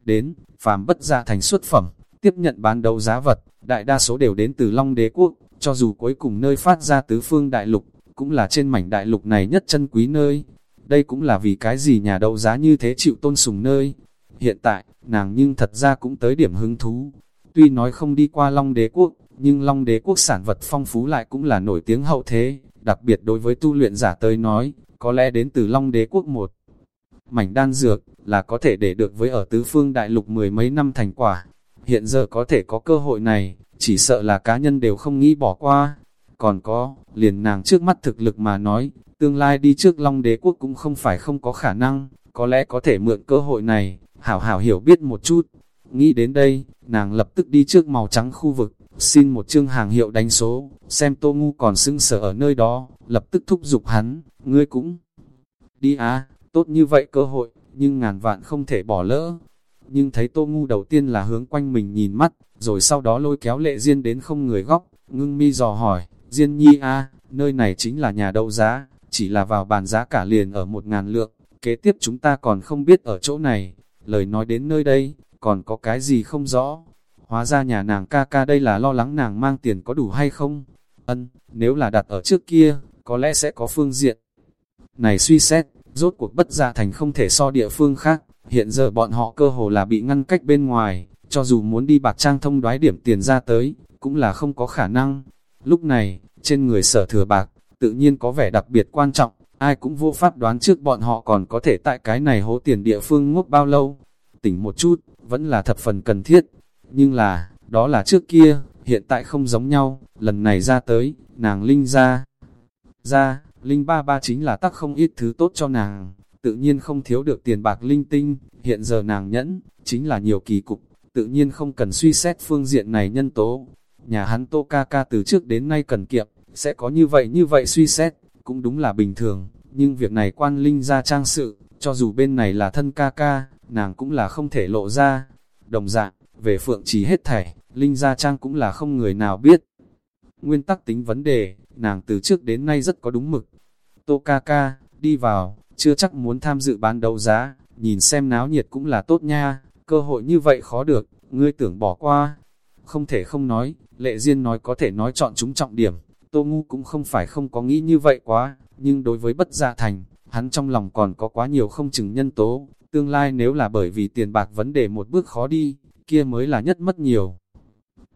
S1: Đến, phàm bất ra thành xuất phẩm, tiếp nhận bán đấu giá vật, đại đa số đều đến từ Long Đế Quốc, cho dù cuối cùng nơi phát ra tứ phương đại lục, cũng là trên mảnh đại lục này nhất chân quý nơi. Đây cũng là vì cái gì nhà đấu giá như thế chịu tôn sùng nơi. Hiện tại, nàng nhưng thật ra cũng tới điểm hứng thú. Tuy nói không đi qua Long Đế Quốc, nhưng Long Đế Quốc sản vật phong phú lại cũng là nổi tiếng hậu thế, đặc biệt đối với tu luyện giả tới nói, có lẽ đến từ Long Đế Quốc một. Mảnh đan dược, là có thể để được với ở tứ phương đại lục mười mấy năm thành quả. Hiện giờ có thể có cơ hội này, chỉ sợ là cá nhân đều không nghĩ bỏ qua. Còn có, liền nàng trước mắt thực lực mà nói, tương lai đi trước Long Đế Quốc cũng không phải không có khả năng, có lẽ có thể mượn cơ hội này, hảo hảo hiểu biết một chút. Nghĩ đến đây, nàng lập tức đi trước màu trắng khu vực, xin một chương hàng hiệu đánh số, xem Tô Ngu còn xưng sở ở nơi đó, lập tức thúc giục hắn, ngươi cũng đi á, tốt như vậy cơ hội, nhưng ngàn vạn không thể bỏ lỡ. Nhưng thấy Tô Ngu đầu tiên là hướng quanh mình nhìn mắt, rồi sau đó lôi kéo lệ Diên đến không người góc, ngưng mi dò hỏi, Diên nhi a nơi này chính là nhà đấu giá, chỉ là vào bàn giá cả liền ở một ngàn lượng, kế tiếp chúng ta còn không biết ở chỗ này, lời nói đến nơi đây, còn có cái gì không rõ. Hóa ra nhà nàng ca ca đây là lo lắng nàng mang tiền có đủ hay không? Ân, nếu là đặt ở trước kia, có lẽ sẽ có phương diện. Này suy xét, rốt cuộc bất gia thành không thể so địa phương khác, hiện giờ bọn họ cơ hồ là bị ngăn cách bên ngoài, cho dù muốn đi bạc trang thông đoái điểm tiền ra tới, cũng là không có khả năng. Lúc này, trên người sở thừa bạc, tự nhiên có vẻ đặc biệt quan trọng, ai cũng vô pháp đoán trước bọn họ còn có thể tại cái này hố tiền địa phương ngốc bao lâu. Tỉnh một chút, vẫn là thập phần cần thiết, nhưng là, đó là trước kia, hiện tại không giống nhau, lần này ra tới, nàng Linh ra. Ra, Linh ba ba chính là tắc không ít thứ tốt cho nàng, tự nhiên không thiếu được tiền bạc linh tinh, hiện giờ nàng nhẫn, chính là nhiều kỳ cục, tự nhiên không cần suy xét phương diện này nhân tố. Nhà hắn tô ca ca từ trước đến nay cần kiệm, sẽ có như vậy như vậy suy xét, cũng đúng là bình thường, nhưng việc này quan linh ra trang sự, cho dù bên này là thân ca ca, nàng cũng là không thể lộ ra. Đồng dạng, về phượng chỉ hết thảy, linh gia trang cũng là không người nào biết. Nguyên tắc tính vấn đề, nàng từ trước đến nay rất có đúng mực. Tô ca ca, đi vào, chưa chắc muốn tham dự bán đấu giá, nhìn xem náo nhiệt cũng là tốt nha, cơ hội như vậy khó được, ngươi tưởng bỏ qua. Không thể không nói, lệ duyên nói có thể nói chọn chúng trọng điểm, Tô Ngu cũng không phải không có nghĩ như vậy quá, nhưng đối với bất gia thành, hắn trong lòng còn có quá nhiều không chừng nhân tố, tương lai nếu là bởi vì tiền bạc vấn đề một bước khó đi, kia mới là nhất mất nhiều.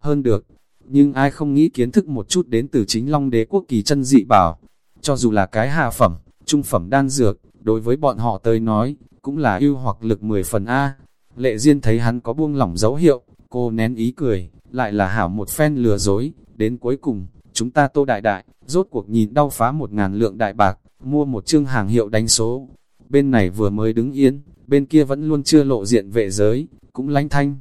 S1: Hơn được, nhưng ai không nghĩ kiến thức một chút đến từ chính Long đế quốc kỳ chân dị bảo, cho dù là cái hạ phẩm, trung phẩm đan dược, đối với bọn họ tới nói, cũng là ưu hoặc lực 10 phần A. Lệ Diên thấy hắn có buông lỏng dấu hiệu, cô nén ý cười, lại là hảo một phen lừa dối, đến cuối cùng, chúng ta tô đại đại, rốt cuộc nhìn đau phá một ngàn lượng đại bạc, mua một chương hàng hiệu đánh số. Bên này vừa mới đứng yên, bên kia vẫn luôn chưa lộ diện vệ giới, cũng lánh thanh.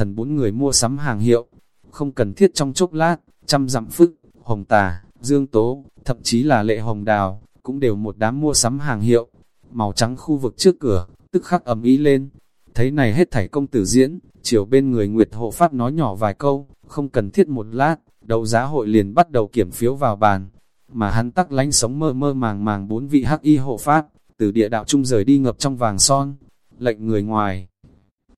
S1: Thần bốn người mua sắm hàng hiệu, không cần thiết trong chốc lát, trăm dặm phức, hồng tà, dương tố, thậm chí là lệ hồng đào, cũng đều một đám mua sắm hàng hiệu. Màu trắng khu vực trước cửa, tức khắc ầm ý lên. Thấy này hết thảy công tử diễn, chiều bên người Nguyệt hộ pháp nói nhỏ vài câu, không cần thiết một lát, đầu giá hội liền bắt đầu kiểm phiếu vào bàn. Mà hắn tắc lánh sống mơ mơ màng màng bốn vị hắc y hộ pháp, từ địa đạo trung rời đi ngập trong vàng son. Lệnh người ngoài.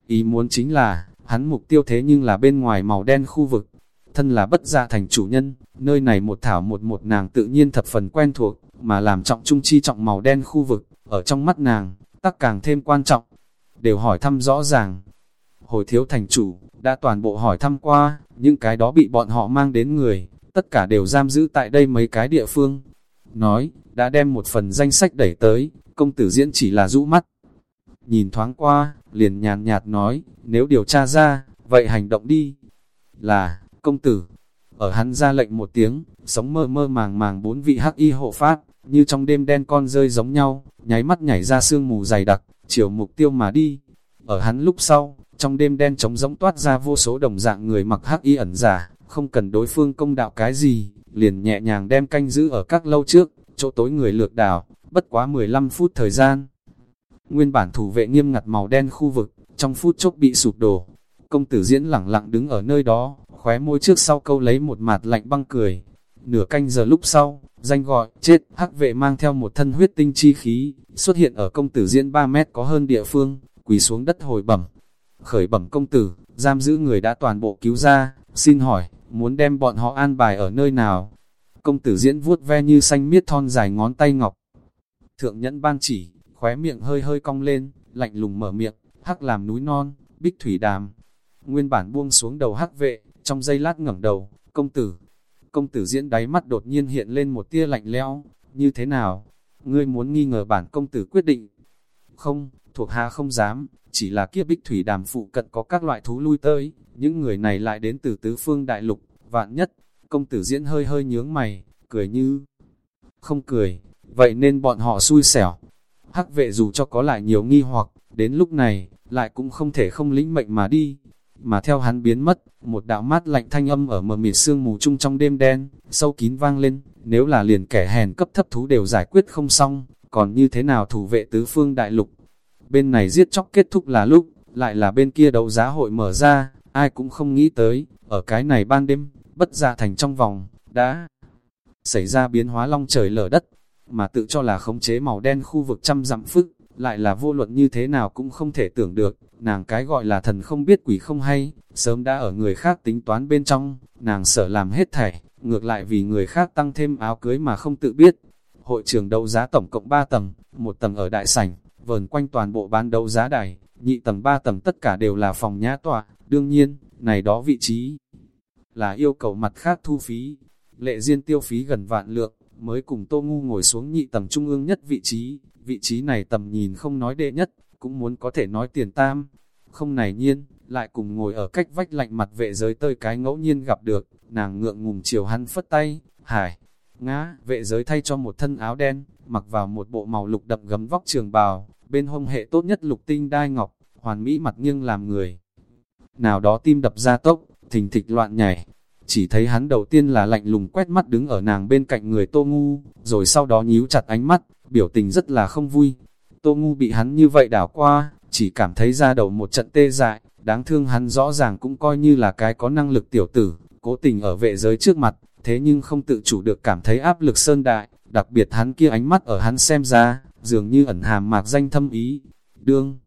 S1: Ý muốn chính là, hắn mục tiêu thế nhưng là bên ngoài màu đen khu vực. Thân là bất gia thành chủ nhân, nơi này một thảo một một nàng tự nhiên thập phần quen thuộc, mà làm trọng trung chi trọng màu đen khu vực, ở trong mắt nàng, tắc càng thêm quan trọng. Đều hỏi thăm rõ ràng. Hồi thiếu thành chủ, đã toàn bộ hỏi thăm qua, những cái đó bị bọn họ mang đến người, tất cả đều giam giữ tại đây mấy cái địa phương. Nói, đã đem một phần danh sách đẩy tới, công tử diễn chỉ là rũ mắt. Nhìn thoáng qua, liền nhàn nhạt nói, nếu điều tra ra, vậy hành động đi. Là, công tử, ở hắn ra lệnh một tiếng, sống mơ mơ màng màng bốn vị hắc y hộ phát như trong đêm đen con rơi giống nhau, nháy mắt nhảy ra sương mù dày đặc, chiều mục tiêu mà đi. Ở hắn lúc sau, trong đêm đen trống rỗng toát ra vô số đồng dạng người mặc hắc y ẩn giả, không cần đối phương công đạo cái gì, liền nhẹ nhàng đem canh giữ ở các lâu trước, chỗ tối người lược đảo, bất quá 15 phút thời gian. Nguyên bản thủ vệ nghiêm ngặt màu đen khu vực, trong phút chốc bị sụp đổ. Công tử diễn lẳng lặng đứng ở nơi đó, khóe môi trước sau câu lấy một mặt lạnh băng cười. Nửa canh giờ lúc sau, danh gọi, chết, hắc vệ mang theo một thân huyết tinh chi khí, xuất hiện ở công tử diễn 3 mét có hơn địa phương, quỳ xuống đất hồi bẩm. Khởi bẩm công tử, giam giữ người đã toàn bộ cứu ra, xin hỏi, muốn đem bọn họ an bài ở nơi nào? Công tử diễn vuốt ve như xanh miết thon dài ngón tay ngọc. Thượng nhẫn ban chỉ, khóe miệng hơi hơi cong lên, lạnh lùng mở miệng, hắc làm núi non, bích thủy đàm. Nguyên bản buông xuống đầu hắc vệ, trong giây lát ngẩng đầu, công tử. Công tử diễn đáy mắt đột nhiên hiện lên một tia lạnh lẽo, như thế nào? Ngươi muốn nghi ngờ bản công tử quyết định? Không, thuộc hạ không dám, chỉ là kia bích thủy đàm phụ cận có các loại thú lui tới, những người này lại đến từ tứ phương đại lục, vạn nhất, công tử diễn hơi hơi nhướng mày, cười như không cười, vậy nên bọn họ xui xẻo. Hắc vệ dù cho có lại nhiều nghi hoặc, đến lúc này, lại cũng không thể không lĩnh mệnh mà đi. Mà theo hắn biến mất, một đạo mát lạnh thanh âm ở mờ mịt sương mù chung trong đêm đen, sâu kín vang lên, nếu là liền kẻ hèn cấp thấp thú đều giải quyết không xong, còn như thế nào thủ vệ tứ phương đại lục. Bên này giết chóc kết thúc là lúc, lại là bên kia đấu giá hội mở ra, ai cũng không nghĩ tới, ở cái này ban đêm, bất gia thành trong vòng, đã xảy ra biến hóa long trời lở đất, mà tự cho là khống chế màu đen khu vực trăm dặm phức, lại là vô luận như thế nào cũng không thể tưởng được, nàng cái gọi là thần không biết quỷ không hay, sớm đã ở người khác tính toán bên trong, nàng sợ làm hết thảy, ngược lại vì người khác tăng thêm áo cưới mà không tự biết. Hội trường đấu giá tổng cộng 3 tầng, một tầng ở đại sảnh, vờn quanh toàn bộ bán đấu giá đài, nhị tầng 3 tầng tất cả đều là phòng nhã tọa, đương nhiên, này đó vị trí là yêu cầu mặt khác thu phí. Lệ Diên tiêu phí gần vạn lượng, mới cùng Tô Ngu ngồi xuống nhị tầm trung ương nhất vị trí, vị trí này tầm nhìn không nói đệ nhất, cũng muốn có thể nói tiền tam. Không này nhiên, lại cùng ngồi ở cách vách lạnh mặt vệ giới tơi cái ngẫu nhiên gặp được, nàng ngượng ngùng chiều hắn phất tay, hải, ngã, vệ giới thay cho một thân áo đen, mặc vào một bộ màu lục đậm gấm vóc trường bào, bên hông hệ tốt nhất lục tinh đai ngọc, hoàn mỹ mặt nghiêng làm người. Nào đó tim đập ra tốc, thình thịch loạn nhảy, chỉ thấy hắn đầu tiên là lạnh lùng quét mắt đứng ở nàng bên cạnh người Tô Ngu, rồi sau đó nhíu chặt ánh mắt, biểu tình rất là không vui. Tô Ngu bị hắn như vậy đảo qua, chỉ cảm thấy ra đầu một trận tê dại, đáng thương hắn rõ ràng cũng coi như là cái có năng lực tiểu tử, cố tình ở vệ giới trước mặt, thế nhưng không tự chủ được cảm thấy áp lực sơn đại, đặc biệt hắn kia ánh mắt ở hắn xem ra, dường như ẩn hàm mạc danh thâm ý. Đương,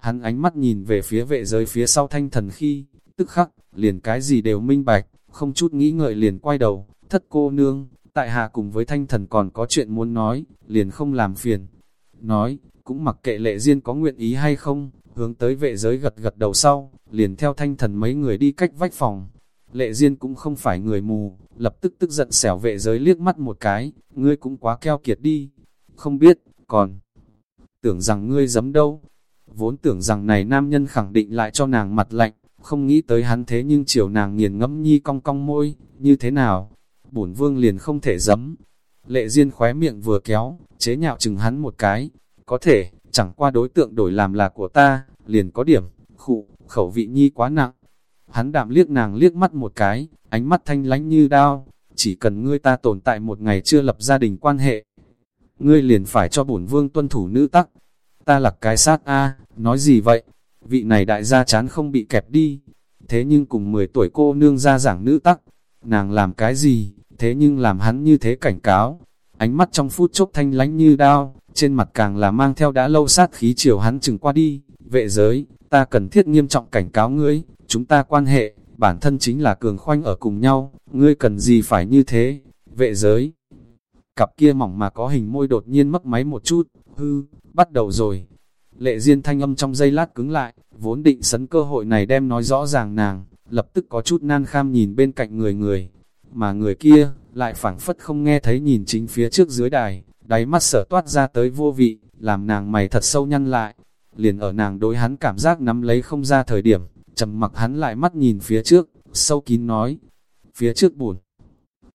S1: hắn ánh mắt nhìn về phía vệ giới phía sau thanh thần khi, tức khắc, liền cái gì đều minh bạch, không chút nghĩ ngợi liền quay đầu, thất cô nương, tại hạ cùng với thanh thần còn có chuyện muốn nói, liền không làm phiền. Nói, cũng mặc kệ lệ duyên có nguyện ý hay không, hướng tới vệ giới gật gật đầu sau, liền theo thanh thần mấy người đi cách vách phòng. Lệ duyên cũng không phải người mù, lập tức tức giận xẻo vệ giới liếc mắt một cái, ngươi cũng quá keo kiệt đi. Không biết, còn tưởng rằng ngươi giấm đâu. Vốn tưởng rằng này nam nhân khẳng định lại cho nàng mặt lạnh, không nghĩ tới hắn thế nhưng chiều nàng nghiền ngẫm nhi cong cong môi, như thế nào? Bổn vương liền không thể dấm. Lệ Diên khóe miệng vừa kéo, chế nhạo chừng hắn một cái. Có thể, chẳng qua đối tượng đổi làm là của ta, liền có điểm, khụ, khẩu vị nhi quá nặng. Hắn đạm liếc nàng liếc mắt một cái, ánh mắt thanh lánh như đao, chỉ cần ngươi ta tồn tại một ngày chưa lập gia đình quan hệ. Ngươi liền phải cho bổn vương tuân thủ nữ tắc. Ta là cái sát A, nói gì vậy? Vị này đại gia chán không bị kẹp đi. Thế nhưng cùng 10 tuổi cô nương ra giảng nữ tắc, nàng làm cái gì, thế nhưng làm hắn như thế cảnh cáo. Ánh mắt trong phút chốc thanh lánh như đao, trên mặt càng là mang theo đã lâu sát khí chiều hắn chừng qua đi. Vệ giới, ta cần thiết nghiêm trọng cảnh cáo ngươi, chúng ta quan hệ, bản thân chính là cường khoanh ở cùng nhau, ngươi cần gì phải như thế, vệ giới. Cặp kia mỏng mà có hình môi đột nhiên mất máy một chút, hư, bắt đầu rồi, Lệ Diên thanh âm trong giây lát cứng lại, vốn định sấn cơ hội này đem nói rõ ràng nàng, lập tức có chút nan kham nhìn bên cạnh người người. Mà người kia, lại phảng phất không nghe thấy nhìn chính phía trước dưới đài, đáy mắt sở toát ra tới vô vị, làm nàng mày thật sâu nhăn lại. Liền ở nàng đối hắn cảm giác nắm lấy không ra thời điểm, trầm mặc hắn lại mắt nhìn phía trước, sâu kín nói, phía trước buồn.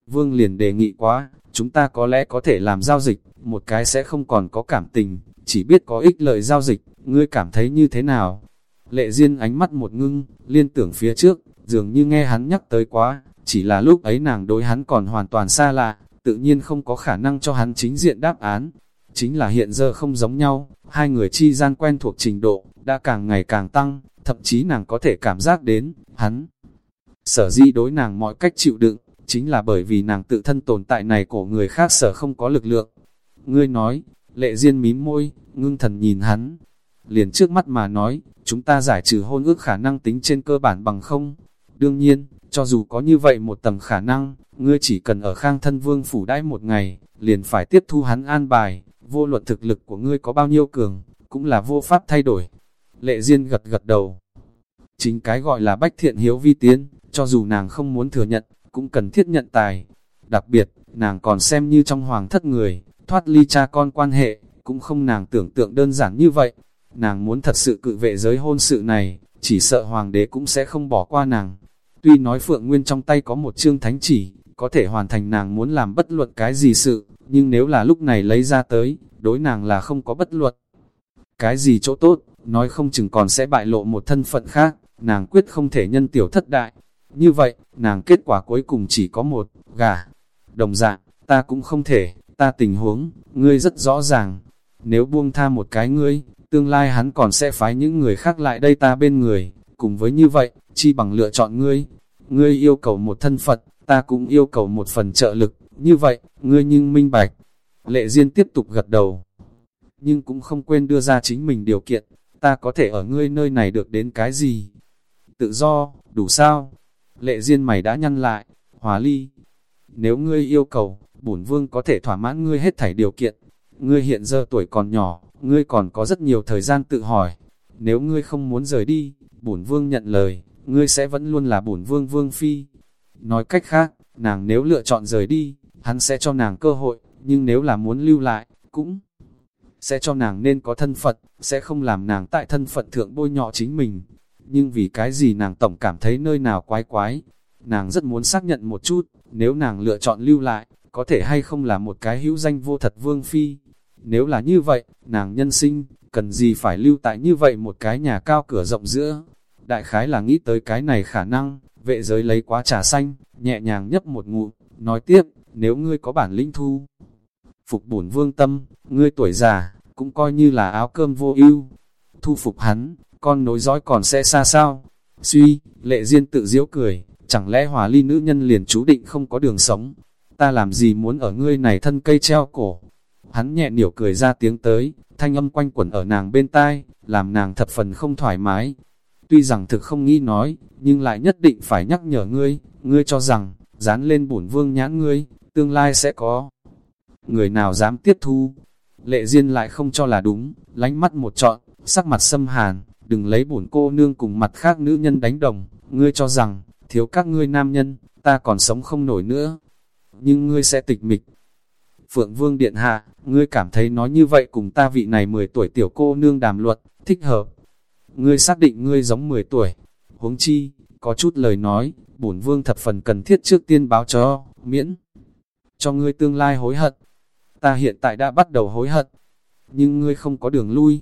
S1: Vương liền đề nghị quá, chúng ta có lẽ có thể làm giao dịch, một cái sẽ không còn có cảm tình, chỉ biết có ích lợi giao dịch, ngươi cảm thấy như thế nào? Lệ Diên ánh mắt một ngưng, liên tưởng phía trước, dường như nghe hắn nhắc tới quá, chỉ là lúc ấy nàng đối hắn còn hoàn toàn xa lạ, tự nhiên không có khả năng cho hắn chính diện đáp án. Chính là hiện giờ không giống nhau, hai người chi gian quen thuộc trình độ, đã càng ngày càng tăng, thậm chí nàng có thể cảm giác đến, hắn. Sở di đối nàng mọi cách chịu đựng, chính là bởi vì nàng tự thân tồn tại này của người khác sở không có lực lượng. Ngươi nói, Lệ Diên mím môi, ngưng thần nhìn hắn. Liền trước mắt mà nói, chúng ta giải trừ hôn ước khả năng tính trên cơ bản bằng không. Đương nhiên, cho dù có như vậy một tầng khả năng, ngươi chỉ cần ở khang thân vương phủ đãi một ngày, liền phải tiếp thu hắn an bài, vô luận thực lực của ngươi có bao nhiêu cường, cũng là vô pháp thay đổi. Lệ Diên gật gật đầu. Chính cái gọi là bách thiện hiếu vi tiến, cho dù nàng không muốn thừa nhận, cũng cần thiết nhận tài. Đặc biệt, nàng còn xem như trong hoàng thất người, thoát ly cha con quan hệ, cũng không nàng tưởng tượng đơn giản như vậy. Nàng muốn thật sự cự vệ giới hôn sự này, chỉ sợ hoàng đế cũng sẽ không bỏ qua nàng. Tuy nói Phượng Nguyên trong tay có một chương thánh chỉ, có thể hoàn thành nàng muốn làm bất luận cái gì sự, nhưng nếu là lúc này lấy ra tới, đối nàng là không có bất luận. Cái gì chỗ tốt, nói không chừng còn sẽ bại lộ một thân phận khác, nàng quyết không thể nhân tiểu thất đại. Như vậy, nàng kết quả cuối cùng chỉ có một, gà. Đồng dạng, ta cũng không thể, ta tình huống, ngươi rất rõ ràng. Nếu buông tha một cái ngươi, tương lai hắn còn sẽ phái những người khác lại đây ta bên người. Cùng với như vậy, chi bằng lựa chọn ngươi. Ngươi yêu cầu một thân Phật, ta cũng yêu cầu một phần trợ lực. Như vậy, ngươi nhưng minh bạch. Lệ Diên tiếp tục gật đầu. Nhưng cũng không quên đưa ra chính mình điều kiện. Ta có thể ở ngươi nơi này được đến cái gì? Tự do, đủ sao? Lệ Diên mày đã nhăn lại. Hòa ly. Nếu ngươi yêu cầu, bổn vương có thể thỏa mãn ngươi hết thảy điều kiện. Ngươi hiện giờ tuổi còn nhỏ, ngươi còn có rất nhiều thời gian tự hỏi. Nếu ngươi không muốn rời đi, bổn vương nhận lời, ngươi sẽ vẫn luôn là bổn vương vương phi. Nói cách khác, nàng nếu lựa chọn rời đi, hắn sẽ cho nàng cơ hội, nhưng nếu là muốn lưu lại, cũng sẽ cho nàng nên có thân phận, sẽ không làm nàng tại thân phận thượng bôi nhọ chính mình. Nhưng vì cái gì nàng tổng cảm thấy nơi nào quái quái, nàng rất muốn xác nhận một chút, nếu nàng lựa chọn lưu lại, có thể hay không là một cái hữu danh vô thật vương phi. Nếu là như vậy, nàng nhân sinh, cần gì phải lưu tại như vậy một cái nhà cao cửa rộng giữa. Đại khái là nghĩ tới cái này khả năng, vệ giới lấy quá trà xanh, nhẹ nhàng nhấp một ngụm, nói tiếp, nếu ngươi có bản lĩnh thu. Phục bổn vương tâm, ngươi tuổi già, cũng coi như là áo cơm vô ưu Thu phục hắn, con nối dõi còn sẽ xa sao? Suy, lệ duyên tự diễu cười, chẳng lẽ hòa ly nữ nhân liền chú định không có đường sống? Ta làm gì muốn ở ngươi này thân cây treo cổ? Hắn nhẹ niểu cười ra tiếng tới, thanh âm quanh quẩn ở nàng bên tai, làm nàng thập phần không thoải mái. Tuy rằng thực không nghĩ nói, nhưng lại nhất định phải nhắc nhở ngươi, ngươi cho rằng, dán lên bổn vương nhãn ngươi, tương lai sẽ có. Người nào dám tiếp thu? Lệ Diên lại không cho là đúng, lánh mắt một trọn, sắc mặt xâm hàn, đừng lấy bổn cô nương cùng mặt khác nữ nhân đánh đồng, ngươi cho rằng, thiếu các ngươi nam nhân, ta còn sống không nổi nữa. Nhưng ngươi sẽ tịch mịch. Phượng Vương Điện Hạ, ngươi cảm thấy nói như vậy cùng ta vị này 10 tuổi tiểu cô nương đàm luật, thích hợp. Ngươi xác định ngươi giống 10 tuổi. Huống chi, có chút lời nói, bổn vương thập phần cần thiết trước tiên báo cho, miễn. Cho ngươi tương lai hối hận. Ta hiện tại đã bắt đầu hối hận. Nhưng ngươi không có đường lui.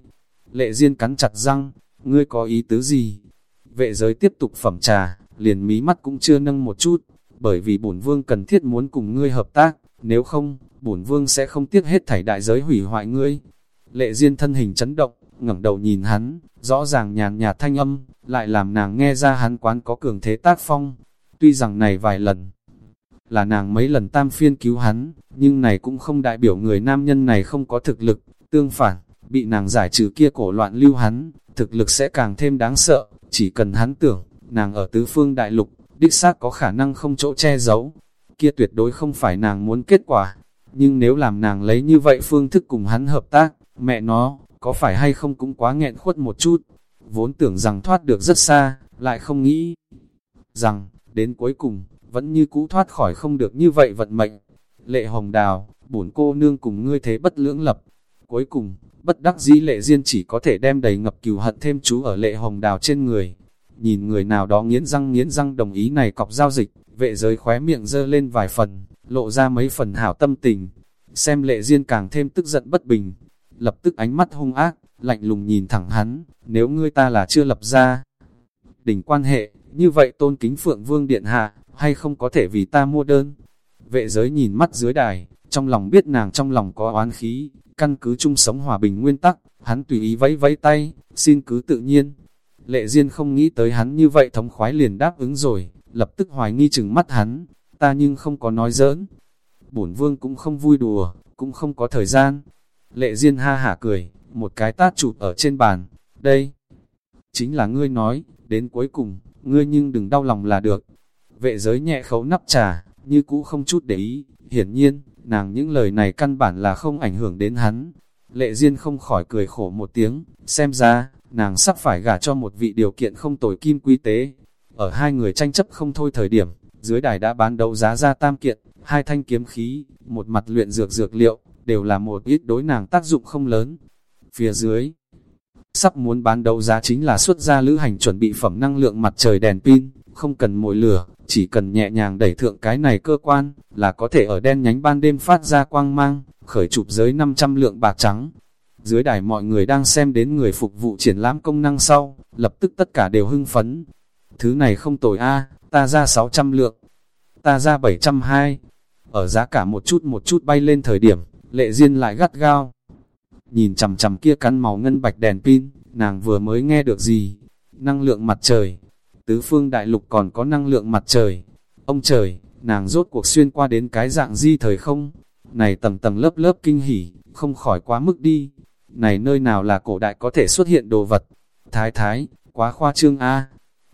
S1: Lệ Diên cắn chặt răng, ngươi có ý tứ gì? Vệ giới tiếp tục phẩm trà, liền mí mắt cũng chưa nâng một chút, bởi vì bổn vương cần thiết muốn cùng ngươi hợp tác, nếu không, bổn vương sẽ không tiếc hết thảy đại giới hủy hoại ngươi. Lệ Diên thân hình chấn động, ngẩng đầu nhìn hắn, rõ ràng nhàn nhạt thanh âm, lại làm nàng nghe ra hắn quán có cường thế tác phong. Tuy rằng này vài lần, là nàng mấy lần tam phiên cứu hắn, nhưng này cũng không đại biểu người nam nhân này không có thực lực, tương phản, bị nàng giải trừ kia cổ loạn lưu hắn, thực lực sẽ càng thêm đáng sợ, chỉ cần hắn tưởng, nàng ở tứ phương đại lục, đích xác có khả năng không chỗ che giấu, kia tuyệt đối không phải nàng muốn kết quả, nhưng nếu làm nàng lấy như vậy phương thức cùng hắn hợp tác, mẹ nó, có phải hay không cũng quá nghẹn khuất một chút, vốn tưởng rằng thoát được rất xa, lại không nghĩ rằng, đến cuối cùng, vẫn như cũ thoát khỏi không được như vậy vận mệnh. Lệ hồng đào, bổn cô nương cùng ngươi thế bất lưỡng lập. Cuối cùng, bất đắc dĩ lệ riêng chỉ có thể đem đầy ngập cừu hận thêm chú ở lệ hồng đào trên người. Nhìn người nào đó nghiến răng nghiến răng đồng ý này cọc giao dịch, vệ giới khóe miệng dơ lên vài phần, lộ ra mấy phần hảo tâm tình. Xem lệ duyên càng thêm tức giận bất bình, lập tức ánh mắt hung ác, lạnh lùng nhìn thẳng hắn, nếu ngươi ta là chưa lập ra. Đỉnh quan hệ, như vậy tôn kính phượng vương điện hạ, hay không có thể vì ta mua đơn. Vệ giới nhìn mắt dưới đài, trong lòng biết nàng trong lòng có oán khí, căn cứ chung sống hòa bình nguyên tắc, hắn tùy ý vẫy vẫy tay, xin cứ tự nhiên. Lệ Diên không nghĩ tới hắn như vậy thống khoái liền đáp ứng rồi, lập tức hoài nghi chừng mắt hắn, ta nhưng không có nói giỡn. Bổn vương cũng không vui đùa, cũng không có thời gian. Lệ Diên ha hả cười, một cái tát chụp ở trên bàn, đây, chính là ngươi nói, đến cuối cùng, ngươi nhưng đừng đau lòng là được. Vệ giới nhẹ khấu nắp trà, như cũ không chút để ý, hiển nhiên, nàng những lời này căn bản là không ảnh hưởng đến hắn. Lệ Diên không khỏi cười khổ một tiếng, xem ra, nàng sắp phải gả cho một vị điều kiện không tồi kim quý tế. Ở hai người tranh chấp không thôi thời điểm, dưới đài đã bán đấu giá ra tam kiện, hai thanh kiếm khí, một mặt luyện dược dược liệu, đều là một ít đối nàng tác dụng không lớn. Phía dưới, sắp muốn bán đấu giá chính là xuất ra lữ hành chuẩn bị phẩm năng lượng mặt trời đèn pin, không cần mồi lửa, chỉ cần nhẹ nhàng đẩy thượng cái này cơ quan, là có thể ở đen nhánh ban đêm phát ra quang mang, khởi chụp giới 500 lượng bạc trắng. Dưới đài mọi người đang xem đến người phục vụ triển lãm công năng sau, lập tức tất cả đều hưng phấn. Thứ này không tồi a ta ra 600 lượng, ta ra 720. Ở giá cả một chút một chút bay lên thời điểm, lệ duyên lại gắt gao. Nhìn chằm chằm kia cắn màu ngân bạch đèn pin, nàng vừa mới nghe được gì? Năng lượng mặt trời, tứ phương đại lục còn có năng lượng mặt trời. Ông trời, nàng rốt cuộc xuyên qua đến cái dạng di thời không? Này tầng tầng lớp lớp kinh hỉ, không khỏi quá mức đi. Này nơi nào là cổ đại có thể xuất hiện đồ vật? Thái thái, quá khoa trương A.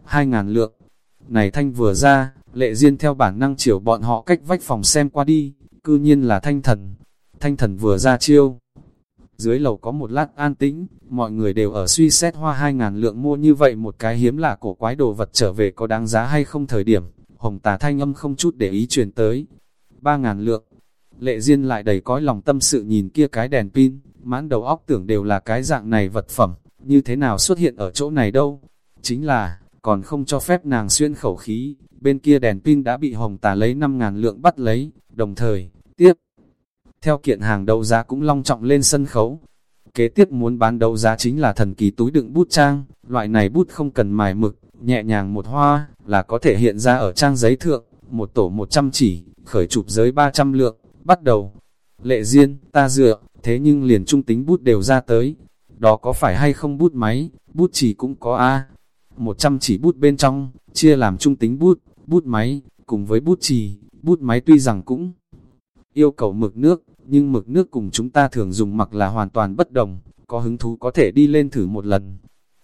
S1: Hai ngàn lượng. Này thanh vừa ra, lệ duyên theo bản năng chiều bọn họ cách vách phòng xem qua đi, cư nhiên là thanh thần. Thanh thần vừa ra chiêu, dưới lầu có một lát an tĩnh, mọi người đều ở suy xét hoa hai ngàn lượng mua như vậy một cái hiếm lạ cổ quái đồ vật trở về có đáng giá hay không thời điểm. Hồng tà thanh âm không chút để ý truyền tới. Ba ngàn lượng. Lệ Diên lại đầy cõi lòng tâm sự nhìn kia cái đèn pin, mãn đầu óc tưởng đều là cái dạng này vật phẩm, như thế nào xuất hiện ở chỗ này đâu. Chính là, còn không cho phép nàng xuyên khẩu khí, bên kia đèn pin đã bị hồng tà lấy 5.000 lượng bắt lấy, đồng thời, theo kiện hàng đấu giá cũng long trọng lên sân khấu. Kế tiếp muốn bán đấu giá chính là thần kỳ túi đựng bút trang, loại này bút không cần mài mực, nhẹ nhàng một hoa, là có thể hiện ra ở trang giấy thượng, một tổ 100 chỉ, khởi chụp giới 300 lượng, bắt đầu. Lệ Diên, ta dựa, thế nhưng liền trung tính bút đều ra tới. Đó có phải hay không bút máy, bút chỉ cũng có A. 100 chỉ bút bên trong, chia làm trung tính bút, bút máy, cùng với bút chì, bút máy tuy rằng cũng yêu cầu mực nước, nhưng mực nước cùng chúng ta thường dùng mặc là hoàn toàn bất đồng, có hứng thú có thể đi lên thử một lần.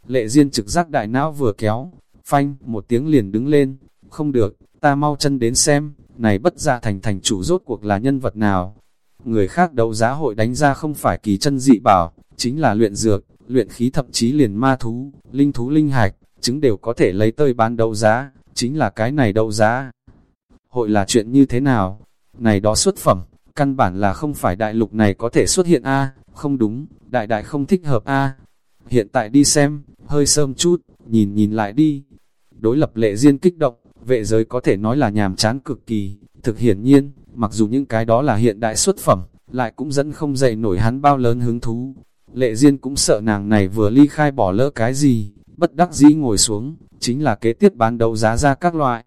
S1: Lệ Diên trực giác đại não vừa kéo, phanh, một tiếng liền đứng lên, không được, ta mau chân đến xem, này bất ra thành thành chủ rốt cuộc là nhân vật nào. Người khác đấu giá hội đánh ra không phải kỳ chân dị bảo, chính là luyện dược, luyện khí thậm chí liền ma thú, linh thú linh hạch, chứng đều có thể lấy tơi bán đấu giá, chính là cái này đấu giá. Hội là chuyện như thế nào? Này đó xuất phẩm, căn bản là không phải đại lục này có thể xuất hiện a không đúng, đại đại không thích hợp a Hiện tại đi xem, hơi sơm chút, nhìn nhìn lại đi. Đối lập lệ riêng kích động, vệ giới có thể nói là nhàm chán cực kỳ, thực hiển nhiên, mặc dù những cái đó là hiện đại xuất phẩm, lại cũng dẫn không dậy nổi hắn bao lớn hứng thú. Lệ Diên cũng sợ nàng này vừa ly khai bỏ lỡ cái gì, bất đắc dĩ ngồi xuống, chính là kế tiếp bán đấu giá ra các loại.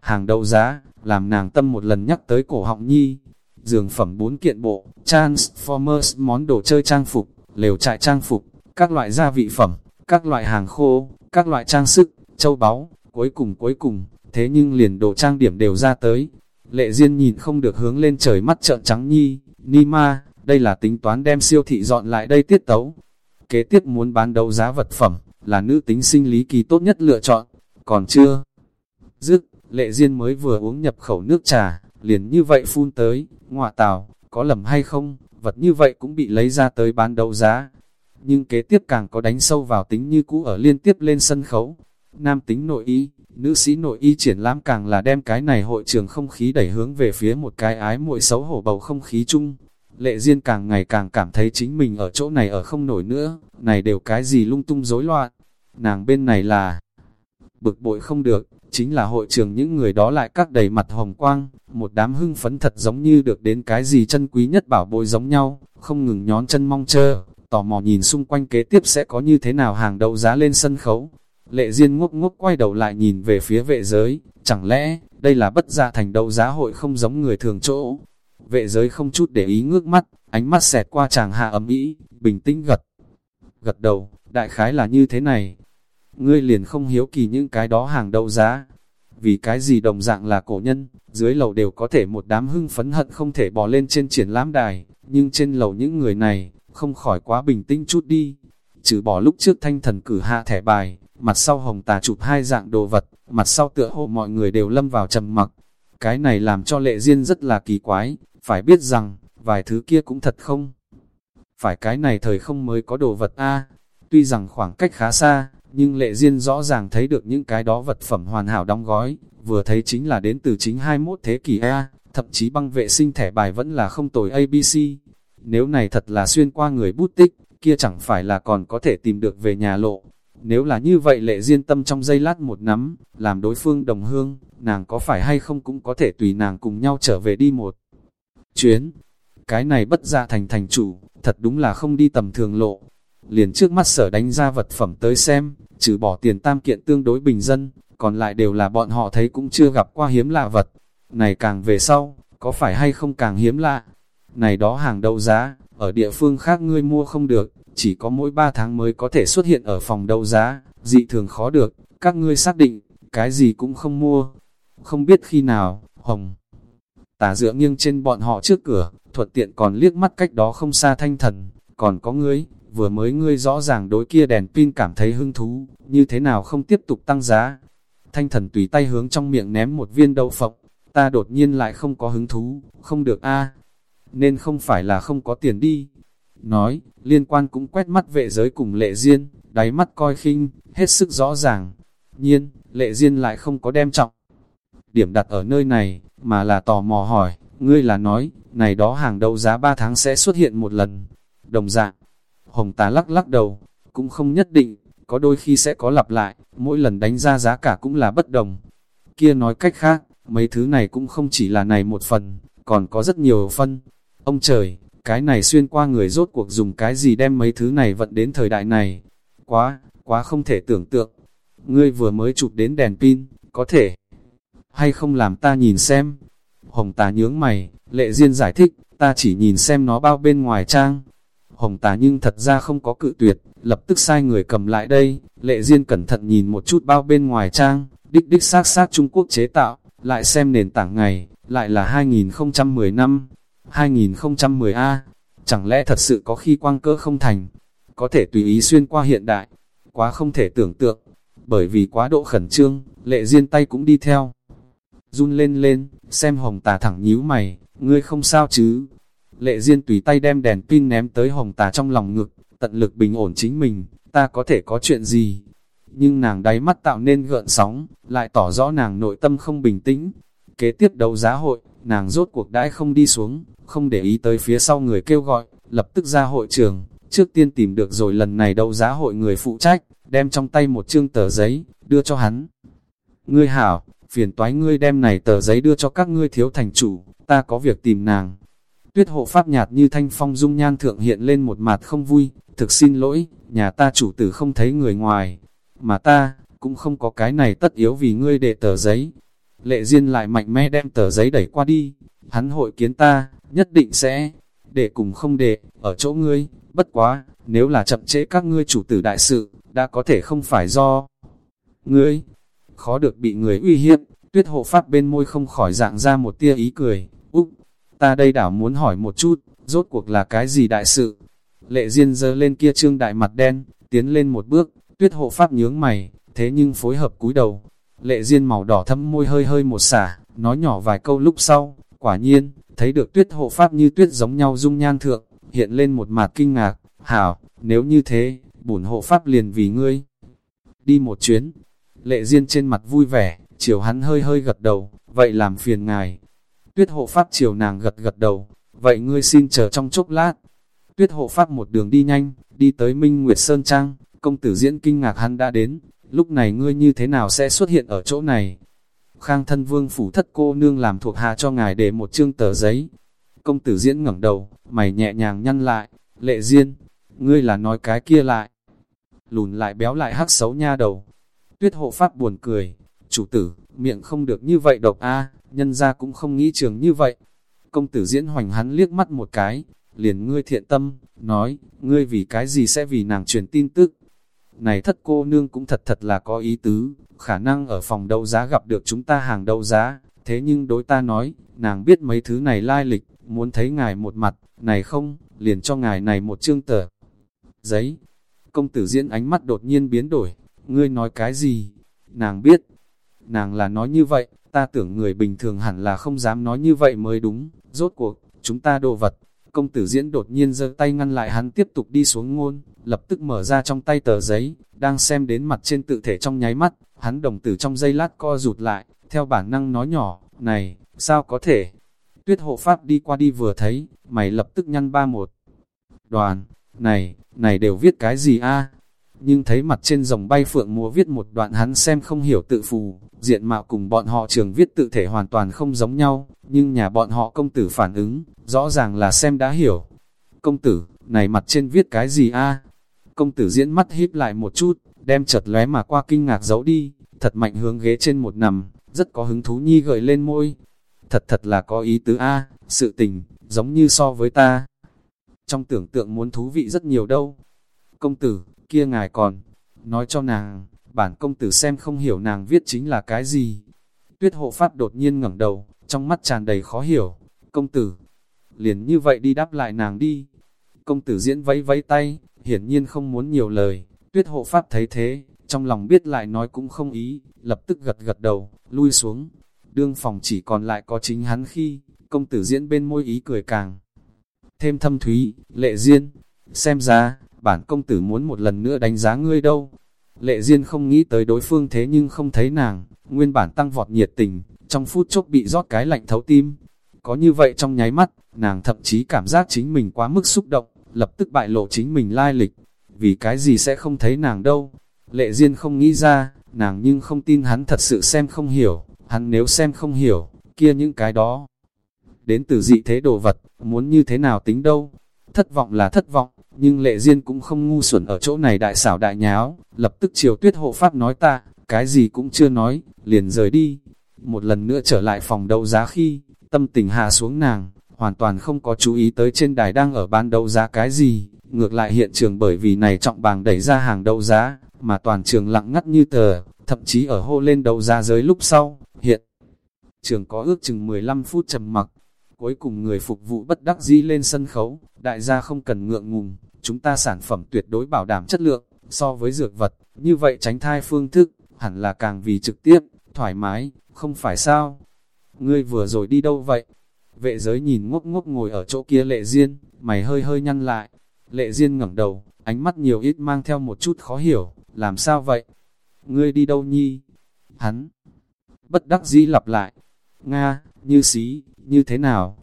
S1: Hàng đấu giá, làm nàng tâm một lần nhắc tới cổ họng nhi. Dường phẩm bốn kiện bộ, Transformers món đồ chơi trang phục, lều trại trang phục, các loại gia vị phẩm, các loại hàng khô, các loại trang sức, châu báu, cuối cùng cuối cùng, thế nhưng liền đồ trang điểm đều ra tới. Lệ Diên nhìn không được hướng lên trời mắt trợn trắng nhi, ni ma, đây là tính toán đem siêu thị dọn lại đây tiết tấu. Kế tiếp muốn bán đấu giá vật phẩm, là nữ tính sinh lý kỳ tốt nhất lựa chọn, còn chưa. Dứt, Lệ Diên mới vừa uống nhập khẩu nước trà, liền như vậy phun tới, ngọa tào, có lầm hay không, vật như vậy cũng bị lấy ra tới bán đấu giá. Nhưng kế tiếp càng có đánh sâu vào tính như cũ ở liên tiếp lên sân khấu. Nam tính nội y, nữ sĩ nội y triển lãm càng là đem cái này hội trường không khí đẩy hướng về phía một cái ái muội xấu hổ bầu không khí chung. Lệ Diên càng ngày càng cảm thấy chính mình ở chỗ này ở không nổi nữa, này đều cái gì lung tung rối loạn. Nàng bên này là bực bội không được, chính là hội trường những người đó lại các đầy mặt hồng quang, một đám hưng phấn thật giống như được đến cái gì chân quý nhất bảo bối giống nhau, không ngừng nhón chân mong chờ, tò mò nhìn xung quanh kế tiếp sẽ có như thế nào hàng đầu giá lên sân khấu. Lệ Diên ngốc ngốc quay đầu lại nhìn về phía vệ giới, chẳng lẽ, đây là bất gia thành đấu giá hội không giống người thường chỗ. Vệ giới không chút để ý ngước mắt, ánh mắt xẹt qua chàng hạ ấm ý, bình tĩnh gật. Gật đầu, đại khái là như thế này, ngươi liền không hiếu kỳ những cái đó hàng đậu giá. Vì cái gì đồng dạng là cổ nhân, dưới lầu đều có thể một đám hưng phấn hận không thể bỏ lên trên triển lãm đài, nhưng trên lầu những người này, không khỏi quá bình tĩnh chút đi. Trừ bỏ lúc trước thanh thần cử hạ thẻ bài, mặt sau hồng tà chụp hai dạng đồ vật, mặt sau tựa hồ mọi người đều lâm vào trầm mặc. Cái này làm cho lệ duyên rất là kỳ quái, phải biết rằng, vài thứ kia cũng thật không. Phải cái này thời không mới có đồ vật A, tuy rằng khoảng cách khá xa, nhưng lệ duyên rõ ràng thấy được những cái đó vật phẩm hoàn hảo đóng gói, vừa thấy chính là đến từ chính 21 thế kỷ A, thậm chí băng vệ sinh thẻ bài vẫn là không tồi ABC. Nếu này thật là xuyên qua người bút tích, kia chẳng phải là còn có thể tìm được về nhà lộ. Nếu là như vậy lệ duyên tâm trong giây lát một nắm, làm đối phương đồng hương, nàng có phải hay không cũng có thể tùy nàng cùng nhau trở về đi một chuyến. Cái này bất ra thành thành chủ, thật đúng là không đi tầm thường lộ. Liền trước mắt sở đánh ra vật phẩm tới xem, trừ bỏ tiền tam kiện tương đối bình dân, còn lại đều là bọn họ thấy cũng chưa gặp qua hiếm lạ vật. Này càng về sau, có phải hay không càng hiếm lạ? Này đó hàng đấu giá, ở địa phương khác ngươi mua không được, chỉ có mỗi 3 tháng mới có thể xuất hiện ở phòng đấu giá, dị thường khó được, các ngươi xác định, cái gì cũng không mua. Không biết khi nào, hồng. tả dựa nghiêng trên bọn họ trước cửa, thuận tiện còn liếc mắt cách đó không xa thanh thần, còn có ngươi, vừa mới ngươi rõ ràng đối kia đèn pin cảm thấy hứng thú, như thế nào không tiếp tục tăng giá. Thanh thần tùy tay hướng trong miệng ném một viên đậu phộng, ta đột nhiên lại không có hứng thú, không được a nên không phải là không có tiền đi. Nói, liên quan cũng quét mắt vệ giới cùng lệ duyên, đáy mắt coi khinh, hết sức rõ ràng. Nhiên, lệ duyên lại không có đem trọng. Điểm đặt ở nơi này, mà là tò mò hỏi, ngươi là nói, này đó hàng đầu giá 3 tháng sẽ xuất hiện một lần. Đồng dạng, Hồng tá lắc lắc đầu, cũng không nhất định, có đôi khi sẽ có lặp lại, mỗi lần đánh ra giá cả cũng là bất đồng. Kia nói cách khác, mấy thứ này cũng không chỉ là này một phần, còn có rất nhiều phân. Ông trời, cái này xuyên qua người rốt cuộc dùng cái gì đem mấy thứ này vận đến thời đại này. Quá, quá không thể tưởng tượng. Ngươi vừa mới chụp đến đèn pin, có thể hay không làm ta nhìn xem. Hồng tà nhướng mày, lệ duyên giải thích, ta chỉ nhìn xem nó bao bên ngoài trang. Hồng tà nhưng thật ra không có cự tuyệt, lập tức sai người cầm lại đây, lệ duyên cẩn thận nhìn một chút bao bên ngoài trang, đích đích xác xác Trung Quốc chế tạo, lại xem nền tảng ngày, lại là 2010 năm, 2010A, chẳng lẽ thật sự có khi quang cơ không thành, có thể tùy ý xuyên qua hiện đại, quá không thể tưởng tượng, bởi vì quá độ khẩn trương, lệ duyên tay cũng đi theo. Run lên lên, xem hồng tà thẳng nhíu mày, ngươi không sao chứ. Lệ duyên tùy tay đem đèn pin ném tới hồng tà trong lòng ngực, tận lực bình ổn chính mình, ta có thể có chuyện gì. Nhưng nàng đáy mắt tạo nên gợn sóng, lại tỏ rõ nàng nội tâm không bình tĩnh. Kế tiếp đấu giá hội, nàng rốt cuộc đãi không đi xuống, không để ý tới phía sau người kêu gọi, lập tức ra hội trường, trước tiên tìm được rồi lần này đấu giá hội người phụ trách, đem trong tay một chương tờ giấy, đưa cho hắn. Ngươi hảo, phiền toái ngươi đem này tờ giấy đưa cho các ngươi thiếu thành chủ, ta có việc tìm nàng. Tuyết hộ pháp nhạt như thanh phong dung nhan thượng hiện lên một mặt không vui, thực xin lỗi, nhà ta chủ tử không thấy người ngoài, mà ta, cũng không có cái này tất yếu vì ngươi để tờ giấy. Lệ Diên lại mạnh mẽ đem tờ giấy đẩy qua đi, hắn hội kiến ta, nhất định sẽ, để cùng không để, ở chỗ ngươi, bất quá, nếu là chậm trễ các ngươi chủ tử đại sự, đã có thể không phải do ngươi, khó được bị người uy hiếp, tuyết hộ pháp bên môi không khỏi dạng ra một tia ý cười, úp, ta đây đảo muốn hỏi một chút, rốt cuộc là cái gì đại sự? Lệ Diên dơ lên kia trương đại mặt đen, tiến lên một bước, tuyết hộ pháp nhướng mày, thế nhưng phối hợp cúi đầu. Lệ Diên màu đỏ thâm môi hơi hơi một xả, nói nhỏ vài câu lúc sau, quả nhiên, thấy được tuyết hộ pháp như tuyết giống nhau dung nhan thượng, hiện lên một mặt kinh ngạc, hảo, nếu như thế, bổn hộ pháp liền vì ngươi. Đi một chuyến, lệ Diên trên mặt vui vẻ, chiều hắn hơi hơi gật đầu, vậy làm phiền ngài. Tuyết hộ pháp chiều nàng gật gật đầu, vậy ngươi xin chờ trong chốc lát. Tuyết hộ pháp một đường đi nhanh, đi tới Minh Nguyệt Sơn Trang, công tử diễn kinh ngạc hắn đã đến, lúc này ngươi như thế nào sẽ xuất hiện ở chỗ này? Khang thân vương phủ thất cô nương làm thuộc hạ cho ngài để một chương tờ giấy. Công tử diễn ngẩng đầu, mày nhẹ nhàng nhăn lại, lệ diên, ngươi là nói cái kia lại. Lùn lại béo lại hắc xấu nha đầu. Tuyết hộ pháp buồn cười, chủ tử, miệng không được như vậy độc a nhân ra cũng không nghĩ trường như vậy. Công tử diễn hoành hắn liếc mắt một cái, liền ngươi thiện tâm, nói, ngươi vì cái gì sẽ vì nàng truyền tin tức. Này thất cô nương cũng thật thật là có ý tứ, khả năng ở phòng đấu giá gặp được chúng ta hàng đấu giá, thế nhưng đối ta nói, nàng biết mấy thứ này lai lịch, muốn thấy ngài một mặt, này không, liền cho ngài này một chương tờ. Giấy, công tử diễn ánh mắt đột nhiên biến đổi, ngươi nói cái gì? Nàng biết, nàng là nói như vậy, ta tưởng người bình thường hẳn là không dám nói như vậy mới đúng, rốt cuộc, chúng ta đồ vật. Công tử diễn đột nhiên giơ tay ngăn lại hắn tiếp tục đi xuống ngôn, lập tức mở ra trong tay tờ giấy, đang xem đến mặt trên tự thể trong nháy mắt, hắn đồng tử trong giây lát co rụt lại, theo bản năng nói nhỏ, này, sao có thể? Tuyết hộ pháp đi qua đi vừa thấy, mày lập tức nhăn ba một. Đoàn, này, này đều viết cái gì a nhưng thấy mặt trên dòng bay phượng múa viết một đoạn hắn xem không hiểu tự phù, diện mạo cùng bọn họ trường viết tự thể hoàn toàn không giống nhau, nhưng nhà bọn họ công tử phản ứng, rõ ràng là xem đã hiểu. Công tử, này mặt trên viết cái gì a Công tử diễn mắt híp lại một chút, đem chật lóe mà qua kinh ngạc giấu đi, thật mạnh hướng ghế trên một nằm, rất có hứng thú nhi gợi lên môi. Thật thật là có ý tứ a sự tình, giống như so với ta. Trong tưởng tượng muốn thú vị rất nhiều đâu. Công tử, kia ngài còn, nói cho nàng, bản công tử xem không hiểu nàng viết chính là cái gì. Tuyết hộ pháp đột nhiên ngẩng đầu, trong mắt tràn đầy khó hiểu. Công tử, liền như vậy đi đáp lại nàng đi. Công tử diễn vẫy vẫy tay, hiển nhiên không muốn nhiều lời. Tuyết hộ pháp thấy thế, trong lòng biết lại nói cũng không ý, lập tức gật gật đầu, lui xuống. Đương phòng chỉ còn lại có chính hắn khi, công tử diễn bên môi ý cười càng. Thêm thâm thúy, lệ duyên, xem ra, bản công tử muốn một lần nữa đánh giá ngươi đâu. Lệ Diên không nghĩ tới đối phương thế nhưng không thấy nàng, nguyên bản tăng vọt nhiệt tình, trong phút chốc bị rót cái lạnh thấu tim. Có như vậy trong nháy mắt, nàng thậm chí cảm giác chính mình quá mức xúc động, lập tức bại lộ chính mình lai lịch. Vì cái gì sẽ không thấy nàng đâu? Lệ Diên không nghĩ ra, nàng nhưng không tin hắn thật sự xem không hiểu, hắn nếu xem không hiểu, kia những cái đó. đến từ dị thế đồ vật, muốn như thế nào tính đâu. Thất vọng là thất vọng, nhưng lệ duyên cũng không ngu xuẩn ở chỗ này đại xảo đại nháo, lập tức chiều tuyết hộ pháp nói ta, cái gì cũng chưa nói, liền rời đi. Một lần nữa trở lại phòng đấu giá khi, tâm tình hạ xuống nàng, hoàn toàn không có chú ý tới trên đài đang ở bán đấu giá cái gì, ngược lại hiện trường bởi vì này trọng bàng đẩy ra hàng đấu giá, mà toàn trường lặng ngắt như tờ, thậm chí ở hô lên đấu giá giới lúc sau, hiện trường có ước chừng 15 phút trầm mặc, cuối cùng người phục vụ bất đắc dĩ lên sân khấu, đại gia không cần ngượng ngùng, chúng ta sản phẩm tuyệt đối bảo đảm chất lượng, so với dược vật, như vậy tránh thai phương thức, hẳn là càng vì trực tiếp, thoải mái, không phải sao? Ngươi vừa rồi đi đâu vậy? Vệ giới nhìn ngốc ngốc ngồi ở chỗ kia lệ duyên, mày hơi hơi nhăn lại. Lệ duyên ngẩng đầu, ánh mắt nhiều ít mang theo một chút khó hiểu, làm sao vậy? Ngươi đi đâu nhi? Hắn, bất đắc dĩ lặp lại. Nga, như xí, như thế nào?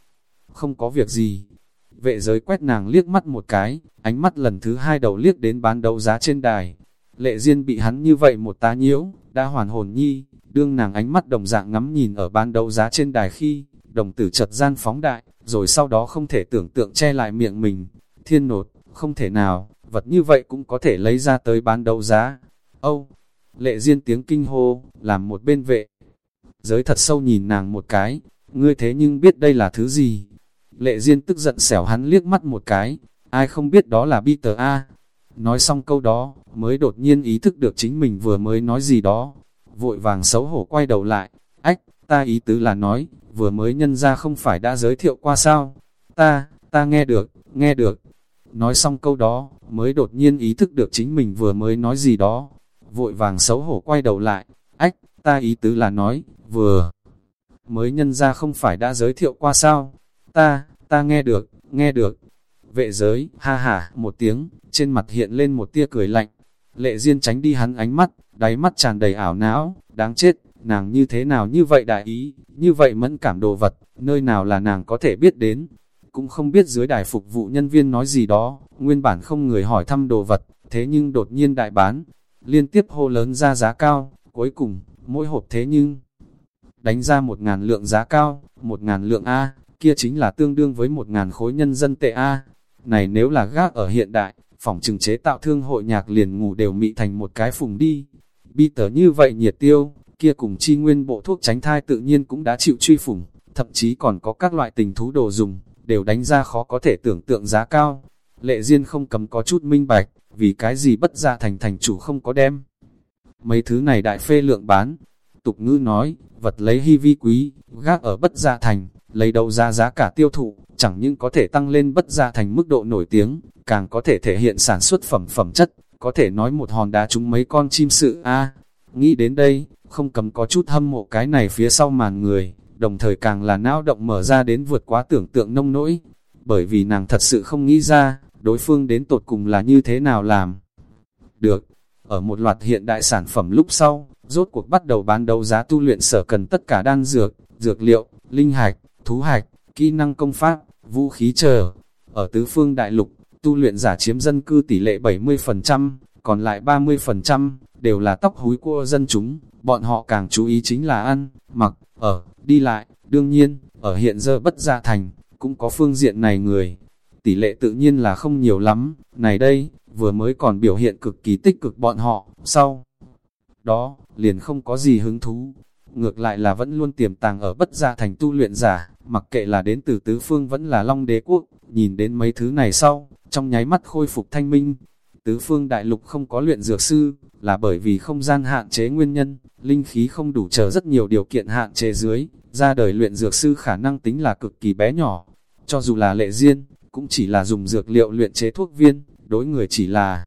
S1: Không có việc gì. Vệ giới quét nàng liếc mắt một cái, ánh mắt lần thứ hai đầu liếc đến bán đấu giá trên đài. Lệ Diên bị hắn như vậy một tá nhiễu, đã hoàn hồn nhi, đương nàng ánh mắt đồng dạng ngắm nhìn ở bán đấu giá trên đài khi, đồng tử chợt gian phóng đại, rồi sau đó không thể tưởng tượng che lại miệng mình. Thiên nột, không thể nào, vật như vậy cũng có thể lấy ra tới bán đấu giá. Âu, lệ Diên tiếng kinh hô, làm một bên vệ. Giới thật sâu nhìn nàng một cái, ngươi thế nhưng biết đây là thứ gì? Lệ Diên tức giận xẻo hắn liếc mắt một cái, ai không biết đó là Peter A. Nói xong câu đó, mới đột nhiên ý thức được chính mình vừa mới nói gì đó. Vội vàng xấu hổ quay đầu lại, ách, ta ý tứ là nói, vừa mới nhân ra không phải đã giới thiệu qua sao. Ta, ta nghe được, nghe được. Nói xong câu đó, mới đột nhiên ý thức được chính mình vừa mới nói gì đó. Vội vàng xấu hổ quay đầu lại, ách, ta ý tứ là nói, vừa mới nhân ra không phải đã giới thiệu qua sao. Ta, ta nghe được, nghe được. Vệ giới, ha ha, một tiếng, trên mặt hiện lên một tia cười lạnh. Lệ Diên tránh đi hắn ánh mắt, đáy mắt tràn đầy ảo não, đáng chết, nàng như thế nào như vậy đại ý, như vậy mẫn cảm đồ vật, nơi nào là nàng có thể biết đến. Cũng không biết dưới đài phục vụ nhân viên nói gì đó, nguyên bản không người hỏi thăm đồ vật, thế nhưng đột nhiên đại bán, liên tiếp hô lớn ra giá cao, cuối cùng, mỗi hộp thế nhưng đánh ra một ngàn lượng giá cao, một ngàn lượng A, kia chính là tương đương với một ngàn khối nhân dân tệ A. Này nếu là gác ở hiện đại, phòng trừng chế tạo thương hội nhạc liền ngủ đều mị thành một cái phùng đi. Bi tờ như vậy nhiệt tiêu, kia cùng chi nguyên bộ thuốc tránh thai tự nhiên cũng đã chịu truy phủng, thậm chí còn có các loại tình thú đồ dùng, đều đánh ra khó có thể tưởng tượng giá cao. Lệ Diên không cầm có chút minh bạch, vì cái gì bất ra thành thành chủ không có đem. Mấy thứ này đại phê lượng bán. Tục ngữ nói, vật lấy hy vi quý, gác ở bất gia thành, lấy đầu ra giá cả tiêu thụ, chẳng những có thể tăng lên bất gia thành mức độ nổi tiếng, càng có thể thể hiện sản xuất phẩm phẩm chất, có thể nói một hòn đá trúng mấy con chim sự a Nghĩ đến đây, không cầm có chút hâm mộ cái này phía sau màn người, đồng thời càng là não động mở ra đến vượt quá tưởng tượng nông nỗi, bởi vì nàng thật sự không nghĩ ra, đối phương đến tột cùng là như thế nào làm. Được, ở một loạt hiện đại sản phẩm lúc sau, rốt cuộc bắt đầu bán đấu giá tu luyện sở cần tất cả đan dược, dược liệu, linh hạch, thú hạch, kỹ năng công pháp, vũ khí chờ. Ở tứ phương đại lục, tu luyện giả chiếm dân cư tỷ lệ 70%, còn lại 30% đều là tóc húi của dân chúng, bọn họ càng chú ý chính là ăn, mặc, ở, đi lại, đương nhiên, ở hiện giờ bất gia thành, cũng có phương diện này người. Tỷ lệ tự nhiên là không nhiều lắm, này đây, vừa mới còn biểu hiện cực kỳ tích cực bọn họ, sau đó, liền không có gì hứng thú. Ngược lại là vẫn luôn tiềm tàng ở bất gia thành tu luyện giả, mặc kệ là đến từ tứ phương vẫn là long đế quốc, nhìn đến mấy thứ này sau, trong nháy mắt khôi phục thanh minh. Tứ phương đại lục không có luyện dược sư, là bởi vì không gian hạn chế nguyên nhân, linh khí không đủ chờ rất nhiều điều kiện hạn chế dưới, ra đời luyện dược sư khả năng tính là cực kỳ bé nhỏ. Cho dù là lệ riêng, cũng chỉ là dùng dược liệu luyện chế thuốc viên, đối người chỉ là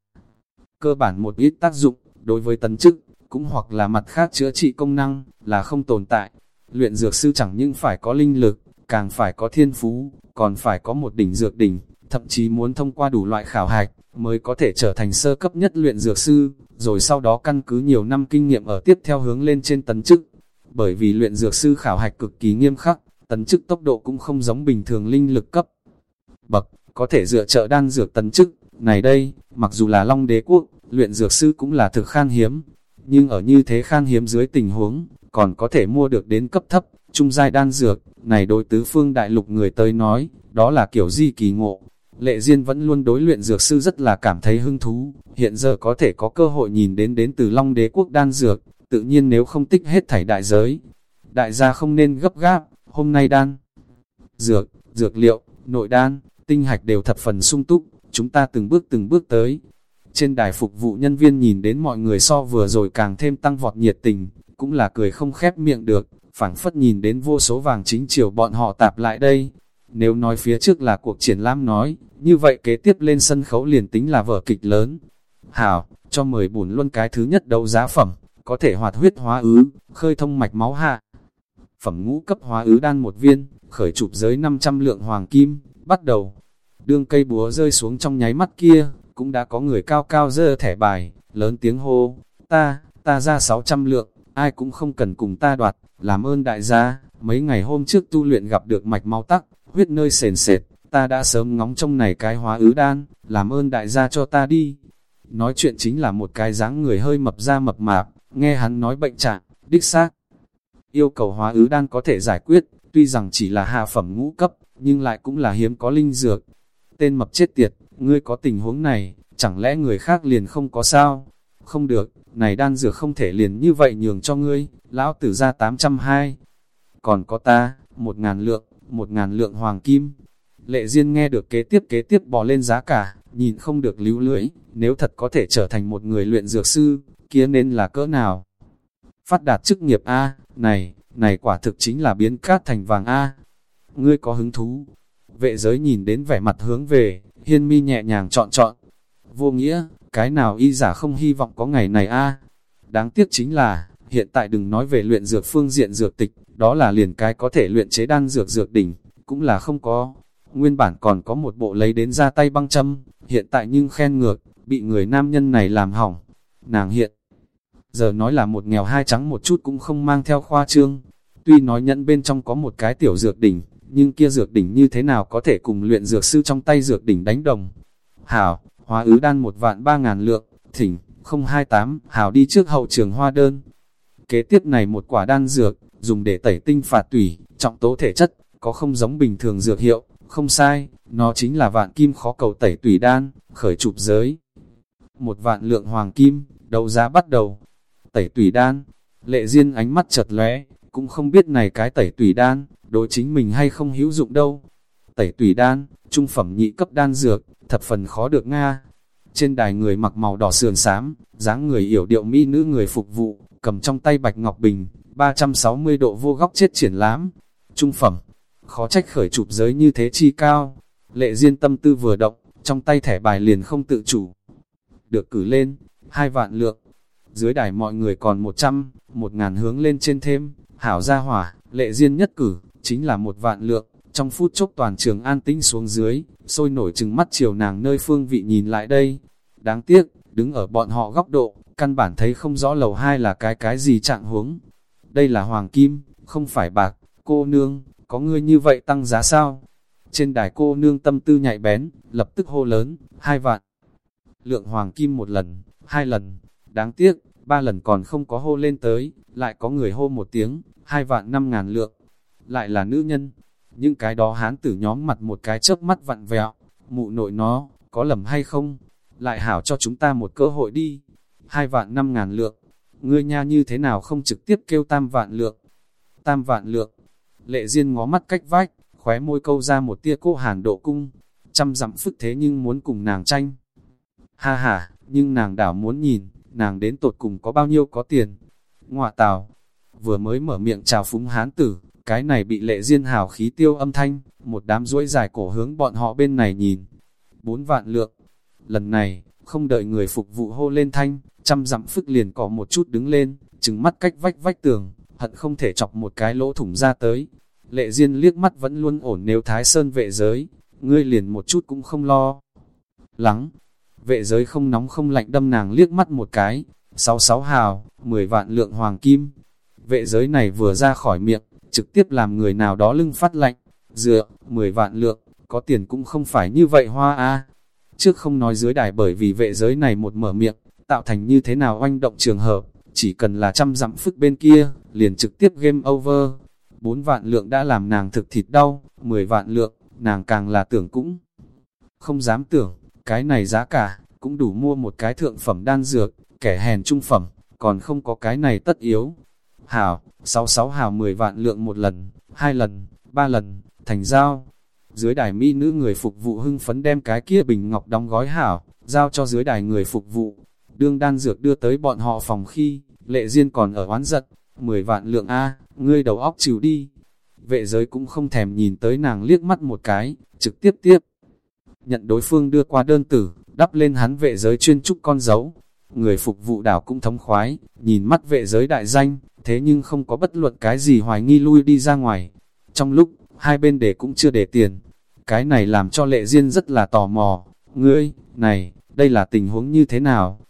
S1: cơ bản một ít tác dụng, đối với tấn chức, cũng hoặc là mặt khác chữa trị công năng, là không tồn tại. Luyện dược sư chẳng những phải có linh lực, càng phải có thiên phú, còn phải có một đỉnh dược đỉnh, thậm chí muốn thông qua đủ loại khảo hạch, mới có thể trở thành sơ cấp nhất luyện dược sư, rồi sau đó căn cứ nhiều năm kinh nghiệm ở tiếp theo hướng lên trên tấn chức. Bởi vì luyện dược sư khảo hạch cực kỳ nghiêm khắc, tấn chức tốc độ cũng không giống bình thường linh lực cấp. Bậc, có thể dựa trợ đan dược tấn chức, này đây, mặc dù là long đế quốc, luyện dược sư cũng là thực khan hiếm, nhưng ở như thế khan hiếm dưới tình huống, còn có thể mua được đến cấp thấp, trung giai đan dược, này đối tứ phương đại lục người tới nói, đó là kiểu gì kỳ ngộ. Lệ Diên vẫn luôn đối luyện dược sư rất là cảm thấy hứng thú, hiện giờ có thể có cơ hội nhìn đến đến từ Long đế quốc đan dược, tự nhiên nếu không tích hết thảy đại giới. Đại gia không nên gấp gáp, hôm nay đan, dược, dược liệu, nội đan, tinh hạch đều thập phần sung túc, chúng ta từng bước từng bước tới. Trên đài phục vụ nhân viên nhìn đến mọi người so vừa rồi càng thêm tăng vọt nhiệt tình, cũng là cười không khép miệng được, phảng phất nhìn đến vô số vàng chính chiều bọn họ tạp lại đây. Nếu nói phía trước là cuộc triển lãm nói, như vậy kế tiếp lên sân khấu liền tính là vở kịch lớn. Hảo, cho mời bùn luôn cái thứ nhất đấu giá phẩm, có thể hoạt huyết hóa ứ, khơi thông mạch máu hạ. Phẩm ngũ cấp hóa ứ đan một viên, khởi chụp giới 500 lượng hoàng kim, bắt đầu. Đương cây búa rơi xuống trong nháy mắt kia, cũng đã có người cao cao dơ thẻ bài, lớn tiếng hô, ta, ta ra 600 lượng, ai cũng không cần cùng ta đoạt, làm ơn đại gia, mấy ngày hôm trước tu luyện gặp được mạch mau tắc, huyết nơi sền sệt, ta đã sớm ngóng trong này cái hóa ứ đan, làm ơn đại gia cho ta đi. Nói chuyện chính là một cái dáng người hơi mập ra mập mạp, nghe hắn nói bệnh trạng, đích xác. Yêu cầu hóa ứ đan có thể giải quyết, tuy rằng chỉ là hạ phẩm ngũ cấp, nhưng lại cũng là hiếm có linh dược. Tên mập chết tiệt, ngươi có tình huống này, chẳng lẽ người khác liền không có sao? Không được, này đan dược không thể liền như vậy nhường cho ngươi, lão tử ra 820. Còn có ta, một ngàn lượng, một ngàn lượng hoàng kim. Lệ Diên nghe được kế tiếp kế tiếp bò lên giá cả, nhìn không được lưu lưỡi, nếu thật có thể trở thành một người luyện dược sư, kia nên là cỡ nào? Phát đạt chức nghiệp A, này, này quả thực chính là biến cát thành vàng A. Ngươi có hứng thú. Vệ giới nhìn đến vẻ mặt hướng về, hiên mi nhẹ nhàng chọn chọn. Vô nghĩa, cái nào y giả không hy vọng có ngày này A. Đáng tiếc chính là, hiện tại đừng nói về luyện dược phương diện dược tịch, đó là liền cái có thể luyện chế đan dược dược đỉnh, cũng là không có. Nguyên bản còn có một bộ lấy đến ra tay băng châm, hiện tại nhưng khen ngược, bị người nam nhân này làm hỏng. Nàng hiện giờ nói là một nghèo hai trắng một chút cũng không mang theo khoa trương. Tuy nói nhẫn bên trong có một cái tiểu dược đỉnh, nhưng kia dược đỉnh như thế nào có thể cùng luyện dược sư trong tay dược đỉnh đánh đồng. Hảo, hóa ứ đan một vạn ba ngàn lượng, thỉnh, 028, Hảo đi trước hậu trường hoa đơn. Kế tiếp này một quả đan dược, dùng để tẩy tinh phạt tủy, trọng tố thể chất, có không giống bình thường dược hiệu, không sai, nó chính là vạn kim khó cầu tẩy tủy đan, khởi chụp giới. Một vạn lượng hoàng kim, đấu giá bắt đầu, tẩy tủy đan. Lệ duyên ánh mắt chật lóe, cũng không biết này cái tẩy tủy đan, đối chính mình hay không hữu dụng đâu. Tẩy tủy đan, trung phẩm nhị cấp đan dược, thập phần khó được Nga. Trên đài người mặc màu đỏ sườn xám, dáng người yểu điệu mỹ nữ người phục vụ, cầm trong tay bạch ngọc bình, 360 độ vô góc chết triển lãm. Trung phẩm, khó trách khởi chụp giới như thế chi cao. Lệ duyên tâm tư vừa động, trong tay thẻ bài liền không tự chủ. Được cử lên, hai vạn lượng, dưới đài mọi người còn 100, một ngàn hướng lên trên thêm, hảo gia hỏa, lệ duyên nhất cử, chính là một vạn lượng, trong phút chốc toàn trường an tĩnh xuống dưới, sôi nổi chừng mắt chiều nàng nơi phương vị nhìn lại đây. Đáng tiếc, đứng ở bọn họ góc độ, căn bản thấy không rõ lầu hai là cái cái gì trạng huống. Đây là hoàng kim, không phải bạc, cô nương, có ngươi như vậy tăng giá sao? Trên đài cô nương tâm tư nhạy bén, lập tức hô lớn, hai vạn. Lượng hoàng kim một lần, hai lần, Đáng tiếc, ba lần còn không có hô lên tới, lại có người hô một tiếng, hai vạn năm ngàn lượng. Lại là nữ nhân. Những cái đó hán tử nhóm mặt một cái chớp mắt vặn vẹo, mụ nội nó, có lầm hay không? Lại hảo cho chúng ta một cơ hội đi. Hai vạn năm ngàn lượng. Ngươi nha như thế nào không trực tiếp kêu tam vạn lượng? Tam vạn lượng. Lệ duyên ngó mắt cách vách, khóe môi câu ra một tia cô hàn độ cung. Trăm dặm phức thế nhưng muốn cùng nàng tranh. Ha ha, nhưng nàng đảo muốn nhìn, nàng đến tột cùng có bao nhiêu có tiền. Ngoạ tào, vừa mới mở miệng chào phúng hán tử, cái này bị lệ diên hào khí tiêu âm thanh, một đám duỗi dài cổ hướng bọn họ bên này nhìn. Bốn vạn lượng, lần này, không đợi người phục vụ hô lên thanh, trăm dặm phức liền có một chút đứng lên, trừng mắt cách vách vách tường, hận không thể chọc một cái lỗ thủng ra tới. Lệ Diên liếc mắt vẫn luôn ổn nếu Thái Sơn vệ giới, ngươi liền một chút cũng không lo. Lắng, vệ giới không nóng không lạnh đâm nàng liếc mắt một cái, sáu sáu hào, 10 vạn lượng hoàng kim. Vệ giới này vừa ra khỏi miệng, trực tiếp làm người nào đó lưng phát lạnh, dựa, 10 vạn lượng, có tiền cũng không phải như vậy hoa a Trước không nói dưới đài bởi vì vệ giới này một mở miệng, tạo thành như thế nào oanh động trường hợp, chỉ cần là trăm dặm phức bên kia, liền trực tiếp game over. 4 vạn lượng đã làm nàng thực thịt đau, 10 vạn lượng, nàng càng là tưởng cũng không dám tưởng, cái này giá cả, cũng đủ mua một cái thượng phẩm đan dược, kẻ hèn trung phẩm, còn không có cái này tất yếu. Hảo, 66 hào 10 vạn lượng một lần, hai lần, ba lần, thành giao. Dưới đài mỹ nữ người phục vụ hưng phấn đem cái kia bình ngọc đóng gói hảo, giao cho dưới đài người phục vụ. Đương đan dược đưa tới bọn họ phòng khi, lệ duyên còn ở oán giận, 10 vạn lượng A, ngươi đầu óc chịu đi. Vệ giới cũng không thèm nhìn tới nàng liếc mắt một cái, trực tiếp tiếp. Nhận đối phương đưa qua đơn tử, đắp lên hắn vệ giới chuyên trúc con dấu. Người phục vụ đảo cũng thống khoái, nhìn mắt vệ giới đại danh, thế nhưng không có bất luận cái gì hoài nghi lui đi ra ngoài. Trong lúc, hai bên để cũng chưa để tiền. Cái này làm cho lệ duyên rất là tò mò. Ngươi, này, đây là tình huống như thế nào?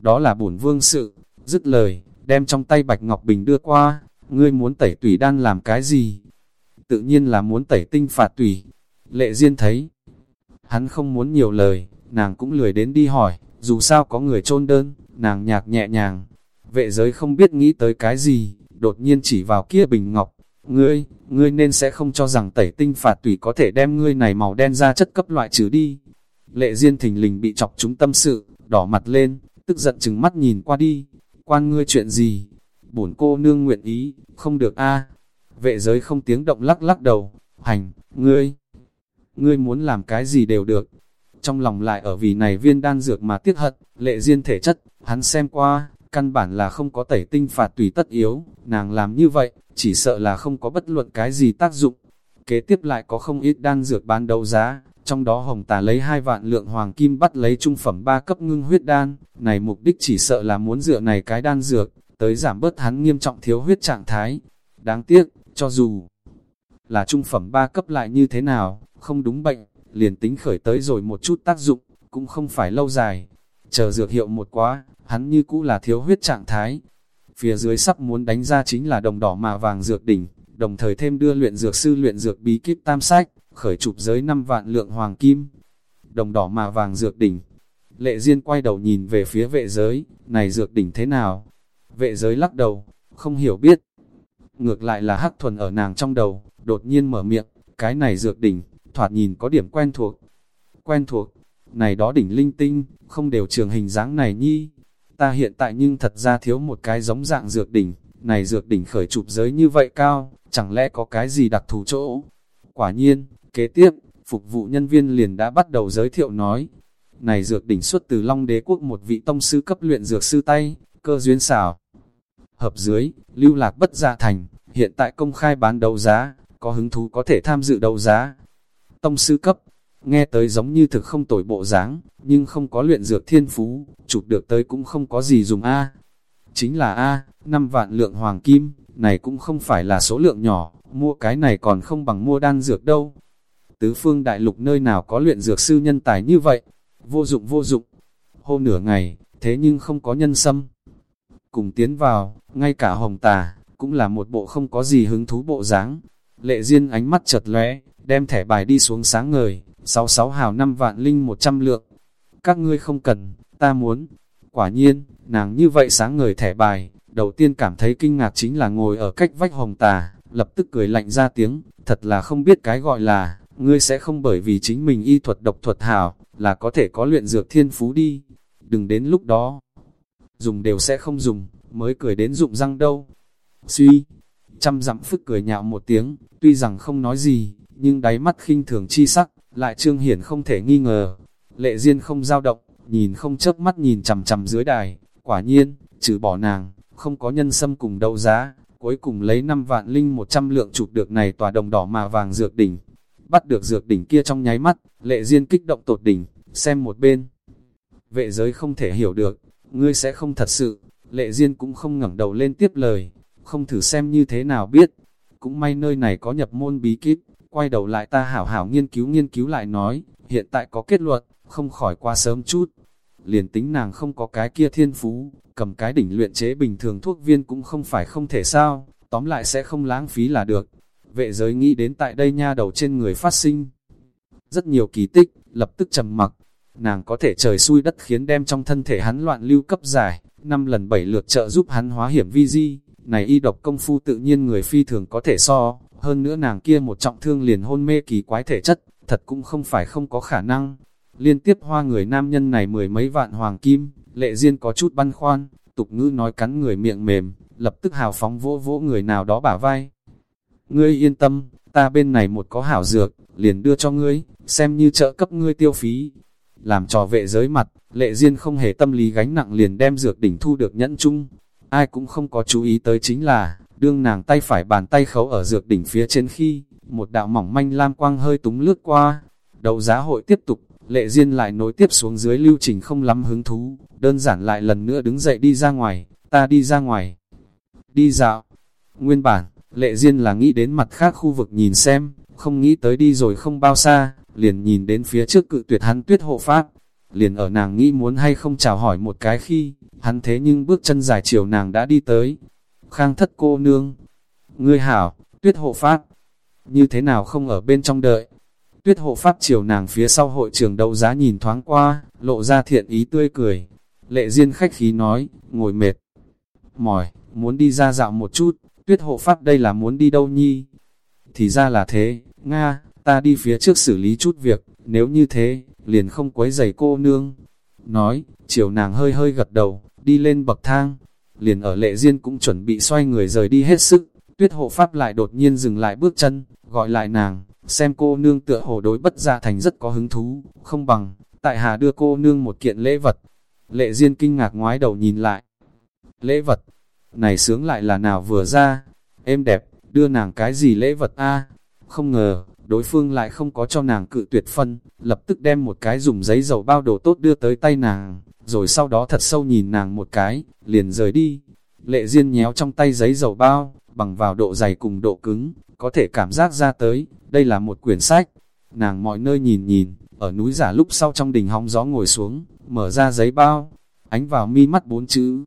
S1: Đó là bổn vương sự, dứt lời, đem trong tay Bạch Ngọc Bình đưa qua, ngươi muốn tẩy tủy đan làm cái gì? Tự nhiên là muốn tẩy tinh phạt tủy. Lệ duyên thấy, hắn không muốn nhiều lời, nàng cũng lười đến đi hỏi, dù sao có người trôn đơn, nàng nhạc nhẹ nhàng. Vệ giới không biết nghĩ tới cái gì, đột nhiên chỉ vào kia bình ngọc. Ngươi, ngươi nên sẽ không cho rằng tẩy tinh phạt tủy có thể đem ngươi này màu đen ra chất cấp loại trừ đi. Lệ Diên thình lình bị chọc chúng tâm sự, đỏ mặt lên, tức giận chừng mắt nhìn qua đi. Quan ngươi chuyện gì? Bổn cô nương nguyện ý, không được a Vệ giới không tiếng động lắc lắc đầu, hành, ngươi, ngươi muốn làm cái gì đều được. Trong lòng lại ở vì này viên đan dược mà tiếc hận, lệ duyên thể chất, hắn xem qua, căn bản là không có tẩy tinh phạt tùy tất yếu, nàng làm như vậy, chỉ sợ là không có bất luận cái gì tác dụng. Kế tiếp lại có không ít đan dược bán đấu giá, trong đó hồng tà lấy hai vạn lượng hoàng kim bắt lấy trung phẩm ba cấp ngưng huyết đan, này mục đích chỉ sợ là muốn dựa này cái đan dược, tới giảm bớt hắn nghiêm trọng thiếu huyết trạng thái. Đáng tiếc, cho dù là trung phẩm ba cấp lại như thế nào, không đúng bệnh, liền tính khởi tới rồi một chút tác dụng, cũng không phải lâu dài. Chờ dược hiệu một quá, hắn như cũ là thiếu huyết trạng thái. Phía dưới sắp muốn đánh ra chính là đồng đỏ mà vàng dược đỉnh, đồng thời thêm đưa luyện dược sư luyện dược bí kíp tam sách, khởi chụp giới 5 vạn lượng hoàng kim. Đồng đỏ mà vàng dược đỉnh. Lệ Diên quay đầu nhìn về phía vệ giới, này dược đỉnh thế nào? Vệ giới lắc đầu, không hiểu biết. Ngược lại là hắc thuần ở nàng trong đầu, đột nhiên mở miệng, cái này dược đỉnh, thoạt nhìn có điểm quen thuộc. Quen thuộc, này đó đỉnh linh tinh, không đều trường hình dáng này nhi. Ta hiện tại nhưng thật ra thiếu một cái giống dạng dược đỉnh, này dược đỉnh khởi chụp giới như vậy cao, chẳng lẽ có cái gì đặc thù chỗ? Quả nhiên, kế tiếp, phục vụ nhân viên liền đã bắt đầu giới thiệu nói, này dược đỉnh xuất từ Long Đế Quốc một vị tông sư cấp luyện dược sư tay, cơ duyên xảo. Hợp dưới, lưu lạc bất gia thành, hiện tại công khai bán đấu giá, có hứng thú có thể tham dự đấu giá. Tông sư cấp, nghe tới giống như thực không tồi bộ dáng, nhưng không có luyện dược thiên phú, chụp được tới cũng không có gì dùng A. Chính là A, 5 vạn lượng hoàng kim, này cũng không phải là số lượng nhỏ, mua cái này còn không bằng mua đan dược đâu. Tứ phương đại lục nơi nào có luyện dược sư nhân tài như vậy, vô dụng vô dụng. Hô nửa ngày, thế nhưng không có nhân sâm. Cùng tiến vào, ngay cả hồng tà, cũng là một bộ không có gì hứng thú bộ dáng. Lệ Diên ánh mắt chật lóe, đem thẻ bài đi xuống sáng ngời, 66 hào 5 vạn linh 100 lượng. Các ngươi không cần, ta muốn. Quả nhiên, nàng như vậy sáng ngời thẻ bài, đầu tiên cảm thấy kinh ngạc chính là ngồi ở cách vách hồng tà, lập tức cười lạnh ra tiếng, thật là không biết cái gọi là, ngươi sẽ không bởi vì chính mình y thuật độc thuật hảo, là có thể có luyện dược thiên phú đi. Đừng đến lúc đó, dùng đều sẽ không dùng, mới cười đến dụng răng đâu. Suy, chăm dặm phức cười nhạo một tiếng, tuy rằng không nói gì, nhưng đáy mắt khinh thường chi sắc, lại trương hiển không thể nghi ngờ. Lệ Diên không dao động, nhìn không chớp mắt nhìn chằm chằm dưới đài, quả nhiên, trừ bỏ nàng, không có nhân sâm cùng đấu giá, cuối cùng lấy 5 vạn linh 100 lượng chụp được này tòa đồng đỏ mà vàng dược đỉnh. Bắt được dược đỉnh kia trong nháy mắt, lệ diên kích động tột đỉnh, xem một bên. Vệ giới không thể hiểu được, ngươi sẽ không thật sự, lệ diên cũng không ngẩng đầu lên tiếp lời, không thử xem như thế nào biết. Cũng may nơi này có nhập môn bí kíp, quay đầu lại ta hảo hảo nghiên cứu nghiên cứu lại nói, hiện tại có kết luận, không khỏi qua sớm chút. Liền tính nàng không có cái kia thiên phú, cầm cái đỉnh luyện chế bình thường thuốc viên cũng không phải không thể sao, tóm lại sẽ không lãng phí là được. Vệ giới nghĩ đến tại đây nha đầu trên người phát sinh. Rất nhiều kỳ tích, lập tức trầm mặc, nàng có thể trời xui đất khiến đem trong thân thể hắn loạn lưu cấp giải, năm lần bảy lượt trợ giúp hắn hóa hiểm vi di, này y độc công phu tự nhiên người phi thường có thể so, hơn nữa nàng kia một trọng thương liền hôn mê kỳ quái thể chất, thật cũng không phải không có khả năng. Liên tiếp hoa người nam nhân này mười mấy vạn hoàng kim, lệ duyên có chút băn khoăn, tục ngữ nói cắn người miệng mềm, lập tức hào phóng vỗ vỗ người nào đó bả vai. Ngươi yên tâm, ta bên này một có hảo dược, liền đưa cho ngươi, xem như trợ cấp ngươi tiêu phí. Làm trò vệ giới mặt, lệ duyên không hề tâm lý gánh nặng liền đem dược đỉnh thu được nhẫn chung. Ai cũng không có chú ý tới chính là, đương nàng tay phải bàn tay khấu ở dược đỉnh phía trên khi, một đạo mỏng manh lam quang hơi túng lướt qua. Đầu giá hội tiếp tục, lệ duyên lại nối tiếp xuống dưới lưu trình không lắm hứng thú, đơn giản lại lần nữa đứng dậy đi ra ngoài, ta đi ra ngoài. Đi dạo. Nguyên bản, lệ duyên là nghĩ đến mặt khác khu vực nhìn xem, không nghĩ tới đi rồi không bao xa, liền nhìn đến phía trước cự tuyệt hắn tuyết hộ pháp. Liền ở nàng nghĩ muốn hay không chào hỏi một cái khi, hắn thế nhưng bước chân dài chiều nàng đã đi tới. Khang thất cô nương, ngươi hảo, tuyết hộ pháp, như thế nào không ở bên trong đợi. Tuyết hộ pháp chiều nàng phía sau hội trường đấu giá nhìn thoáng qua, lộ ra thiện ý tươi cười. Lệ Diên khách khí nói, ngồi mệt, mỏi, muốn đi ra dạo một chút, tuyết hộ pháp đây là muốn đi đâu nhi? Thì ra là thế, Nga, ta đi phía trước xử lý chút việc, nếu như thế, liền không quấy giày cô nương. Nói, chiều nàng hơi hơi gật đầu, đi lên bậc thang, liền ở lệ duyên cũng chuẩn bị xoay người rời đi hết sức, tuyết hộ pháp lại đột nhiên dừng lại bước chân, gọi lại nàng, xem cô nương tựa hồ đối bất gia thành rất có hứng thú, không bằng, tại hà đưa cô nương một kiện lễ vật. Lệ Diên kinh ngạc ngoái đầu nhìn lại. Lễ vật, này sướng lại là nào vừa ra, êm đẹp, đưa nàng cái gì lễ vật a? Không ngờ, đối phương lại không có cho nàng cự tuyệt phân, lập tức đem một cái dùng giấy dầu bao đồ tốt đưa tới tay nàng, rồi sau đó thật sâu nhìn nàng một cái, liền rời đi. Lệ Diên nhéo trong tay giấy dầu bao, bằng vào độ dày cùng độ cứng, có thể cảm giác ra tới, đây là một quyển sách. Nàng mọi nơi nhìn nhìn, ở núi giả lúc sau trong đình hóng gió ngồi xuống, mở ra giấy bao, ánh vào mi mắt bốn chữ.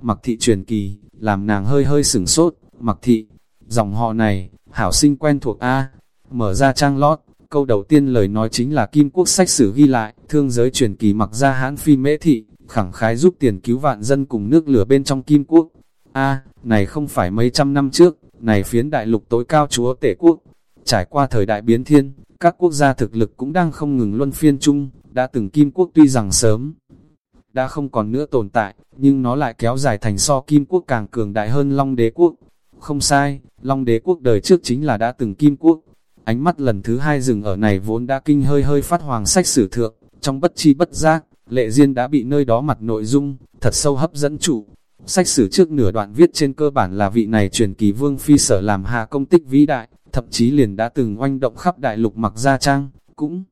S1: Mặc thị truyền kỳ, làm nàng hơi hơi sửng sốt, mặc thị, dòng họ này, hảo sinh quen thuộc A, mở ra trang lót, câu đầu tiên lời nói chính là Kim Quốc sách sử ghi lại, thương giới truyền kỳ mặc ra hãn phi mễ thị, khẳng khái giúp tiền cứu vạn dân cùng nước lửa bên trong Kim Quốc. A, này không phải mấy trăm năm trước, này phiến đại lục tối cao chúa tể quốc. Trải qua thời đại biến thiên, các quốc gia thực lực cũng đang không ngừng luân phiên chung, đã từng Kim Quốc tuy rằng sớm, đã không còn nữa tồn tại, nhưng nó lại kéo dài thành so Kim Quốc càng cường đại hơn Long Đế Quốc. Không sai, Long Đế Quốc đời trước chính là đã từng Kim Quốc. Ánh mắt lần thứ hai dừng ở này vốn đã kinh hơi hơi phát hoàng sách sử thượng, trong bất chi bất giác, lệ duyên đã bị nơi đó mặt nội dung, thật sâu hấp dẫn chủ. Sách sử trước nửa đoạn viết trên cơ bản là vị này truyền kỳ vương phi sở làm hạ công tích vĩ đại, thậm chí liền đã từng oanh động khắp đại lục mặc gia trang, cũng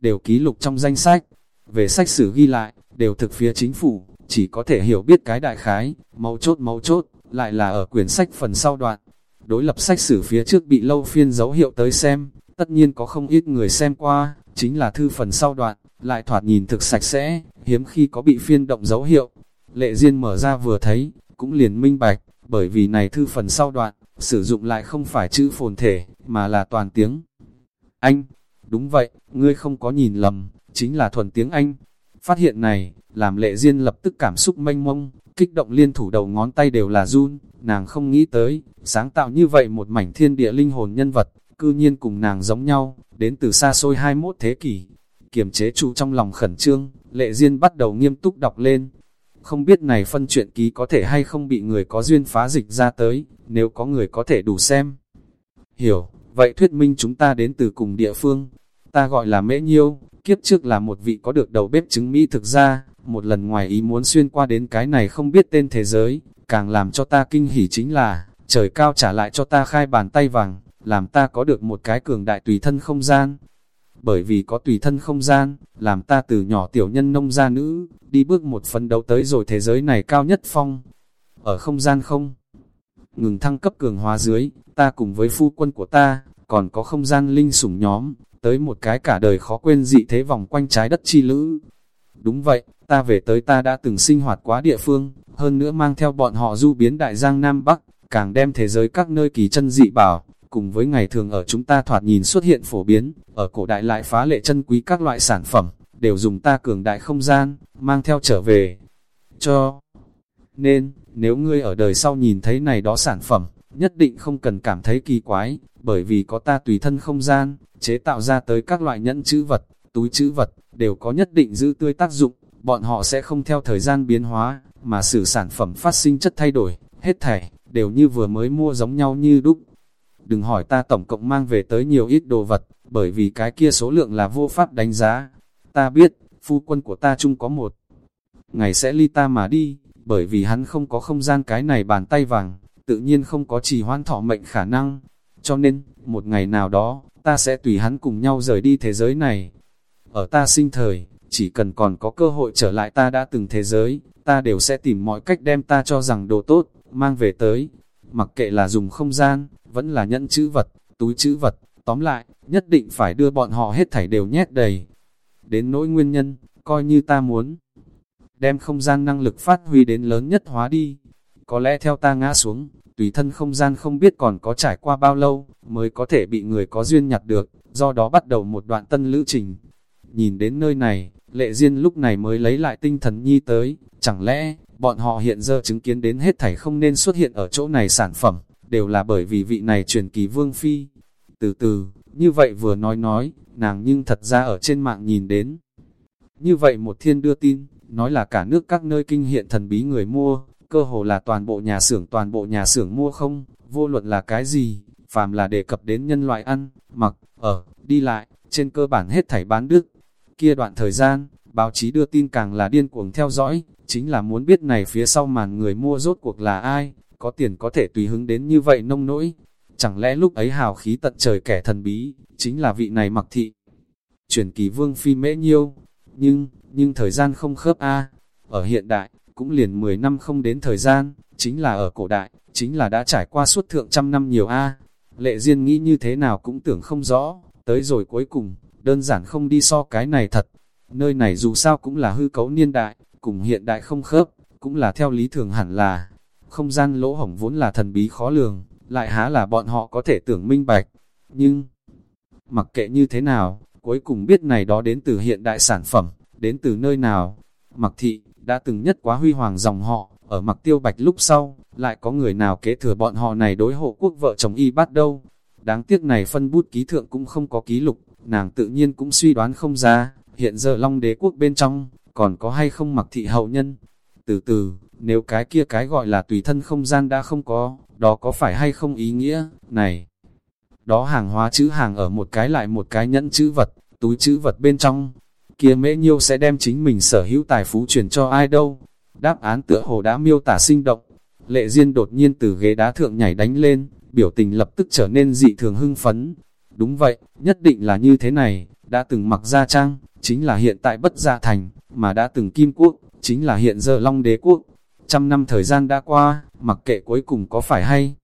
S1: đều ký lục trong danh sách. Về sách sử ghi lại, đều thực phía chính phủ, chỉ có thể hiểu biết cái đại khái, mấu chốt mấu chốt, lại là ở quyển sách phần sau đoạn. Đối lập sách sử phía trước bị lâu phiên dấu hiệu tới xem, tất nhiên có không ít người xem qua, chính là thư phần sau đoạn, lại thoạt nhìn thực sạch sẽ, hiếm khi có bị phiên động dấu hiệu. Lệ Diên mở ra vừa thấy, cũng liền minh bạch, bởi vì này thư phần sau đoạn, sử dụng lại không phải chữ phồn thể, mà là toàn tiếng. Anh, đúng vậy, ngươi không có nhìn lầm, chính là thuần tiếng Anh. Phát hiện này, làm lệ Diên lập tức cảm xúc mênh mông, kích động liên thủ đầu ngón tay đều là run, nàng không nghĩ tới, sáng tạo như vậy một mảnh thiên địa linh hồn nhân vật, cư nhiên cùng nàng giống nhau, đến từ xa xôi 21 thế kỷ. Kiềm chế trụ trong lòng khẩn trương, lệ duyên bắt đầu nghiêm túc đọc lên. Không biết này phân truyện ký có thể hay không bị người có duyên phá dịch ra tới, nếu có người có thể đủ xem. Hiểu, vậy thuyết minh chúng ta đến từ cùng địa phương. Ta gọi là mễ nhiêu, kiếp trước là một vị có được đầu bếp chứng Mỹ thực ra, một lần ngoài ý muốn xuyên qua đến cái này không biết tên thế giới, càng làm cho ta kinh hỉ chính là, trời cao trả lại cho ta khai bàn tay vàng, làm ta có được một cái cường đại tùy thân không gian. Bởi vì có tùy thân không gian, làm ta từ nhỏ tiểu nhân nông gia nữ, đi bước một phần đấu tới rồi thế giới này cao nhất phong. Ở không gian không, ngừng thăng cấp cường hóa dưới, ta cùng với phu quân của ta, còn có không gian linh sủng nhóm, tới một cái cả đời khó quên dị thế vòng quanh trái đất chi lữ. Đúng vậy, ta về tới ta đã từng sinh hoạt quá địa phương, hơn nữa mang theo bọn họ du biến đại giang Nam Bắc, càng đem thế giới các nơi kỳ chân dị bảo, cùng với ngày thường ở chúng ta thoạt nhìn xuất hiện phổ biến, ở cổ đại lại phá lệ chân quý các loại sản phẩm, đều dùng ta cường đại không gian, mang theo trở về. Cho nên, nếu ngươi ở đời sau nhìn thấy này đó sản phẩm, nhất định không cần cảm thấy kỳ quái, bởi vì có ta tùy thân không gian, chế tạo ra tới các loại nhẫn chữ vật, túi chữ vật, đều có nhất định giữ tươi tác dụng, bọn họ sẽ không theo thời gian biến hóa, mà sử sản phẩm phát sinh chất thay đổi, hết thảy, đều như vừa mới mua giống nhau như đúc. Đừng hỏi ta tổng cộng mang về tới nhiều ít đồ vật, bởi vì cái kia số lượng là vô pháp đánh giá. Ta biết, phu quân của ta chung có một ngày sẽ ly ta mà đi, bởi vì hắn không có không gian cái này bàn tay vàng, tự nhiên không có trì hoãn thọ mệnh khả năng. Cho nên, một ngày nào đó, ta sẽ tùy hắn cùng nhau rời đi thế giới này. Ở ta sinh thời, chỉ cần còn có cơ hội trở lại ta đã từng thế giới, ta đều sẽ tìm mọi cách đem ta cho rằng đồ tốt, mang về tới. Mặc kệ là dùng không gian, vẫn là nhẫn chữ vật, túi chữ vật, tóm lại, nhất định phải đưa bọn họ hết thảy đều nhét đầy. Đến nỗi nguyên nhân, coi như ta muốn đem không gian năng lực phát huy đến lớn nhất hóa đi. Có lẽ theo ta ngã xuống, tùy thân không gian không biết còn có trải qua bao lâu, mới có thể bị người có duyên nhặt được, do đó bắt đầu một đoạn tân lữ trình. Nhìn đến nơi này, lệ duyên lúc này mới lấy lại tinh thần nhi tới, chẳng lẽ, bọn họ hiện giờ chứng kiến đến hết thảy không nên xuất hiện ở chỗ này sản phẩm, đều là bởi vì vị này truyền kỳ vương phi. Từ từ, như vậy vừa nói nói, nàng nhưng thật ra ở trên mạng nhìn đến. Như vậy một thiên đưa tin, nói là cả nước các nơi kinh hiện thần bí người mua, cơ hồ là toàn bộ nhà xưởng toàn bộ nhà xưởng mua không, vô luận là cái gì, phàm là đề cập đến nhân loại ăn, mặc, ở, đi lại, trên cơ bản hết thảy bán đức. Kia đoạn thời gian, báo chí đưa tin càng là điên cuồng theo dõi, chính là muốn biết này phía sau màn người mua rốt cuộc là ai, có tiền có thể tùy hứng đến như vậy nông nỗi. Chẳng lẽ lúc ấy hào khí tận trời kẻ thần bí, chính là vị này mặc thị. Chuyển kỳ vương phi mễ nhiêu, nhưng, nhưng thời gian không khớp a Ở hiện đại, cũng liền 10 năm không đến thời gian, chính là ở cổ đại, chính là đã trải qua suốt thượng trăm năm nhiều a Lệ Diên nghĩ như thế nào cũng tưởng không rõ, tới rồi cuối cùng, đơn giản không đi so cái này thật. Nơi này dù sao cũng là hư cấu niên đại, cùng hiện đại không khớp, cũng là theo lý thường hẳn là. Không gian lỗ hổng vốn là thần bí khó lường, lại há là bọn họ có thể tưởng minh bạch. Nhưng, mặc kệ như thế nào, cuối cùng biết này đó đến từ hiện đại sản phẩm, đến từ nơi nào. Mặc thị, đã từng nhất quá huy hoàng dòng họ, ở mặc tiêu bạch lúc sau, lại có người nào kế thừa bọn họ này đối hộ quốc vợ chồng y bắt đâu. Đáng tiếc này phân bút ký thượng cũng không có ký lục, nàng tự nhiên cũng suy đoán không ra, hiện giờ long đế quốc bên trong, còn có hay không mặc thị hậu nhân. Từ từ, nếu cái kia cái gọi là tùy thân không gian đã không có, đó có phải hay không ý nghĩa, này. Đó hàng hóa chữ hàng ở một cái lại một cái nhẫn chữ vật, túi chữ vật bên trong, kia mễ nhiêu sẽ đem chính mình sở hữu tài phú truyền cho ai đâu. Đáp án tựa hồ đã miêu tả sinh động. Lệ duyên đột nhiên từ ghế đá thượng nhảy đánh lên, biểu tình lập tức trở nên dị thường hưng phấn. Đúng vậy, nhất định là như thế này, đã từng mặc gia trang, chính là hiện tại bất gia thành, mà đã từng kim quốc, chính là hiện giờ long đế quốc. Trăm năm thời gian đã qua, mặc kệ cuối cùng có phải hay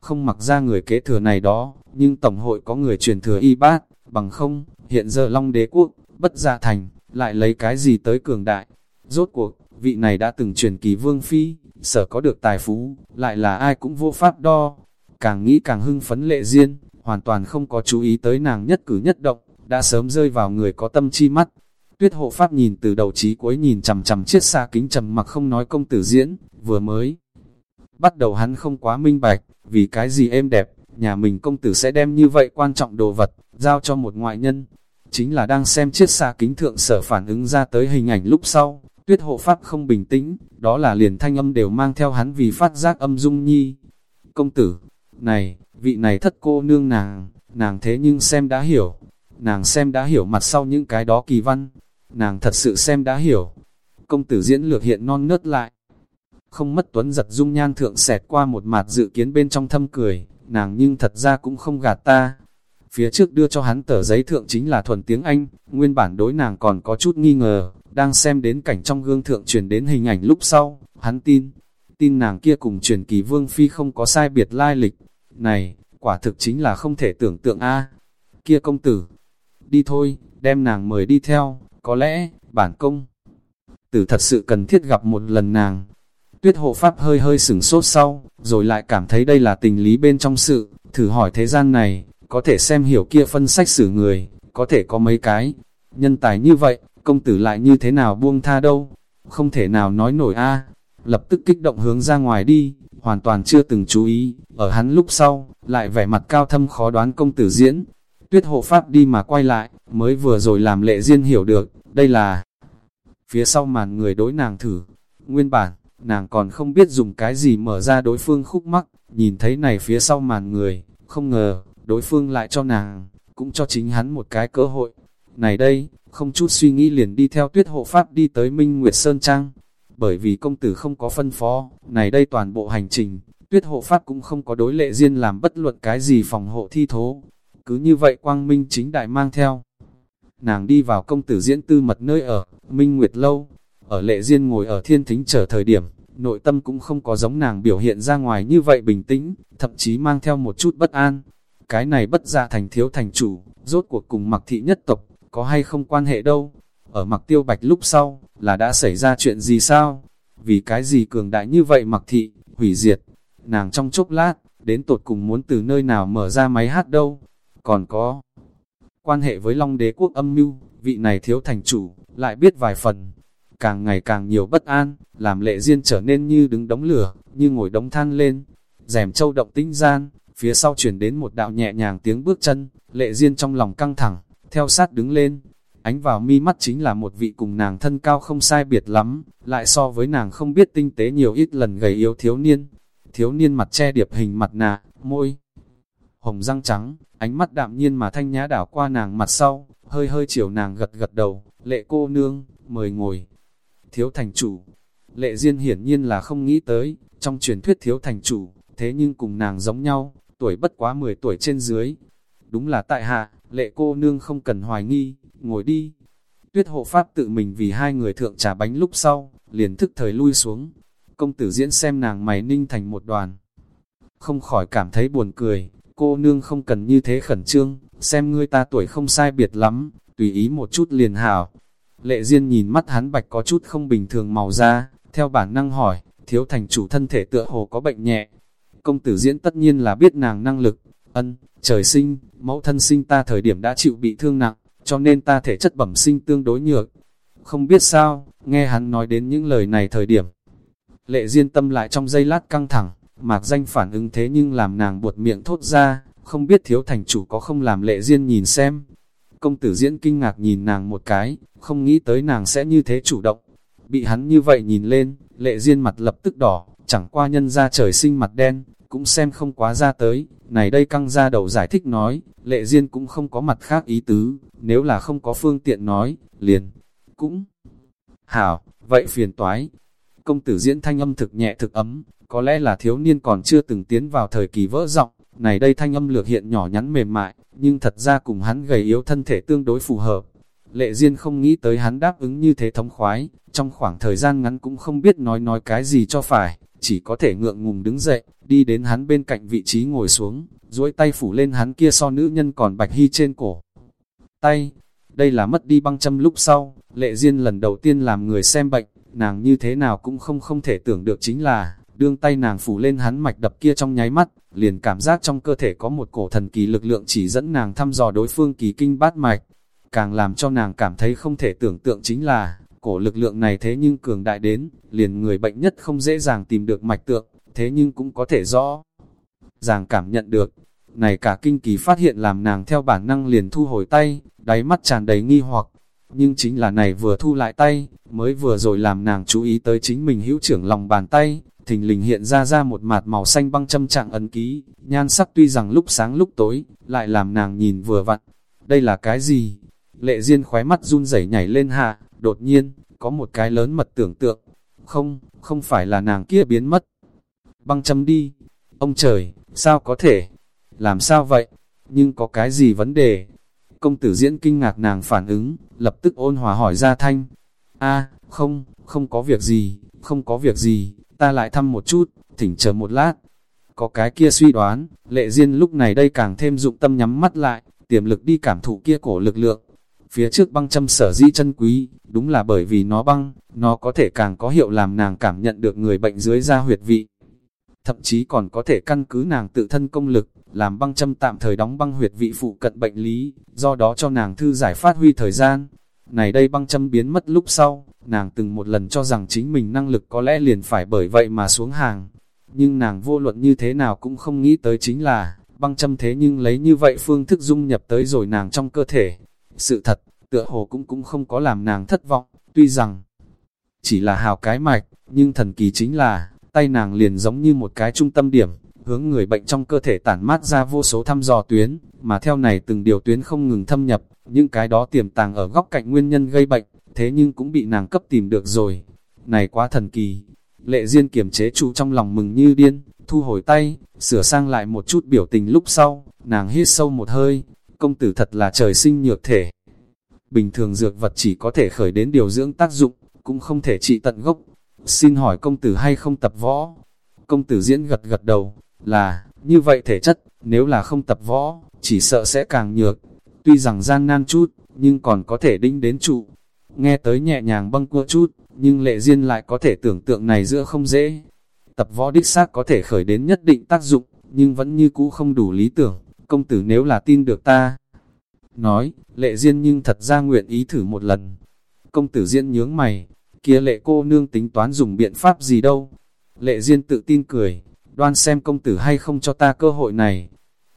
S1: không mặc ra người kế thừa này đó, nhưng Tổng hội có người truyền thừa y bát, bằng không, hiện giờ Long Đế Quốc, bất gia thành, lại lấy cái gì tới cường đại. Rốt cuộc, vị này đã từng truyền kỳ vương phi, sở có được tài phú, lại là ai cũng vô pháp đo. Càng nghĩ càng hưng phấn lệ riêng, hoàn toàn không có chú ý tới nàng nhất cử nhất động, đã sớm rơi vào người có tâm chi mắt. Tuyết hộ pháp nhìn từ đầu chí cuối nhìn chằm chằm chiếc xa kính trầm mặc không nói công tử diễn, vừa mới. Bắt đầu hắn không quá minh bạch, vì cái gì êm đẹp, nhà mình công tử sẽ đem như vậy quan trọng đồ vật, giao cho một ngoại nhân. Chính là đang xem chiếc xa kính thượng sở phản ứng ra tới hình ảnh lúc sau, tuyết hộ pháp không bình tĩnh, đó là liền thanh âm đều mang theo hắn vì phát giác âm dung nhi. Công tử, này, vị này thất cô nương nàng, nàng thế nhưng xem đã hiểu, nàng xem đã hiểu mặt sau những cái đó kỳ văn, nàng thật sự xem đã hiểu. Công tử diễn lược hiện non nớt lại, không mất tuấn giật dung nhan thượng xẹt qua một mặt dự kiến bên trong thâm cười, nàng nhưng thật ra cũng không gạt ta. Phía trước đưa cho hắn tờ giấy thượng chính là thuần tiếng Anh, nguyên bản đối nàng còn có chút nghi ngờ, đang xem đến cảnh trong gương thượng truyền đến hình ảnh lúc sau, hắn tin, tin nàng kia cùng truyền kỳ vương phi không có sai biệt lai lịch. Này, quả thực chính là không thể tưởng tượng a Kia công tử, đi thôi, đem nàng mời đi theo, có lẽ, bản công. Tử thật sự cần thiết gặp một lần nàng, Tuyết hộ pháp hơi hơi sửng sốt sau, rồi lại cảm thấy đây là tình lý bên trong sự, thử hỏi thế gian này, có thể xem hiểu kia phân sách xử người, có thể có mấy cái. Nhân tài như vậy, công tử lại như thế nào buông tha đâu, không thể nào nói nổi a lập tức kích động hướng ra ngoài đi, hoàn toàn chưa từng chú ý, ở hắn lúc sau, lại vẻ mặt cao thâm khó đoán công tử diễn. Tuyết hộ pháp đi mà quay lại, mới vừa rồi làm lệ riêng hiểu được, đây là phía sau màn người đối nàng thử. Nguyên bản, nàng còn không biết dùng cái gì mở ra đối phương khúc mắc, nhìn thấy này phía sau màn người, không ngờ, đối phương lại cho nàng, cũng cho chính hắn một cái cơ hội. Này đây, không chút suy nghĩ liền đi theo tuyết hộ pháp đi tới Minh Nguyệt Sơn Trang. Bởi vì công tử không có phân phó, này đây toàn bộ hành trình, tuyết hộ pháp cũng không có đối lệ riêng làm bất luận cái gì phòng hộ thi thố. Cứ như vậy quang minh chính đại mang theo. Nàng đi vào công tử diễn tư mật nơi ở, Minh Nguyệt Lâu. Ở lệ riêng ngồi ở thiên thính chờ thời điểm, nội tâm cũng không có giống nàng biểu hiện ra ngoài như vậy bình tĩnh, thậm chí mang theo một chút bất an. Cái này bất ra thành thiếu thành chủ, rốt cuộc cùng mặc thị nhất tộc, có hay không quan hệ đâu. Ở mặc tiêu bạch lúc sau, là đã xảy ra chuyện gì sao? Vì cái gì cường đại như vậy mặc thị, hủy diệt. Nàng trong chốc lát, đến tột cùng muốn từ nơi nào mở ra máy hát đâu. Còn có quan hệ với Long đế quốc âm mưu, vị này thiếu thành chủ, lại biết vài phần. Càng ngày càng nhiều bất an, làm lệ duyên trở nên như đứng đống lửa, như ngồi đống than lên. Rèm châu động tinh gian, phía sau chuyển đến một đạo nhẹ nhàng tiếng bước chân, lệ duyên trong lòng căng thẳng, theo sát đứng lên. Ánh vào mi mắt chính là một vị cùng nàng thân cao không sai biệt lắm, lại so với nàng không biết tinh tế nhiều ít lần gầy yếu thiếu niên. Thiếu niên mặt che điệp hình mặt nạ, môi, hồng răng trắng, ánh mắt đạm nhiên mà thanh nhã đảo qua nàng mặt sau, hơi hơi chiều nàng gật gật đầu, lệ cô nương, mời ngồi. Thiếu thành chủ, lệ duyên hiển nhiên là không nghĩ tới, trong truyền thuyết thiếu thành chủ, thế nhưng cùng nàng giống nhau, tuổi bất quá 10 tuổi trên dưới. Đúng là tại hạ, lệ cô nương không cần hoài nghi, ngồi đi. Tuyết hộ pháp tự mình vì hai người thượng trà bánh lúc sau, liền thức thời lui xuống. Công tử diễn xem nàng mày ninh thành một đoàn. Không khỏi cảm thấy buồn cười, cô nương không cần như thế khẩn trương, xem ngươi ta tuổi không sai biệt lắm, tùy ý một chút liền hảo. Lệ Diên nhìn mắt hắn bạch có chút không bình thường màu da, theo bản năng hỏi, thiếu thành chủ thân thể tựa hồ có bệnh nhẹ. Công tử diễn tất nhiên là biết nàng năng lực, ân, trời sinh, mẫu thân sinh ta thời điểm đã chịu bị thương nặng, cho nên ta thể chất bẩm sinh tương đối nhược. Không biết sao, nghe hắn nói đến những lời này thời điểm. Lệ Diên tâm lại trong giây lát căng thẳng, mạc danh phản ứng thế nhưng làm nàng buột miệng thốt ra, không biết thiếu thành chủ có không làm lệ Diên nhìn xem. Công tử diễn kinh ngạc nhìn nàng một cái, không nghĩ tới nàng sẽ như thế chủ động. Bị hắn như vậy nhìn lên, lệ Diên mặt lập tức đỏ, chẳng qua nhân ra trời sinh mặt đen, cũng xem không quá ra tới. Này đây căng ra đầu giải thích nói, lệ duyên cũng không có mặt khác ý tứ, nếu là không có phương tiện nói, liền, cũng hảo, vậy phiền toái. Công tử diễn thanh âm thực nhẹ thực ấm, có lẽ là thiếu niên còn chưa từng tiến vào thời kỳ vỡ giọng này đây thanh âm lược hiện nhỏ nhắn mềm mại, nhưng thật ra cùng hắn gầy yếu thân thể tương đối phù hợp. Lệ Diên không nghĩ tới hắn đáp ứng như thế thống khoái, trong khoảng thời gian ngắn cũng không biết nói nói cái gì cho phải, chỉ có thể ngượng ngùng đứng dậy, đi đến hắn bên cạnh vị trí ngồi xuống, duỗi tay phủ lên hắn kia so nữ nhân còn bạch hy trên cổ. Tay, đây là mất đi băng châm lúc sau, Lệ duyên lần đầu tiên làm người xem bệnh, nàng như thế nào cũng không không thể tưởng được chính là, đương tay nàng phủ lên hắn mạch đập kia trong nháy mắt, liền cảm giác trong cơ thể có một cổ thần kỳ lực lượng chỉ dẫn nàng thăm dò đối phương kỳ kinh bát mạch. Càng làm cho nàng cảm thấy không thể tưởng tượng chính là, cổ lực lượng này thế nhưng cường đại đến, liền người bệnh nhất không dễ dàng tìm được mạch tượng, thế nhưng cũng có thể rõ ràng cảm nhận được. Này cả kinh kỳ phát hiện làm nàng theo bản năng liền thu hồi tay, đáy mắt tràn đầy nghi hoặc. Nhưng chính là này vừa thu lại tay, mới vừa rồi làm nàng chú ý tới chính mình hữu trưởng lòng bàn tay, thình lình hiện ra ra một mạt màu xanh băng châm trạng ấn ký, nhan sắc tuy rằng lúc sáng lúc tối, lại làm nàng nhìn vừa vặn. Đây là cái gì? Lệ Diên khóe mắt run rẩy nhảy lên hạ, đột nhiên, có một cái lớn mật tưởng tượng. Không, không phải là nàng kia biến mất. Băng châm đi. Ông trời, sao có thể? Làm sao vậy? Nhưng có cái gì vấn đề? Công tử diễn kinh ngạc nàng phản ứng, lập tức ôn hòa hỏi ra thanh. a không, không có việc gì, không có việc gì, ta lại thăm một chút, thỉnh chờ một lát. Có cái kia suy đoán, lệ duyên lúc này đây càng thêm dụng tâm nhắm mắt lại, tiềm lực đi cảm thụ kia cổ lực lượng. Phía trước băng châm sở dĩ chân quý, đúng là bởi vì nó băng, nó có thể càng có hiệu làm nàng cảm nhận được người bệnh dưới da huyệt vị. Thậm chí còn có thể căn cứ nàng tự thân công lực, làm băng châm tạm thời đóng băng huyệt vị phụ cận bệnh lý, do đó cho nàng thư giải phát huy thời gian. Này đây băng châm biến mất lúc sau, nàng từng một lần cho rằng chính mình năng lực có lẽ liền phải bởi vậy mà xuống hàng. Nhưng nàng vô luận như thế nào cũng không nghĩ tới chính là, băng châm thế nhưng lấy như vậy phương thức dung nhập tới rồi nàng trong cơ thể. Sự thật, tựa hồ cũng cũng không có làm nàng thất vọng, tuy rằng chỉ là hào cái mạch, nhưng thần kỳ chính là, tay nàng liền giống như một cái trung tâm điểm, hướng người bệnh trong cơ thể tản mát ra vô số thăm dò tuyến, mà theo này từng điều tuyến không ngừng thâm nhập, những cái đó tiềm tàng ở góc cạnh nguyên nhân gây bệnh, thế nhưng cũng bị nàng cấp tìm được rồi. Này quá thần kỳ. Lệ duyên kiềm chế trụ trong lòng mừng như điên, thu hồi tay, sửa sang lại một chút biểu tình lúc sau, nàng hít sâu một hơi, công tử thật là trời sinh nhược thể. Bình thường dược vật chỉ có thể khởi đến điều dưỡng tác dụng, cũng không thể trị tận gốc. Xin hỏi công tử hay không tập võ? Công tử diễn gật gật đầu, là, như vậy thể chất, nếu là không tập võ, chỉ sợ sẽ càng nhược. Tuy rằng gian nan chút, nhưng còn có thể đinh đến trụ. Nghe tới nhẹ nhàng băng cua chút, nhưng lệ duyên lại có thể tưởng tượng này giữa không dễ. Tập võ đích xác có thể khởi đến nhất định tác dụng, nhưng vẫn như cũ không đủ lý tưởng. Công tử nếu là tin được ta. Nói, lệ duyên nhưng thật ra nguyện ý thử một lần. Công tử diễn nhướng mày, kia lệ cô nương tính toán dùng biện pháp gì đâu. Lệ duyên tự tin cười, đoan xem công tử hay không cho ta cơ hội này.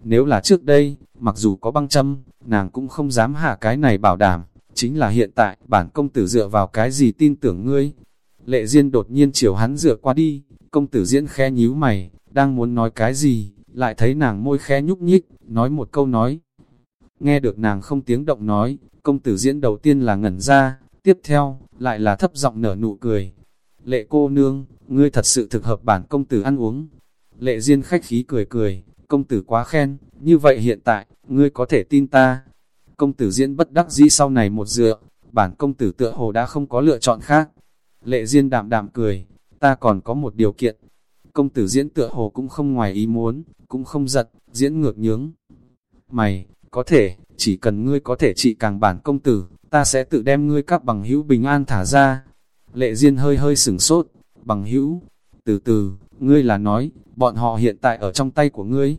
S1: Nếu là trước đây, mặc dù có băng châm, nàng cũng không dám hạ cái này bảo đảm, chính là hiện tại, bản công tử dựa vào cái gì tin tưởng ngươi. Lệ Diên đột nhiên chiều hắn dựa qua đi, công tử diễn khẽ nhíu mày, đang muốn nói cái gì, lại thấy nàng môi khẽ nhúc nhích, nói một câu nói. Nghe được nàng không tiếng động nói, công tử diễn đầu tiên là ngẩn ra, tiếp theo, lại là thấp giọng nở nụ cười. Lệ cô nương, ngươi thật sự thực hợp bản công tử ăn uống. Lệ Diên khách khí cười cười, công tử quá khen, như vậy hiện tại, ngươi có thể tin ta. Công tử diễn bất đắc dĩ sau này một dựa, bản công tử tựa hồ đã không có lựa chọn khác. Lệ Diên đạm đạm cười, ta còn có một điều kiện. Công tử diễn tựa hồ cũng không ngoài ý muốn, cũng không giật, diễn ngược nhướng. Mày, có thể, chỉ cần ngươi có thể trị càng bản công tử, ta sẽ tự đem ngươi các bằng hữu bình an thả ra. Lệ Diên hơi hơi sửng sốt, bằng hữu, từ từ, ngươi là nói, bọn họ hiện tại ở trong tay của ngươi.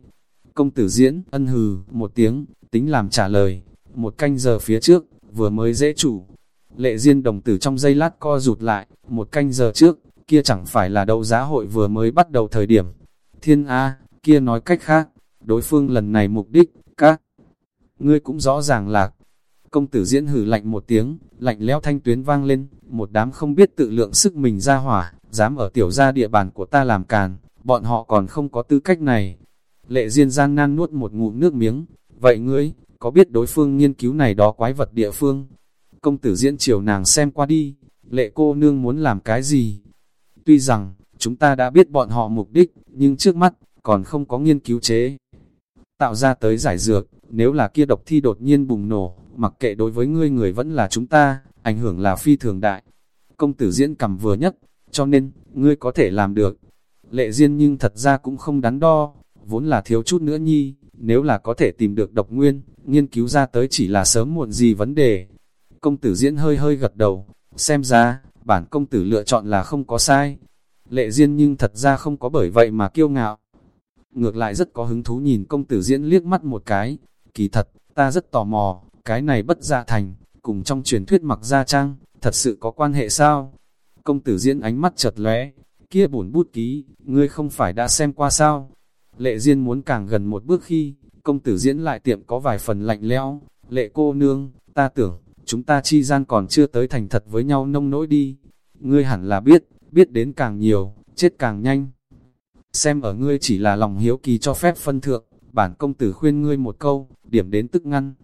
S1: Công tử diễn, ân hừ, một tiếng, tính làm trả lời, một canh giờ phía trước, vừa mới dễ chủ. Lệ Diên đồng tử trong giây lát co rụt lại, một canh giờ trước, kia chẳng phải là đấu giá hội vừa mới bắt đầu thời điểm. Thiên A, kia nói cách khác, đối phương lần này mục đích, các ngươi cũng rõ ràng lạc. Công tử diễn hử lạnh một tiếng, lạnh lẽo thanh tuyến vang lên, một đám không biết tự lượng sức mình ra hỏa, dám ở tiểu gia địa bàn của ta làm càn, bọn họ còn không có tư cách này. Lệ Diên gian nan nuốt một ngụm nước miếng, vậy ngươi, có biết đối phương nghiên cứu này đó quái vật địa phương? Công tử diễn chiều nàng xem qua đi, lệ cô nương muốn làm cái gì? Tuy rằng, chúng ta đã biết bọn họ mục đích, nhưng trước mắt, còn không có nghiên cứu chế. Tạo ra tới giải dược, nếu là kia độc thi đột nhiên bùng nổ, mặc kệ đối với ngươi người vẫn là chúng ta, ảnh hưởng là phi thường đại. Công tử diễn cầm vừa nhất, cho nên, ngươi có thể làm được. Lệ Diên nhưng thật ra cũng không đắn đo, vốn là thiếu chút nữa nhi, nếu là có thể tìm được độc nguyên, nghiên cứu ra tới chỉ là sớm muộn gì vấn đề. Công tử diễn hơi hơi gật đầu, xem ra, bản công tử lựa chọn là không có sai. Lệ Diên nhưng thật ra không có bởi vậy mà kiêu ngạo. Ngược lại rất có hứng thú nhìn công tử diễn liếc mắt một cái. Kỳ thật, ta rất tò mò, cái này bất gia thành, cùng trong truyền thuyết mặc gia trang, thật sự có quan hệ sao? Công tử diễn ánh mắt chật lóe, kia bổn bút ký, ngươi không phải đã xem qua sao? Lệ Diên muốn càng gần một bước khi, công tử diễn lại tiệm có vài phần lạnh lẽo. Lệ cô nương, ta tưởng, chúng ta chi gian còn chưa tới thành thật với nhau nông nỗi đi. Ngươi hẳn là biết, biết đến càng nhiều, chết càng nhanh. Xem ở ngươi chỉ là lòng hiếu kỳ cho phép phân thượng, bản công tử khuyên ngươi một câu, điểm đến tức ngăn.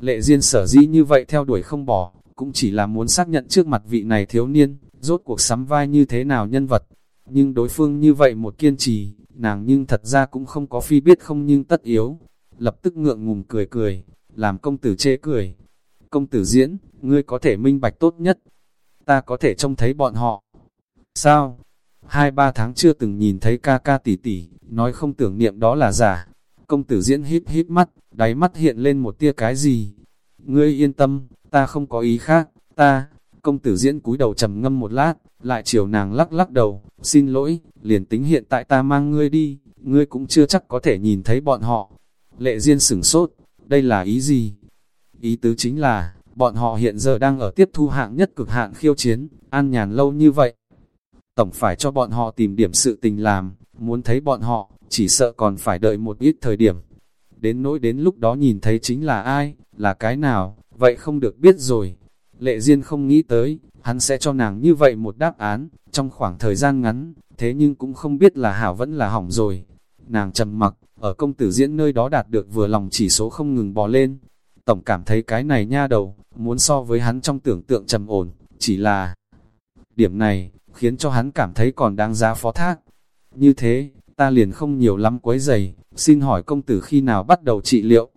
S1: Lệ Diên sở dĩ như vậy theo đuổi không bỏ, cũng chỉ là muốn xác nhận trước mặt vị này thiếu niên, rốt cuộc sắm vai như thế nào nhân vật. Nhưng đối phương như vậy một kiên trì, nàng nhưng thật ra cũng không có phi biết không nhưng tất yếu. Lập tức ngượng ngùng cười cười, làm công tử chê cười. Công tử diễn, ngươi có thể minh bạch tốt nhất. Ta có thể trông thấy bọn họ. Sao? Hai ba tháng chưa từng nhìn thấy ca ca tỷ tỷ, nói không tưởng niệm đó là giả. Công tử diễn híp híp mắt, đáy mắt hiện lên một tia cái gì. Ngươi yên tâm, ta không có ý khác, ta, công tử diễn cúi đầu trầm ngâm một lát, lại chiều nàng lắc lắc đầu, xin lỗi, liền tính hiện tại ta mang ngươi đi, ngươi cũng chưa chắc có thể nhìn thấy bọn họ. Lệ Diên sửng sốt, đây là ý gì? Ý tứ chính là, bọn họ hiện giờ đang ở tiếp thu hạng nhất cực hạn khiêu chiến, an nhàn lâu như vậy. Tổng phải cho bọn họ tìm điểm sự tình làm, muốn thấy bọn họ, chỉ sợ còn phải đợi một ít thời điểm. Đến nỗi đến lúc đó nhìn thấy chính là ai, là cái nào, vậy không được biết rồi. Lệ Diên không nghĩ tới, hắn sẽ cho nàng như vậy một đáp án, trong khoảng thời gian ngắn, thế nhưng cũng không biết là hảo vẫn là hỏng rồi. Nàng trầm mặc, ở công tử diễn nơi đó đạt được vừa lòng chỉ số không ngừng bò lên. Tổng cảm thấy cái này nha đầu, muốn so với hắn trong tưởng tượng trầm ổn, chỉ là... Điểm này, khiến cho hắn cảm thấy còn đáng giá phó thác. Như thế, ta liền không nhiều lắm quấy giày, xin hỏi công tử khi nào bắt đầu trị liệu.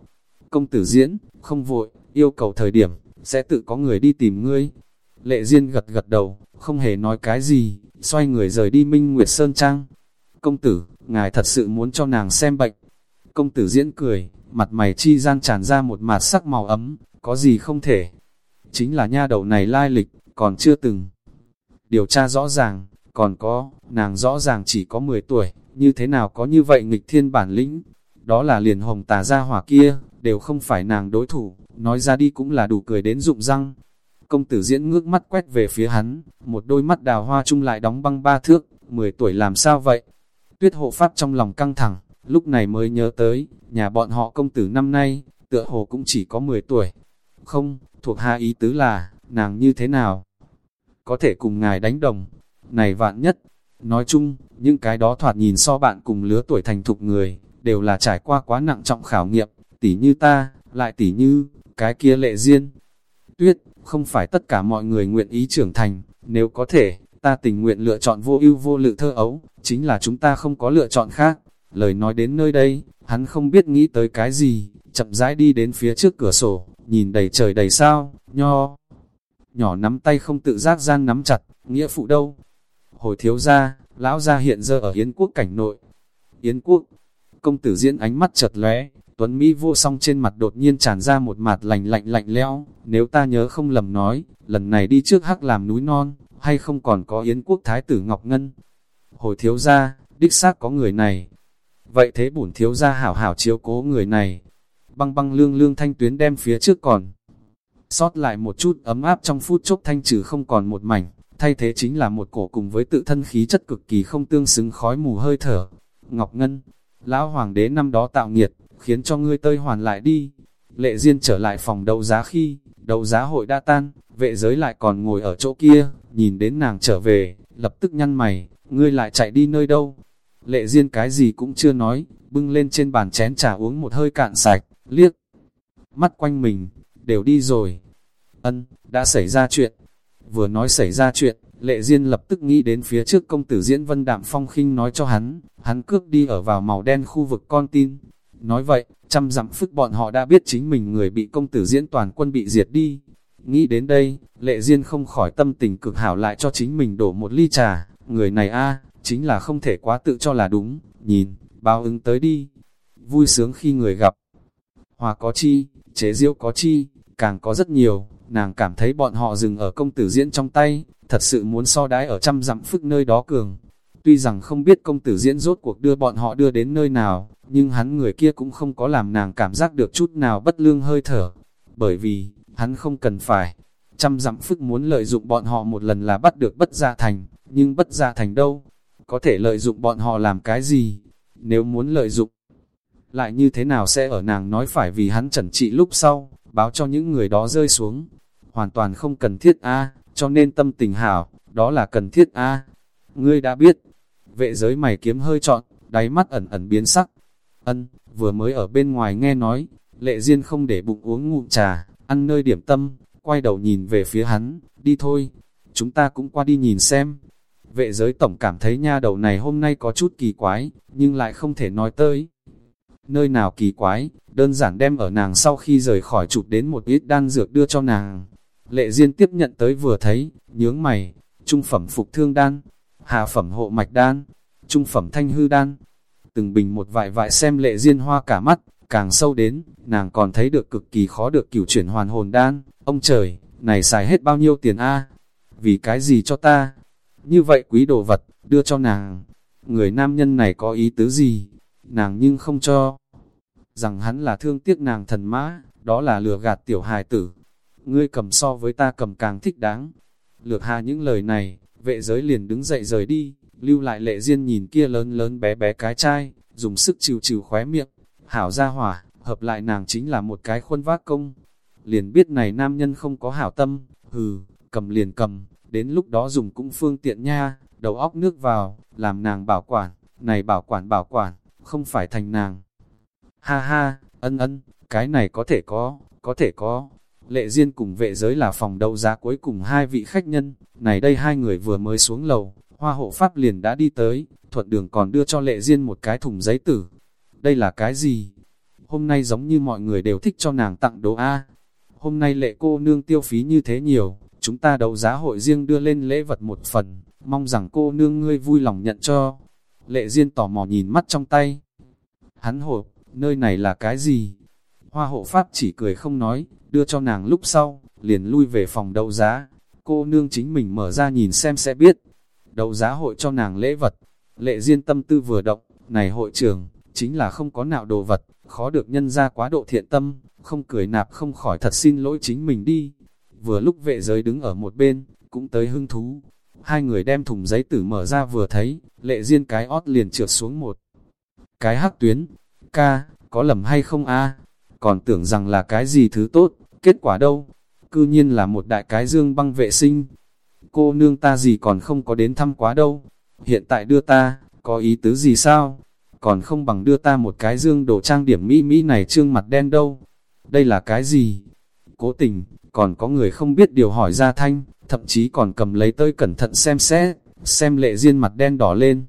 S1: Công tử diễn, không vội, yêu cầu thời điểm, sẽ tự có người đi tìm ngươi. Lệ Diên gật gật đầu, không hề nói cái gì, xoay người rời đi Minh Nguyệt Sơn Trang. Công tử, ngài thật sự muốn cho nàng xem bệnh. Công tử diễn cười, mặt mày chi gian tràn ra một mạt sắc màu ấm, có gì không thể. Chính là nha đầu này lai lịch, còn chưa từng. Điều tra rõ ràng, còn có, nàng rõ ràng chỉ có 10 tuổi, như thế nào có như vậy nghịch thiên bản lĩnh. Đó là liền hồng tà gia hỏa kia, đều không phải nàng đối thủ, nói ra đi cũng là đủ cười đến rụng răng. Công tử diễn ngước mắt quét về phía hắn, một đôi mắt đào hoa chung lại đóng băng ba thước, 10 tuổi làm sao vậy? Tuyết hộ pháp trong lòng căng thẳng, lúc này mới nhớ tới, nhà bọn họ công tử năm nay, tựa hồ cũng chỉ có 10 tuổi. Không, thuộc hạ ý tứ là, nàng như thế nào? Có thể cùng ngài đánh đồng, này vạn nhất. Nói chung, những cái đó thoạt nhìn so bạn cùng lứa tuổi thành thục người, đều là trải qua quá nặng trọng khảo nghiệm, tỉ như ta, lại tỉ như, cái kia lệ duyên Tuyết, không phải tất cả mọi người nguyện ý trưởng thành, nếu có thể, ta tình nguyện lựa chọn vô ưu vô lự thơ ấu, chính là chúng ta không có lựa chọn khác. Lời nói đến nơi đây, hắn không biết nghĩ tới cái gì, chậm rãi đi đến phía trước cửa sổ, nhìn đầy trời đầy sao, nho. Nhỏ nắm tay không tự giác gian nắm chặt, nghĩa phụ đâu. Hồi thiếu ra, lão ra hiện giờ ở Yến quốc cảnh nội. Yến quốc, công tử diễn ánh mắt chật lóe, Tuấn Mỹ vô song trên mặt đột nhiên tràn ra một mặt lạnh lạnh lạnh lẽo. Nếu ta nhớ không lầm nói, lần này đi trước hắc làm núi non, hay không còn có Yến quốc thái tử Ngọc Ngân. Hồi thiếu ra, đích xác có người này. Vậy thế bổn thiếu ra hảo hảo chiếu cố người này. Băng băng lương lương thanh tuyến đem phía trước còn. Sót lại một chút ấm áp trong phút chốc thanh trừ không còn một mảnh, thay thế chính là một cổ cùng với tự thân khí chất cực kỳ không tương xứng khói mù hơi thở. Ngọc Ngân, lão hoàng đế năm đó tạo nghiệt, khiến cho ngươi tơi hoàn lại đi. Lệ Diên trở lại phòng đấu giá khi, đấu giá hội đã tan, vệ giới lại còn ngồi ở chỗ kia, nhìn đến nàng trở về, lập tức nhăn mày, ngươi lại chạy đi nơi đâu. Lệ Diên cái gì cũng chưa nói, bưng lên trên bàn chén trà uống một hơi cạn sạch, liếc. Mắt quanh mình, đều đi rồi. Ân, đã xảy ra chuyện. Vừa nói xảy ra chuyện, Lệ Diên lập tức nghĩ đến phía trước công tử diễn vân đạm phong khinh nói cho hắn, hắn cước đi ở vào màu đen khu vực con tin, Nói vậy, trăm dặm phức bọn họ đã biết chính mình người bị công tử diễn toàn quân bị diệt đi. Nghĩ đến đây, lệ duyên không khỏi tâm tình cực hảo lại cho chính mình đổ một ly trà. Người này a chính là không thể quá tự cho là đúng, nhìn, báo ứng tới đi. Vui sướng khi người gặp. Hòa có chi, chế diêu có chi, càng có rất nhiều, nàng cảm thấy bọn họ dừng ở công tử diễn trong tay, thật sự muốn so đái ở trăm dặm phức nơi đó cường. Tuy rằng không biết công tử diễn rốt cuộc đưa bọn họ đưa đến nơi nào, nhưng hắn người kia cũng không có làm nàng cảm giác được chút nào bất lương hơi thở. Bởi vì, hắn không cần phải. Trăm dặm phức muốn lợi dụng bọn họ một lần là bắt được bất gia thành, nhưng bất gia thành đâu? Có thể lợi dụng bọn họ làm cái gì? Nếu muốn lợi dụng, lại như thế nào sẽ ở nàng nói phải vì hắn trần trị lúc sau, báo cho những người đó rơi xuống. Hoàn toàn không cần thiết a cho nên tâm tình hảo, đó là cần thiết a Ngươi đã biết, vệ giới mày kiếm hơi trọn, đáy mắt ẩn ẩn biến sắc, Ân, vừa mới ở bên ngoài nghe nói, lệ duyên không để bụng uống ngụm trà, ăn nơi điểm tâm, quay đầu nhìn về phía hắn, đi thôi, chúng ta cũng qua đi nhìn xem. Vệ giới tổng cảm thấy nha đầu này hôm nay có chút kỳ quái, nhưng lại không thể nói tới. Nơi nào kỳ quái, đơn giản đem ở nàng sau khi rời khỏi chụp đến một ít đan dược đưa cho nàng. Lệ Diên tiếp nhận tới vừa thấy, nhướng mày, trung phẩm phục thương đan, hạ phẩm hộ mạch đan, trung phẩm thanh hư đan, từng bình một vài vài xem lệ diên hoa cả mắt, càng sâu đến, nàng còn thấy được cực kỳ khó được cửu chuyển hoàn hồn đan, ông trời, này xài hết bao nhiêu tiền a Vì cái gì cho ta? Như vậy quý đồ vật, đưa cho nàng. Người nam nhân này có ý tứ gì? Nàng nhưng không cho. Rằng hắn là thương tiếc nàng thần mã, đó là lừa gạt tiểu hài tử. ngươi cầm so với ta cầm càng thích đáng. Lược hà những lời này, vệ giới liền đứng dậy rời đi, lưu lại lệ duyên nhìn kia lớn lớn bé bé cái trai dùng sức trừ trừ khóe miệng, hảo ra hỏa, hợp lại nàng chính là một cái khuôn vác công. Liền biết này nam nhân không có hảo tâm, hừ, cầm liền cầm, đến lúc đó dùng cũng phương tiện nha, đầu óc nước vào, làm nàng bảo quản, này bảo quản bảo quản, không phải thành nàng. Ha ha, ân ân, cái này có thể có, có thể có. Lệ Diên cùng vệ giới là phòng đấu giá cuối cùng hai vị khách nhân, này đây hai người vừa mới xuống lầu, hoa hộ pháp liền đã đi tới, thuận đường còn đưa cho Lệ Diên một cái thùng giấy tử. Đây là cái gì? Hôm nay giống như mọi người đều thích cho nàng tặng đồ A. Hôm nay lệ cô nương tiêu phí như thế nhiều, chúng ta đấu giá hội riêng đưa lên lễ vật một phần, mong rằng cô nương ngươi vui lòng nhận cho. Lệ Diên tò mò nhìn mắt trong tay. Hắn hộp, nơi này là cái gì? Hoa hộ pháp chỉ cười không nói, đưa cho nàng lúc sau, liền lui về phòng đấu giá. Cô nương chính mình mở ra nhìn xem sẽ biết. Đấu giá hội cho nàng lễ vật. Lệ Diên tâm tư vừa động, này hội trường, chính là không có nào đồ vật, khó được nhân ra quá độ thiện tâm, không cười nạp không khỏi thật xin lỗi chính mình đi. Vừa lúc vệ giới đứng ở một bên, cũng tới hưng thú. Hai người đem thùng giấy tử mở ra vừa thấy, lệ riêng cái ót liền trượt xuống một. Cái hắc tuyến, ca, có lầm hay không a Còn tưởng rằng là cái gì thứ tốt, kết quả đâu? Cư nhiên là một đại cái dương băng vệ sinh. Cô nương ta gì còn không có đến thăm quá đâu. Hiện tại đưa ta, có ý tứ gì sao? Còn không bằng đưa ta một cái dương đồ trang điểm mỹ mỹ này trương mặt đen đâu. Đây là cái gì? Cố tình, còn có người không biết điều hỏi ra thanh, thậm chí còn cầm lấy tơi cẩn thận xem xét, xem lệ duyên mặt đen đỏ lên.